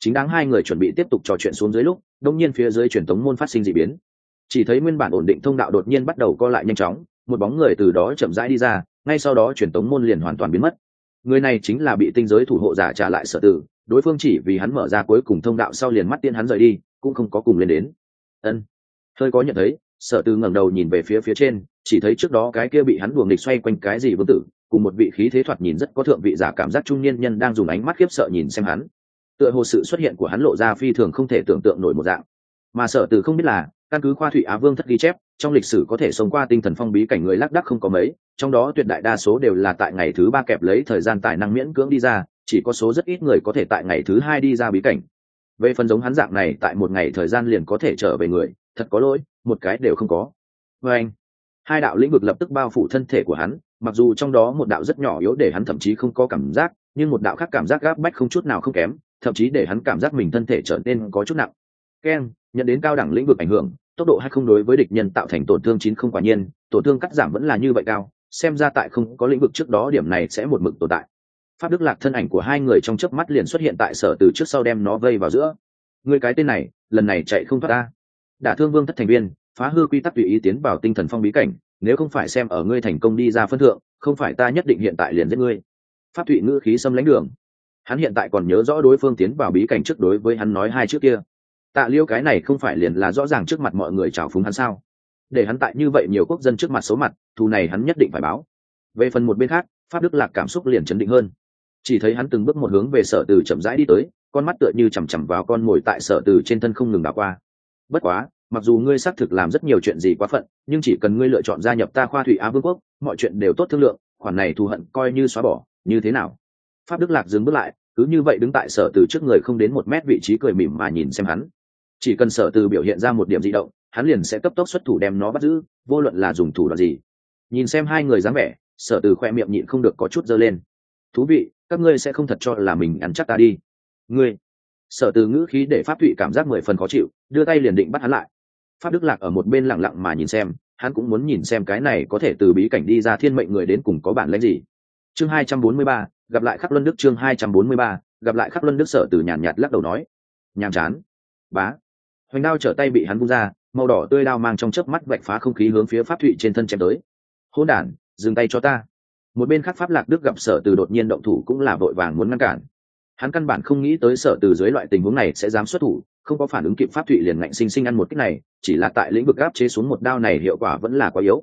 Chính đáng hai người chuẩn bị tiếp tục trò chuyện xuống dưới lúc, đông nhiên phía dưới truyền tống môn phát sinh d ị biến. Chỉ thấy nguyên bản ổn định thông đạo đột nhiên bắt đầu co lại nhanh chóng, một bóng người từ đó chậm rãi đi ra, ngay sau đó truyền tống môn liền hoàn toàn biến mất. Người này chính là bị tinh giới thủ hộ giả trả lại sở tử, đối phương chỉ vì hắn mở ra cuối cùng thông đạo sau liền mắt tiên hắn rời đi, cũng không có cùng lên đến. Ân. Hơi có nhận thấy, sở tử ngẩng đầu nhìn về phía phía trên, chỉ thấy trước đó cái kia bị hắn buồng địch xoay quanh cái gì vương tử cùng một vị khí thế thoạt nhìn rất có thượng vị giả cảm giác trung niên nhân đang dùng ánh mắt khiếp sợ nhìn xem hắn. Tựa hồ sự xuất hiện của hắn lộ ra phi thường không thể tưởng tượng nổi một dạng. Mà sở từ không biết là, căn cứ khoa thủy á vương thất ghi chép, trong lịch sử có thể sống qua tinh thần phong bí cảnh người lác đắc không có mấy, trong đó tuyệt đại đa số đều là tại ngày thứ ba kẹp lấy thời gian tài năng miễn cưỡng đi ra, chỉ có số rất ít người có thể tại ngày thứ hai đi ra bí cảnh. Về phần giống hắn dạng này tại một ngày thời gian liền có thể trở về người, thật có lỗi, một cái đều không có. Vê anh. Hai đạo lĩnh vực lập tức bao phủ thân thể của hắn mặc dù trong đó một đạo rất nhỏ yếu để hắn thậm chí không có cảm giác, nhưng một đạo khác cảm giác gáp bách không chút nào không kém, thậm chí để hắn cảm giác mình thân thể trở nên có chút nặng. Ken, nhận đến cao đẳng lĩnh vực ảnh hưởng, tốc độ hay không đối với địch nhân tạo thành tổn thương chín không quả nhiên, tổn thương cắt giảm vẫn là như vậy cao, xem ra tại không có lĩnh vực trước đó điểm này sẽ một mực tồn tại. Pháp đức lạc thân ảnh của hai người trong chớp mắt liền xuất hiện tại sở từ trước sau đem nó vây vào giữa. Người cái tên này, lần này chạy không thoát ta. Đả thương vương thất thành viên, phá hư quy tắc tùy ý tiến vào tinh thần phong bí cảnh nếu không phải xem ở ngươi thành công đi ra phân thượng, không phải ta nhất định hiện tại liền giết ngươi. Pháp thụy ngữ khí xâm lãnh đường. Hắn hiện tại còn nhớ rõ đối phương tiến vào bí cảnh trước đối với hắn nói hai trước kia. Tạ liêu cái này không phải liền là rõ ràng trước mặt mọi người trào phúng hắn sao? Để hắn tại như vậy nhiều quốc dân trước mặt số mặt, thù này hắn nhất định phải báo. Về phần một bên khác, pháp đức lạc cảm xúc liền chấn định hơn. Chỉ thấy hắn từng bước một hướng về sở từ chậm rãi đi tới, con mắt tựa như chằm chằm vào con ngồi tại sở từ trên thân không ngừng đảo qua. Bất quá mặc dù ngươi xác thực làm rất nhiều chuyện gì quá phận, nhưng chỉ cần ngươi lựa chọn gia nhập ta khoa thủy á vương quốc, mọi chuyện đều tốt thương lượng, khoản này thù hận coi như xóa bỏ, như thế nào? Pháp đức lạc dừng bước lại, cứ như vậy đứng tại sở từ trước người không đến một mét vị trí cười mỉm mà nhìn xem hắn. Chỉ cần sở từ biểu hiện ra một điểm di động, hắn liền sẽ cấp tốc xuất thủ đem nó bắt giữ, vô luận là dùng thủ đoạn gì. Nhìn xem hai người dáng vẻ, sở từ khoe miệng nhịn không được có chút dơ lên. Thú vị, các ngươi sẽ không thật cho là mình ăn chắc ta đi. Ngươi? Sở từ ngữ khí để pháp thụy cảm giác mười phần khó chịu, đưa tay liền định bắt hắn lại pháp đức lạc ở một bên lặng lặng mà nhìn xem hắn cũng muốn nhìn xem cái này có thể từ bí cảnh đi ra thiên mệnh người đến cùng có bản lãnh gì. Chương hai trăm bốn mươi ba gặp lại khắc luân đức chương hai trăm bốn mươi ba gặp lại khắc luân đức sở từ nhàn nhạt, nhạt lắc đầu nói. Nhàm chán. Bá. Hoành đao trở tay bị hắn vung ra màu đỏ tươi đao mang trong chớp mắt vạch phá không khí hướng phía pháp thụy trên thân chém tới. Hôn đản dừng tay cho ta. Một bên khác pháp lạc đức gặp sở từ đột nhiên động thủ cũng là vội vàng muốn ngăn cản. Hắn căn bản không nghĩ tới sở từ dưới loại tình huống này sẽ dám xuất thủ không có phản ứng kịp pháp thụy liền ngạnh sinh sinh ăn một cách này, chỉ là tại lĩnh vực áp chế xuống một đao này hiệu quả vẫn là quá yếu.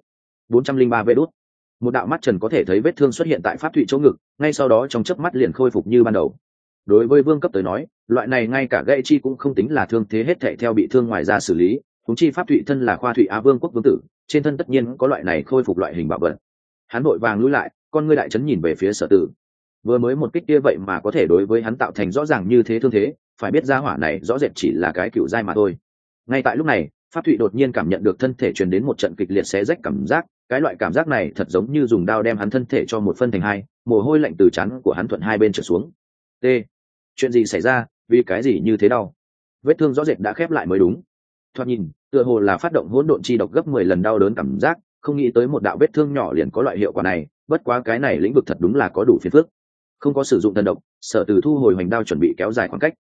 bốn trăm linh ba vê đốt một đạo mắt trần có thể thấy vết thương xuất hiện tại pháp thụy chỗ ngực, ngay sau đó trong chớp mắt liền khôi phục như ban đầu. Đối với vương cấp tới nói, loại này ngay cả gây chi cũng không tính là thương thế hết thệ theo bị thương ngoài ra xử lý húng chi pháp thụy thân là khoa thụy á vương quốc vương tử, trên thân tất nhiên có loại này khôi phục loại hình bảo vật. Hắn vội vàng lui lại, con ngươi đại trấn nhìn về phía sở tử. Vừa mới một kích kia vậy mà có thể đối với hắn tạo thành rõ ràng như thế thương thế phải biết ra hỏa này rõ rệt chỉ là cái cựu dai mà thôi. Ngay tại lúc này, pháp thụy đột nhiên cảm nhận được thân thể truyền đến một trận kịch liệt xé rách cảm giác. Cái loại cảm giác này thật giống như dùng đao đem hắn thân thể cho một phân thành hai, mồ hôi lạnh từ chắn của hắn thuận hai bên trở xuống. T. Chuyện gì xảy ra? Vì cái gì như thế đau? Vết thương rõ rệt đã khép lại mới đúng. Thoạt nhìn, tựa hồ là phát động hỗn độn chi độc gấp mười lần đau đớn cảm giác, không nghĩ tới một đạo vết thương nhỏ liền có loại hiệu quả này, bất quá cái này lĩnh vực thật đúng là có đủ phiền phức. Không có sử dụng thần độc, sở từ thu hồi hoành đao chuẩn bị kéo dài khoảng cách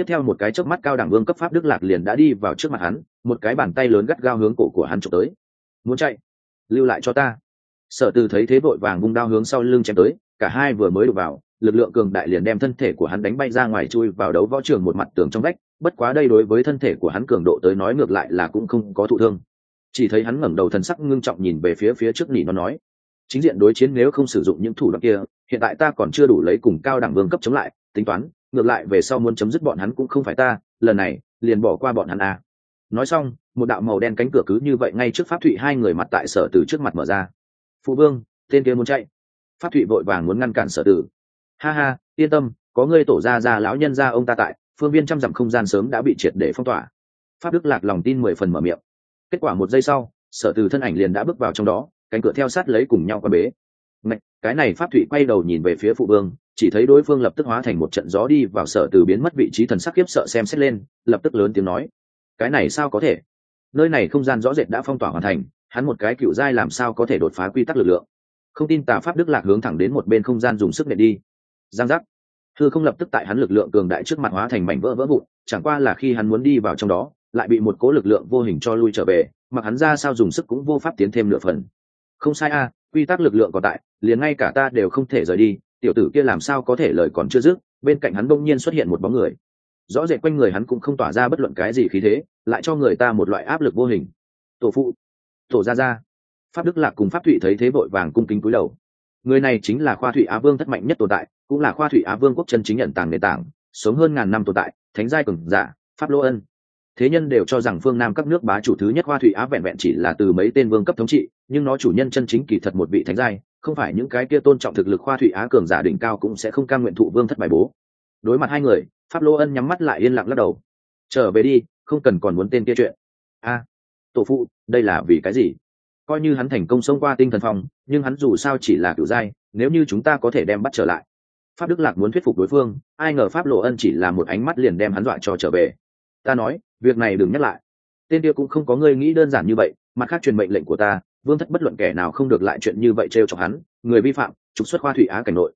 tiếp theo một cái chớp mắt cao đẳng vương cấp pháp đức lạc liền đã đi vào trước mặt hắn, một cái bàn tay lớn gắt gao hướng cổ của hắn trộm tới. Muốn chạy? Lưu lại cho ta. Sở từ thấy thế vội vàng vung đao hướng sau lưng chém tới, cả hai vừa mới đụng vào, lực lượng cường đại liền đem thân thể của hắn đánh bay ra ngoài chui vào đấu võ trường một mặt tường trong vách, bất quá đây đối với thân thể của hắn cường độ tới nói ngược lại là cũng không có thụ thương. Chỉ thấy hắn ngẩng đầu thần sắc ngưng trọng nhìn về phía phía trước nỉ nó nói, chính diện đối chiến nếu không sử dụng những thủ đoạn kia, hiện tại ta còn chưa đủ lấy cùng cao đẳng vương cấp chống lại, tính toán ngược lại về sau muốn chấm dứt bọn hắn cũng không phải ta lần này liền bỏ qua bọn hắn à. nói xong một đạo màu đen cánh cửa cứ như vậy ngay trước pháp thụy hai người mặt tại sở từ trước mặt mở ra. Phụ vương tên kia muốn chạy. Pháp thụy vội vàng muốn ngăn cản sở tử. Ha ha yên tâm có ngươi tổ ra ra lão nhân ra ông ta tại phương viên trăm dặm không gian sớm đã bị triệt để phong tỏa. Pháp đức lạc lòng tin mười phần mở miệng. Kết quả một giây sau sở từ thân ảnh liền đã bước vào trong đó cánh cửa theo sát lấy cùng nhau qua bế. Ngạch, cái này pháp thụy quay đầu nhìn về phía phụ vương chỉ thấy đối phương lập tức hóa thành một trận gió đi vào sở từ biến mất vị trí thần sắc khiếp sợ xem xét lên, lập tức lớn tiếng nói, cái này sao có thể? Nơi này không gian rõ rệt đã phong tỏa hoàn thành, hắn một cái cựu giai làm sao có thể đột phá quy tắc lực lượng? Không tin tà pháp đức lạc hướng thẳng đến một bên không gian dùng sức để đi. Giang giác. Thư không lập tức tại hắn lực lượng cường đại trước mặt hóa thành mảnh vỡ vỡ vụn, chẳng qua là khi hắn muốn đi vào trong đó, lại bị một cố lực lượng vô hình cho lui trở về mặc hắn ra sao dùng sức cũng vô pháp tiến thêm nửa phần. Không sai a, quy tắc lực lượng còn tại, liền ngay cả ta đều không thể rời đi tiểu tử kia làm sao có thể lời còn chưa dứt, bên cạnh hắn đông nhiên xuất hiện một bóng người. Rõ rệt quanh người hắn cũng không tỏa ra bất luận cái gì khí thế, lại cho người ta một loại áp lực vô hình. Tổ phụ, tổ ra ra pháp đức lạc cùng pháp thụy thấy thế vội vàng cung kính cúi đầu. Người này chính là khoa thụy á vương thất mạnh nhất tồn tại, cũng là khoa thụy á vương quốc chân chính nhận tàng nền tảng, sống hơn ngàn năm tồn tại, thánh giai cường giả, pháp lô ân. Thế nhân đều cho rằng phương nam các nước bá chủ thứ nhất hoa thủy á vẹn vẹn chỉ là từ mấy tên vương cấp thống trị, nhưng nó chủ nhân chân chính kỳ thật một vị thánh giai không phải những cái kia tôn trọng thực lực khoa thủy á cường giả đỉnh cao cũng sẽ không cam nguyện thụ vương thất bài bố. Đối mặt hai người, pháp lô ân nhắm mắt lại yên lặng lắc đầu. Trở về đi, không cần còn muốn tên kia chuyện. A, tổ phụ, đây là vì cái gì? Coi như hắn thành công xông qua tinh thần phòng, nhưng hắn dù sao chỉ là cựu giai nếu như chúng ta có thể đem bắt trở lại. Pháp đức lạc muốn thuyết phục đối phương, ai ngờ pháp lộ ân chỉ là một ánh mắt liền đem hắn dọa cho trở về. Ta nói, việc này đừng nhắc lại. Tên kia cũng không có ngươi nghĩ đơn giản như vậy, mặt khác truyền mệnh lệnh của ta vương thất bất luận kẻ nào không được lại chuyện như vậy t r e o chọc hắn, người vi phạm, trục xuất khoa thủy á cảnh nội.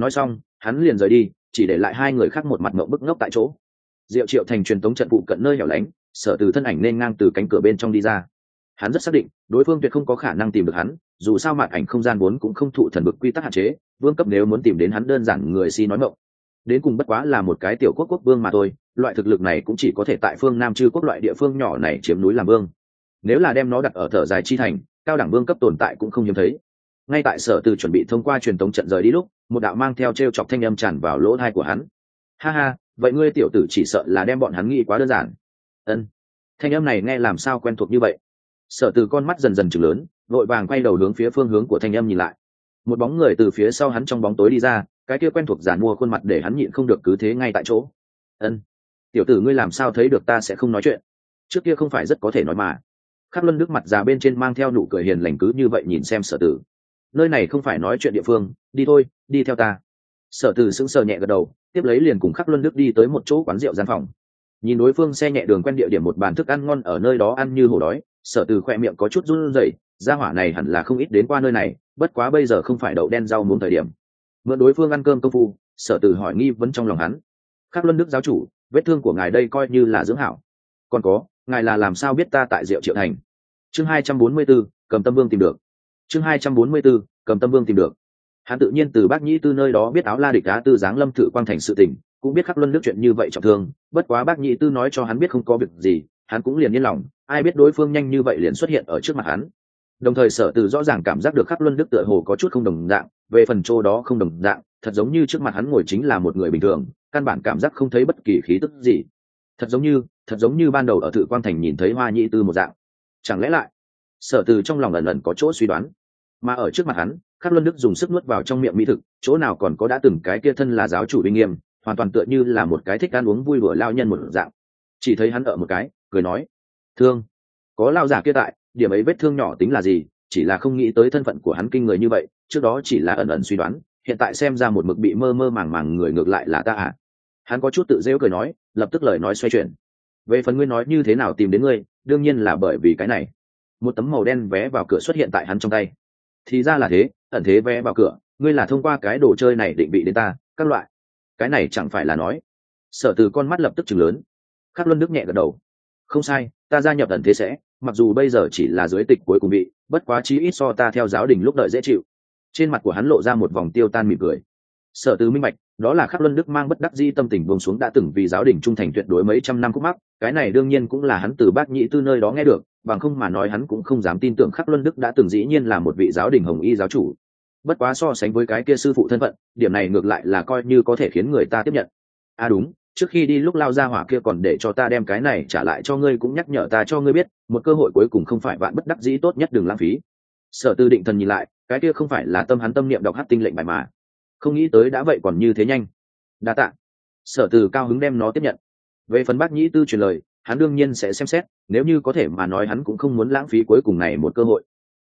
Nói xong, hắn liền rời đi, chỉ để lại hai người khác một mặt mộng bức ngốc tại chỗ. Diệu triệu thành truyền tống trận vụ cận nơi hẻo lánh, sở từ thân ảnh nên ngang từ cánh cửa bên trong đi ra. Hắn rất xác định, đối phương tuyệt không có khả năng tìm được hắn, dù sao mặt ảnh không gian vốn cũng không thụ thần bực quy tắc hạn chế, vương cấp nếu muốn tìm đến hắn đơn giản người si nói mộng. Đến cùng bất quá là một cái tiểu quốc quốc vương mà thôi, loại thực lực này cũng chỉ có thể tại phương nam chư quốc loại địa phương nhỏ này chiếm núi làm vương. Nếu là đem nó đặt ở thở dài chi thành cao đẳng vương cấp tồn tại cũng không hiếm thấy. Ngay tại sở từ chuẩn bị thông qua truyền thống trận rời đi lúc, một đạo mang theo t r e o chọc thanh âm tràn vào lỗ thai của hắn. Ha ha, vậy ngươi tiểu tử chỉ sợ là đem bọn hắn nghĩ quá đơn giản. Ân. Thanh âm này nghe làm sao quen thuộc như vậy? Sở từ con mắt dần dần chừng lớn, vội vàng quay đầu hướng phía phương hướng của thanh âm nhìn lại. Một bóng người từ phía sau hắn trong bóng tối đi ra, cái kia quen thuộc giản mua khuôn mặt để hắn nhịn không được cứ thế ngay tại chỗ. Ân. Tiểu tử ngươi làm sao thấy được ta sẽ không nói chuyện? Trước kia không phải rất có thể nói mà khắc luân Đức mặt già bên trên mang theo nụ cười hiền lành cứ như vậy nhìn xem sở tử. Nơi này không phải nói chuyện địa phương, đi thôi, đi theo ta. Sở tử sững sờ nhẹ gật đầu, tiếp lấy liền cùng khắc luân đức đi tới một chỗ quán rượu gian phòng. Nhìn đối phương xe nhẹ đường quen địa điểm một bàn thức ăn ngon ở nơi đó ăn như hổ đói, sở từ khoe miệng có chút run rẩy, gia hỏa này hẳn là không ít đến qua nơi này, bất quá bây giờ không phải đậu đen rau muốn thời điểm. Mượn đối phương ăn cơm công phu, sở từ hỏi nghi vấn trong lòng hắn. Khắc luân đức giáo chủ, vết thương của ngài đây coi như là dưỡng hảo. Còn có ngài là làm sao biết ta tại diệu triệu thành? Chương hai trăm bốn mươi 244, cầm tâm vương tìm được. Chương hai trăm bốn mươi 244, cầm tâm vương tìm được. Hắn tự nhiên từ bác nhĩ tư nơi đó biết áo la địch đá tư giáng lâm thử quang thành sự tình cũng biết khắc luân đức chuyện như vậy trọng thương bất quá bác nhĩ tư nói cho hắn biết không có việc gì hắn cũng liền yên lòng ai biết đối phương nhanh như vậy liền xuất hiện ở trước mặt hắn. Đồng thời sở từ rõ ràng cảm giác được khắc luân đức tựa hồ có chút không đồng dạng về phần chỗ đó không đồng dạng thật giống như trước mặt hắn ngồi chính là một người bình thường căn bản cảm giác không thấy bất kỳ khí tức gì. Thật giống như thật giống như ban đầu ở thự quang thành nhìn thấy hoa nhị tư một dạng. Chẳng lẽ lại, sở từ trong lòng ẩn ẩn có chỗ suy đoán. Mà ở trước mặt hắn, khắc luân đức dùng sức nuốt vào trong miệng mỹ thực, chỗ nào còn có đã từng cái kia thân là giáo chủ uy nghiêm, hoàn toàn tựa như là một cái thích ăn uống vui vừa lao nhân một dạng. Chỉ thấy hắn ở một cái, cười nói, thương, có lao giả kia tại, điểm ấy vết thương nhỏ tính là gì? Chỉ là không nghĩ tới thân phận của hắn kinh người như vậy, trước đó chỉ là ẩn ẩn suy đoán, hiện tại xem ra một mực bị mơ mơ màng màng người ngược lại là ta à? Hắn có chút tự rêu cười nói, lập tức lời nói xoay chuyển về phần ngươi nói như thế nào tìm đến ngươi, đương nhiên là bởi vì cái này. Một tấm màu đen vé vào cửa xuất hiện tại hắn trong tay. Thì ra là thế, ẩn thế vé vào cửa, ngươi là thông qua cái đồ chơi này định vị đến ta, các loại. Cái này chẳng phải là nói. Sở từ con mắt lập tức chừng lớn. Khắc luân đức nhẹ gật đầu. Không sai, ta gia nhập ẩn thế sẽ, mặc dù bây giờ chỉ là dưới tịch cuối cùng bị bất quá chí ít so ta theo giáo đình lúc đợi dễ chịu. Trên mặt của hắn lộ ra một vòng tiêu tan mỉm cười sở tứ minh bạch, đó là khắc luân đức mang bất đắc di tâm tình buông xuống đã từng vì giáo đình trung thành tuyệt đối mấy trăm năm khúc mắc, cái này đương nhiên cũng là hắn từ bác nhị tư nơi đó nghe được, bằng không mà nói hắn cũng không dám tin tưởng khắc luân đức đã từng dĩ nhiên là một vị giáo đình hồng y giáo chủ. Bất quá so sánh với cái kia sư phụ thân phận, điểm này ngược lại là coi như có thể khiến người ta tiếp nhận. À đúng, trước khi đi lúc lao ra hỏa kia còn để cho ta đem cái này trả lại cho ngươi cũng nhắc nhở ta cho ngươi biết, một cơ hội cuối cùng không phải bạn bất đắc dĩ tốt nhất đừng lãng phí. Sở tư định thần nhìn lại, cái kia không phải là tâm hắn tâm niệm đọc hát tinh lệnh bài mà không nghĩ tới đã vậy còn như thế nhanh. Đa tạ. Sở từ cao hứng đem nó tiếp nhận. Về phần bác nhĩ tư truyền lời, hắn đương nhiên sẽ xem xét, nếu như có thể mà nói hắn cũng không muốn lãng phí cuối cùng này một cơ hội.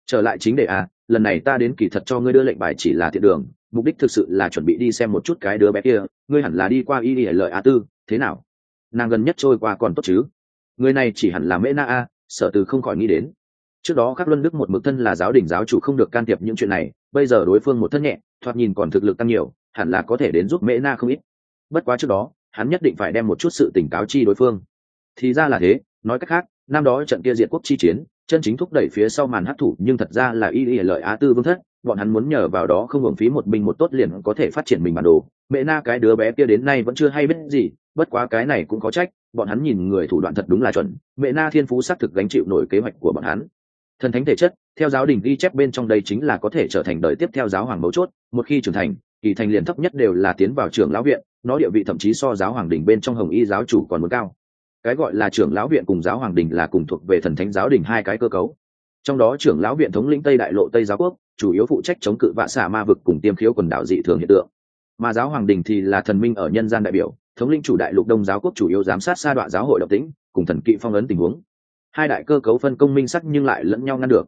Trở lại chính đề à lần này ta đến kỳ thật cho ngươi đưa lệnh bài chỉ là thiện đường, mục đích thực sự là chuẩn bị đi xem một chút cái đứa bé kia, ngươi hẳn là đi qua y ỉa lợi a tư, thế nào? Nàng gần nhất trôi qua còn tốt chứ? Người này chỉ hẳn là mễ na a, sở từ không khỏi nghĩ đến. Trước đó các luân đức một mực thân là giáo đình giáo chủ không được can thiệp những chuyện này, bây giờ đối phương một thân nhẹ thoạt nhìn còn thực lực tăng nhiều, hẳn là có thể đến giúp mễ na không ít. Bất quá trước đó, hắn nhất định phải đem một chút sự tỉnh cáo chi đối phương. Thì ra là thế, nói cách khác, năm đó trận kia diệt quốc chi chiến, chân chính thúc đẩy phía sau màn hát thủ, nhưng thật ra là y y lợi á tư vương thất, bọn hắn muốn nhờ vào đó không hưởng phí một binh một tốt liền có thể phát triển mình bản đồ. Mẹ na cái đứa bé kia đến nay vẫn chưa hay biết gì, bất quá cái này cũng có trách, bọn hắn nhìn người thủ đoạn thật đúng là chuẩn. Mẹ na thiên phú xác thực gánh chịu nổi kế hoạch của bọn hắn. Thần thánh thể chất theo giáo đình ghi chép bên trong đây chính là có thể trở thành đời tiếp theo giáo hoàng mấu chốt, một khi trưởng thành, kỳ thành liền thấp nhất đều là tiến vào trường lão viện, nó địa vị thậm chí so giáo hoàng đình bên trong hồng y giáo chủ còn muốn cao. Cái gọi là trưởng lão viện cùng giáo hoàng đình là cùng thuộc về thần thánh giáo đình hai cái cơ cấu. Trong đó trưởng lão viện thống lĩnh tây đại lộ, tây giáo quốc, chủ yếu phụ trách chống cự vạ xả ma vực cùng tiêm khiếu quần đảo dị thường hiện tượng. Mà giáo hoàng đình thì là thần minh ở nhân gian đại biểu, thống lĩnh chủ đại lục đông giáo quốc chủ yếu giám sát sa đoạn giáo hội độc tĩnh cùng thần kỵ phong ấn tình huống. Hai đại cơ cấu phân công minh sắc nhưng lại lẫn nhau ngăn được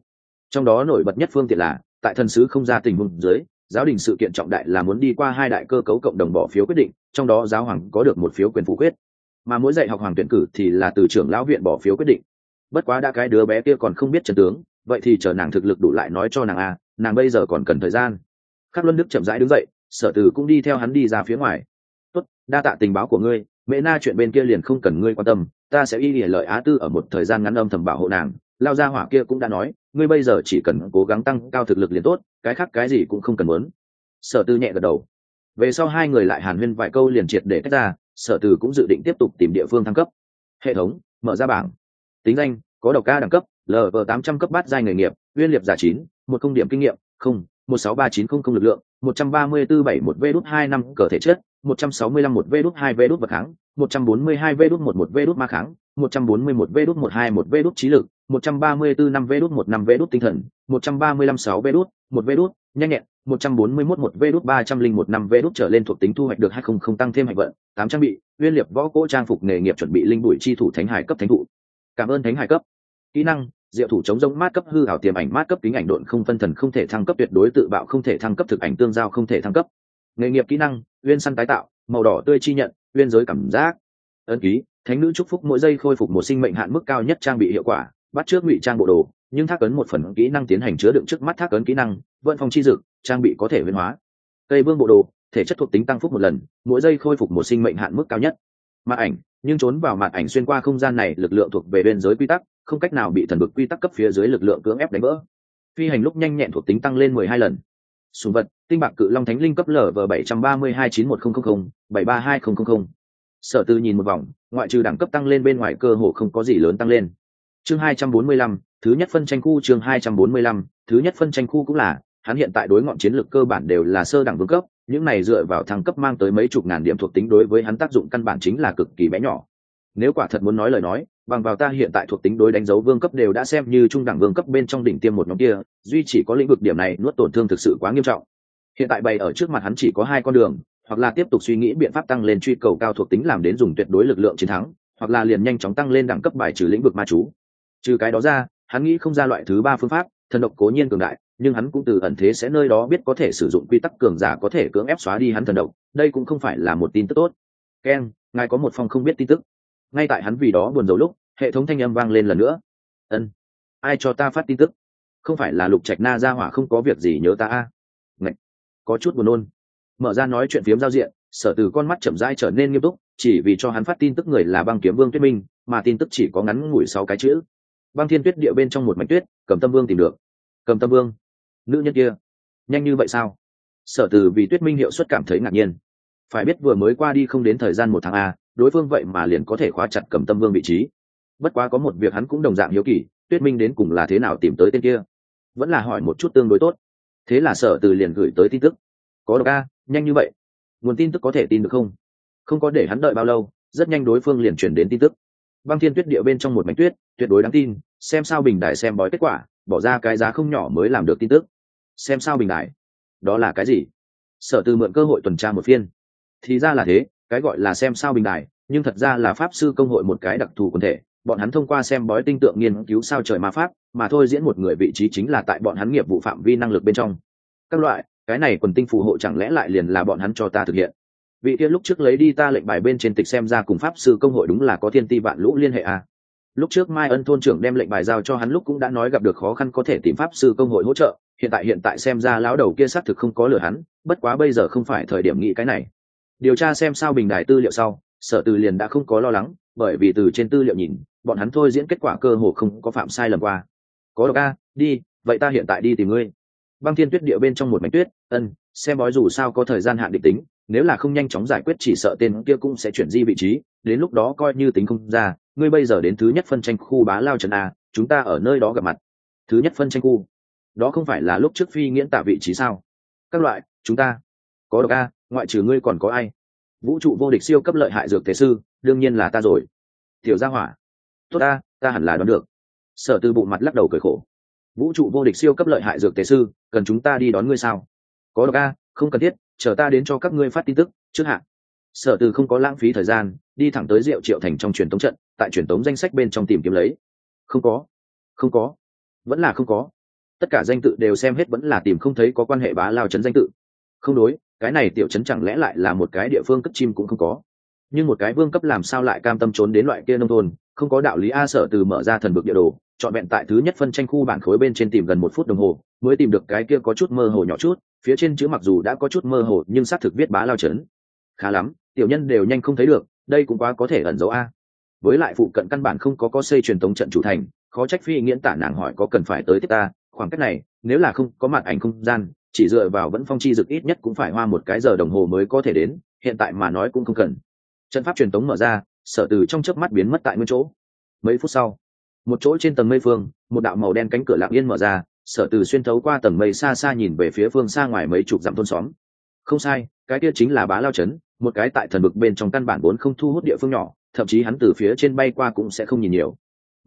trong đó nổi bật nhất phương tiện là, tại thần sứ không ra tình huống dưới, giáo đình sự kiện trọng đại là muốn đi qua hai đại cơ cấu cộng đồng bỏ phiếu quyết định, trong đó giáo hoàng có được một phiếu quyền phủ quyết. Mà mỗi dạy học hoàng tuyển cử thì là từ trưởng lão viện bỏ phiếu quyết định. Bất quá đã cái đứa bé kia còn không biết trần tướng, vậy thì chờ nàng thực lực đủ lại nói cho nàng a, nàng bây giờ còn cần thời gian. Khắc luân đức chậm rãi đứng dậy, sở từ cũng đi theo hắn đi ra phía ngoài. Tốt, đa tạ tình báo của ngươi, mẹ na chuyện bên kia liền không cần ngươi quan tâm, ta sẽ y lợi á tư ở một thời gian ngắn âm thầm bảo hộ nàng. Lao ra hỏa kia cũng đã nói ngươi bây giờ chỉ cần cố gắng tăng cao thực lực liền tốt, cái khác cái gì cũng không cần muốn. Sở tư nhẹ gật đầu. Về sau hai người lại hàn huyên vài câu liền triệt để tách ra, sở từ cũng dự định tiếp tục tìm địa phương thăng cấp. Hệ thống, mở ra bảng. Tính danh, có độc ca đẳng cấp lv tám trăm cấp bát giai nghề nghiệp, uyên liệt giả chín, một công điểm kinh nghiệm, không, một sáu ba chín không không lực lượng, một trăm ba mươi tư bảy một v đút hai năm cờ thể chất, một trăm sáu mươi lăm một v đút hai v đút vật kháng, một trăm bốn mươi hai v đút một một v đút ma kháng, một trăm bốn mươi một v đút một hai một v đút trí lực một trăm ba mươi bốn năm vđút đút, một năm vđút đút tinh thần, một trăm ba mươi lăm sáu đút, một v đút, nhanh nhẹn, một trăm bốn mươi mốt, một đút, ba trăm linh một năm vđút đút trở lên thuộc tính thu hoạch được hai không không tăng thêm hạnh vận, tám trang bị, nguyên liệp võ cỗ trang phục nghề nghiệp chuẩn bị linh bụi chi thủ thánh hải cấp thánh thụ cảm ơn thánh hải cấp. Kỹ năng, diệu thủ chống giống mát cấp hư ảo tiềm ảnh mát cấp kính ảnh độn không phân thần không thể thăng cấp tuyệt đối tự bạo không thể thăng cấp thực ảnh tương giao không thể thăng cấp. Nghề nghiệp kỹ năng uyên săn tái tạo, màu đỏ tươi chi nhận uyên giới cảm giác. Ấn ký, thánh nữ chúc phúc mỗi giây khôi phục một sinh mệnh hạn mức cao nhất trang bị hiệu quả bắt trước ngụy trang bộ đồ, nhưng thác ấn một phần kỹ năng tiến hành chứa đựng trước mắt thác ấn kỹ năng vận phòng chi dực, trang bị có thể biến hóa. Cây vương bộ đồ, thể chất thuộc tính tăng phúc một lần, mỗi giây khôi phục một sinh mệnh hạn mức cao nhất. Mặt ảnh, nhưng trốn vào mặt ảnh xuyên qua không gian này, lực lượng thuộc về biên giới quy tắc, không cách nào bị thần vực quy tắc cấp phía dưới lực lượng cưỡng ép đánh vỡ. Phi hành lúc nhanh nhẹn thuộc tính tăng lên mười hai lần. Sùng vật, tinh bạc cự long thánh linh cấp lở vờ bảy trăm ba mươi hai chín một nghìn bảy ba hai nghìn sở tư nhìn một vòng, ngoại trừ đẳng cấp tăng lên bên ngoài cơ hồ không có gì lớn tăng lên chương hai trăm bốn mươi lăm, thứ nhất phân tranh khu chương hai trăm bốn mươi lăm, thứ nhất phân tranh khu cũng là, hắn hiện tại đối ngọn chiến lược cơ bản đều là sơ đẳng vương cấp, những này dựa vào thăng cấp mang tới mấy chục ngàn điểm thuộc tính đối với hắn tác dụng căn bản chính là cực kỳ bé nhỏ. Nếu quả thật muốn nói lời nói, bằng vào ta hiện tại thuộc tính đối đánh dấu vương cấp đều đã xem như trung đẳng vương cấp bên trong đỉnh tiêm một nhóm kia, duy chỉ có lĩnh vực điểm này nuốt tổn thương thực sự quá nghiêm trọng. Hiện tại bày ở trước mặt hắn chỉ có hai con đường, hoặc là tiếp tục suy nghĩ biện pháp tăng lên truy cầu cao thuộc tính làm đến dùng tuyệt đối lực lượng chiến thắng, hoặc là liền nhanh chóng tăng lên đẳng cấp bài trừ lĩnh vực ma chú trừ cái đó ra, hắn nghĩ không ra loại thứ ba phương pháp, thần độc cố nhiên cường đại, nhưng hắn cũng từ ẩn thế sẽ nơi đó biết có thể sử dụng quy tắc cường giả có thể cưỡng ép xóa đi hắn thần độc, đây cũng không phải là một tin tức tốt. Ken, ngài có một phong không biết tin tức. Ngay tại hắn vì đó buồn rầu lúc, hệ thống thanh âm vang lên lần nữa. Ân, ai cho ta phát tin tức? Không phải là lục trạch na ra hỏa không có việc gì nhớ ta a? À? Ngạch. có chút buồn nôn. Mở ra nói chuyện phiếm giao diện, sở từ con mắt chậm rãi trở nên nghiêm túc, chỉ vì cho hắn phát tin tức người là băng kiếm vương tuyết minh, mà tin tức chỉ có ngắn ngủi sáu cái chữ băng thiên tuyết địa bên trong một mảnh tuyết, cầm tâm vương tìm được. Cầm tâm vương, nữ nhân kia, nhanh như vậy sao? Sở từ vì tuyết minh hiệu suất cảm thấy ngạc nhiên. Phải biết vừa mới qua đi không đến thời gian một tháng a, đối phương vậy mà liền có thể khóa chặt cầm tâm vương vị trí. Bất quá có một việc hắn cũng đồng dạng hiếu kỳ, tuyết minh đến cùng là thế nào tìm tới tên kia? Vẫn là hỏi một chút tương đối tốt. Thế là sở từ liền gửi tới tin tức. Có độc a, nhanh như vậy. Nguồn tin tức có thể tin được không? Không có để hắn đợi bao lâu, rất nhanh đối phương liền chuyển đến tin tức băng thiên tuyết địa bên trong một mảnh tuyết, tuyệt đối đáng tin, xem sao bình đại xem bói kết quả, bỏ ra cái giá không nhỏ mới làm được tin tức. Xem sao bình đại đó là cái gì? Sở từ mượn cơ hội tuần tra một phiên. Thì ra là thế, cái gọi là xem sao bình đại nhưng thật ra là pháp sư công hội một cái đặc thù quần thể, bọn hắn thông qua xem bói tinh tượng nghiên cứu sao trời ma pháp, mà thôi diễn một người vị trí chính là tại bọn hắn nghiệp vụ phạm vi năng lực bên trong. Các loại, cái này quần tinh phù hộ chẳng lẽ lại liền là bọn hắn cho ta thực hiện? Vị kia lúc trước lấy đi ta lệnh bài bên trên tịch xem ra cùng pháp sư công hội đúng là có thiên ti vạn lũ liên hệ à. lúc trước mai ân thôn trưởng đem lệnh bài giao cho hắn lúc cũng đã nói gặp được khó khăn có thể tìm pháp sư công hội hỗ trợ, hiện tại hiện tại xem ra lão đầu kia xác thực không có lừa hắn, bất quá bây giờ không phải thời điểm nghĩ cái này. Điều tra xem sao bình đài tư liệu sau, sở từ liền đã không có lo lắng, bởi vì từ trên tư liệu nhìn, bọn hắn thôi diễn kết quả cơ hồ không có phạm sai lầm qua. Có độc a, đi, vậy ta hiện tại đi tìm ngươi. Băng thiên tuyết địa bên trong một mảnh tuyết, ân, xem bói dù sao có thời gian hạn định tính nếu là không nhanh chóng giải quyết chỉ sợ tên kia cũng sẽ chuyển di vị trí, đến lúc đó coi như tính không ra, ngươi bây giờ đến thứ nhất phân tranh khu bá lao trần a, chúng ta ở nơi đó gặp mặt. Thứ nhất phân tranh khu. Đó không phải là lúc trước phi nghiễn tả vị trí sao? Các loại, chúng ta có độc a, ngoại trừ ngươi còn có ai? Vũ trụ vô địch siêu cấp lợi hại dược thế sư, đương nhiên là ta rồi. Tiểu gia hỏa. Tốt ta ta hẳn là đoán được. Sở từ bụng mặt lắc đầu cười khổ. Vũ trụ vô địch siêu cấp lợi hại dược tế sư, cần chúng ta đi đón ngươi sao? Có độc a, không cần thiết chờ ta đến cho các ngươi phát tin tức, trước hạn sở từ không có lãng phí thời gian, đi thẳng tới rượu triệu thành trong truyền tống trận, tại truyền tống danh sách bên trong tìm kiếm lấy. Không có không có, vẫn là không có. Tất cả danh tự đều xem hết vẫn là tìm không thấy có quan hệ bá lao chấn danh tự. Không đối, cái này tiểu chấn chẳng lẽ lại là một cái địa phương cất chim cũng không có. Nhưng một cái vương cấp làm sao lại cam tâm trốn đến loại kia nông thôn, không có đạo lý a sở từ mở ra thần vực địa đồ trọn vẹn tại thứ nhất phân tranh khu bản khối bên trên tìm gần một phút đồng hồ, mới tìm được cái kia có chút mơ hồ nhỏ chút phía trên chữ mặc dù đã có chút mơ hồ, nhưng xác thực viết bá lao chấn. Khá lắm, tiểu nhân đều nhanh không thấy được, đây cũng quá có thể ẩn dấu a. Với lại phụ cận căn bản không có có xây truyền tống trận chủ thành, khó trách phi nghiễn tả nàng hỏi có cần phải tới tiếp ta, khoảng cách này, nếu là không có mặt ảnh không gian, chỉ dựa vào vẫn phong chi dực ít nhất cũng phải hoa một cái giờ đồng hồ mới có thể đến, hiện tại mà nói cũng không cần. Trận pháp truyền tống mở ra, sở từ trong chớp mắt biến mất tại nguyên chỗ. Mấy phút sau, một chỗ trên tầng mây phương, một đạo màu đen cánh cửa lạng yên mở ra sở từ xuyên thấu qua tầng mây xa xa nhìn về phía phương xa ngoài mấy chục dặm thôn xóm. Không sai, cái kia chính là bá lao trấn, một cái tại thần vực bên trong căn bản vốn không thu hút địa phương nhỏ, thậm chí hắn từ phía trên bay qua cũng sẽ không nhìn nhiều.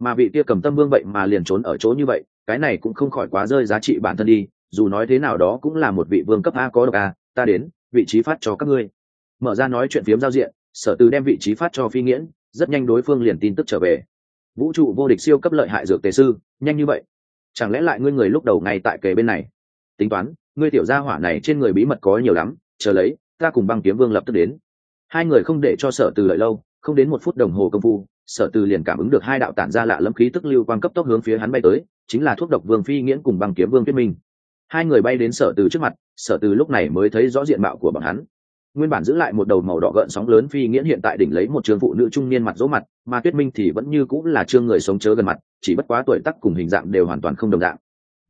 Mà vị kia cầm tâm vương vậy mà liền trốn ở chỗ như vậy, cái này cũng không khỏi quá rơi giá trị bản thân đi, dù nói thế nào đó cũng là một vị vương cấp a có độc a, ta đến, vị trí phát cho các ngươi. Mở ra nói chuyện phiếm giao diện, sở từ đem vị trí phát cho phi nghiễn, rất nhanh đối phương liền tin tức trở về. Vũ trụ vô địch siêu cấp lợi hại dược tề sư, nhanh như vậy chẳng lẽ lại ngươi người lúc đầu ngay tại kề bên này? Tính toán, ngươi tiểu gia hỏa này trên người bí mật có nhiều lắm, chờ lấy, ta cùng băng kiếm vương lập tức đến. Hai người không để cho sở từ lợi lâu, không đến một phút đồng hồ công phu, sở từ liền cảm ứng được hai đạo tản ra lạ lẫm khí tức lưu quang cấp tốc hướng phía hắn bay tới, chính là thuốc độc vương phi nghiễn cùng băng kiếm vương tuyết minh. Hai người bay đến sở từ trước mặt, sở từ lúc này mới thấy rõ diện mạo của bọn hắn nguyên bản giữ lại một đầu màu đỏ gợn sóng lớn phi nghiễn hiện tại đỉnh lấy một trường phụ nữ trung niên mặt dỗ mặt, mà tuyết minh thì vẫn như cũng là trương người sống chớ gần mặt, chỉ bất quá tuổi tắc cùng hình dạng đều hoàn toàn không đồng dạng.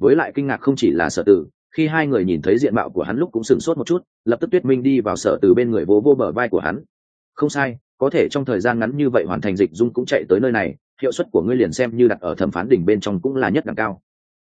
Với lại kinh ngạc không chỉ là sở tử, khi hai người nhìn thấy diện mạo của hắn lúc cũng sửng sốt một chút, lập tức tuyết minh đi vào sở từ bên người vô vô bờ vai của hắn. Không sai, có thể trong thời gian ngắn như vậy hoàn thành dịch dung cũng chạy tới nơi này, hiệu suất của ngươi liền xem như đặt ở thẩm phán đỉnh bên trong cũng là nhất đẳng cao.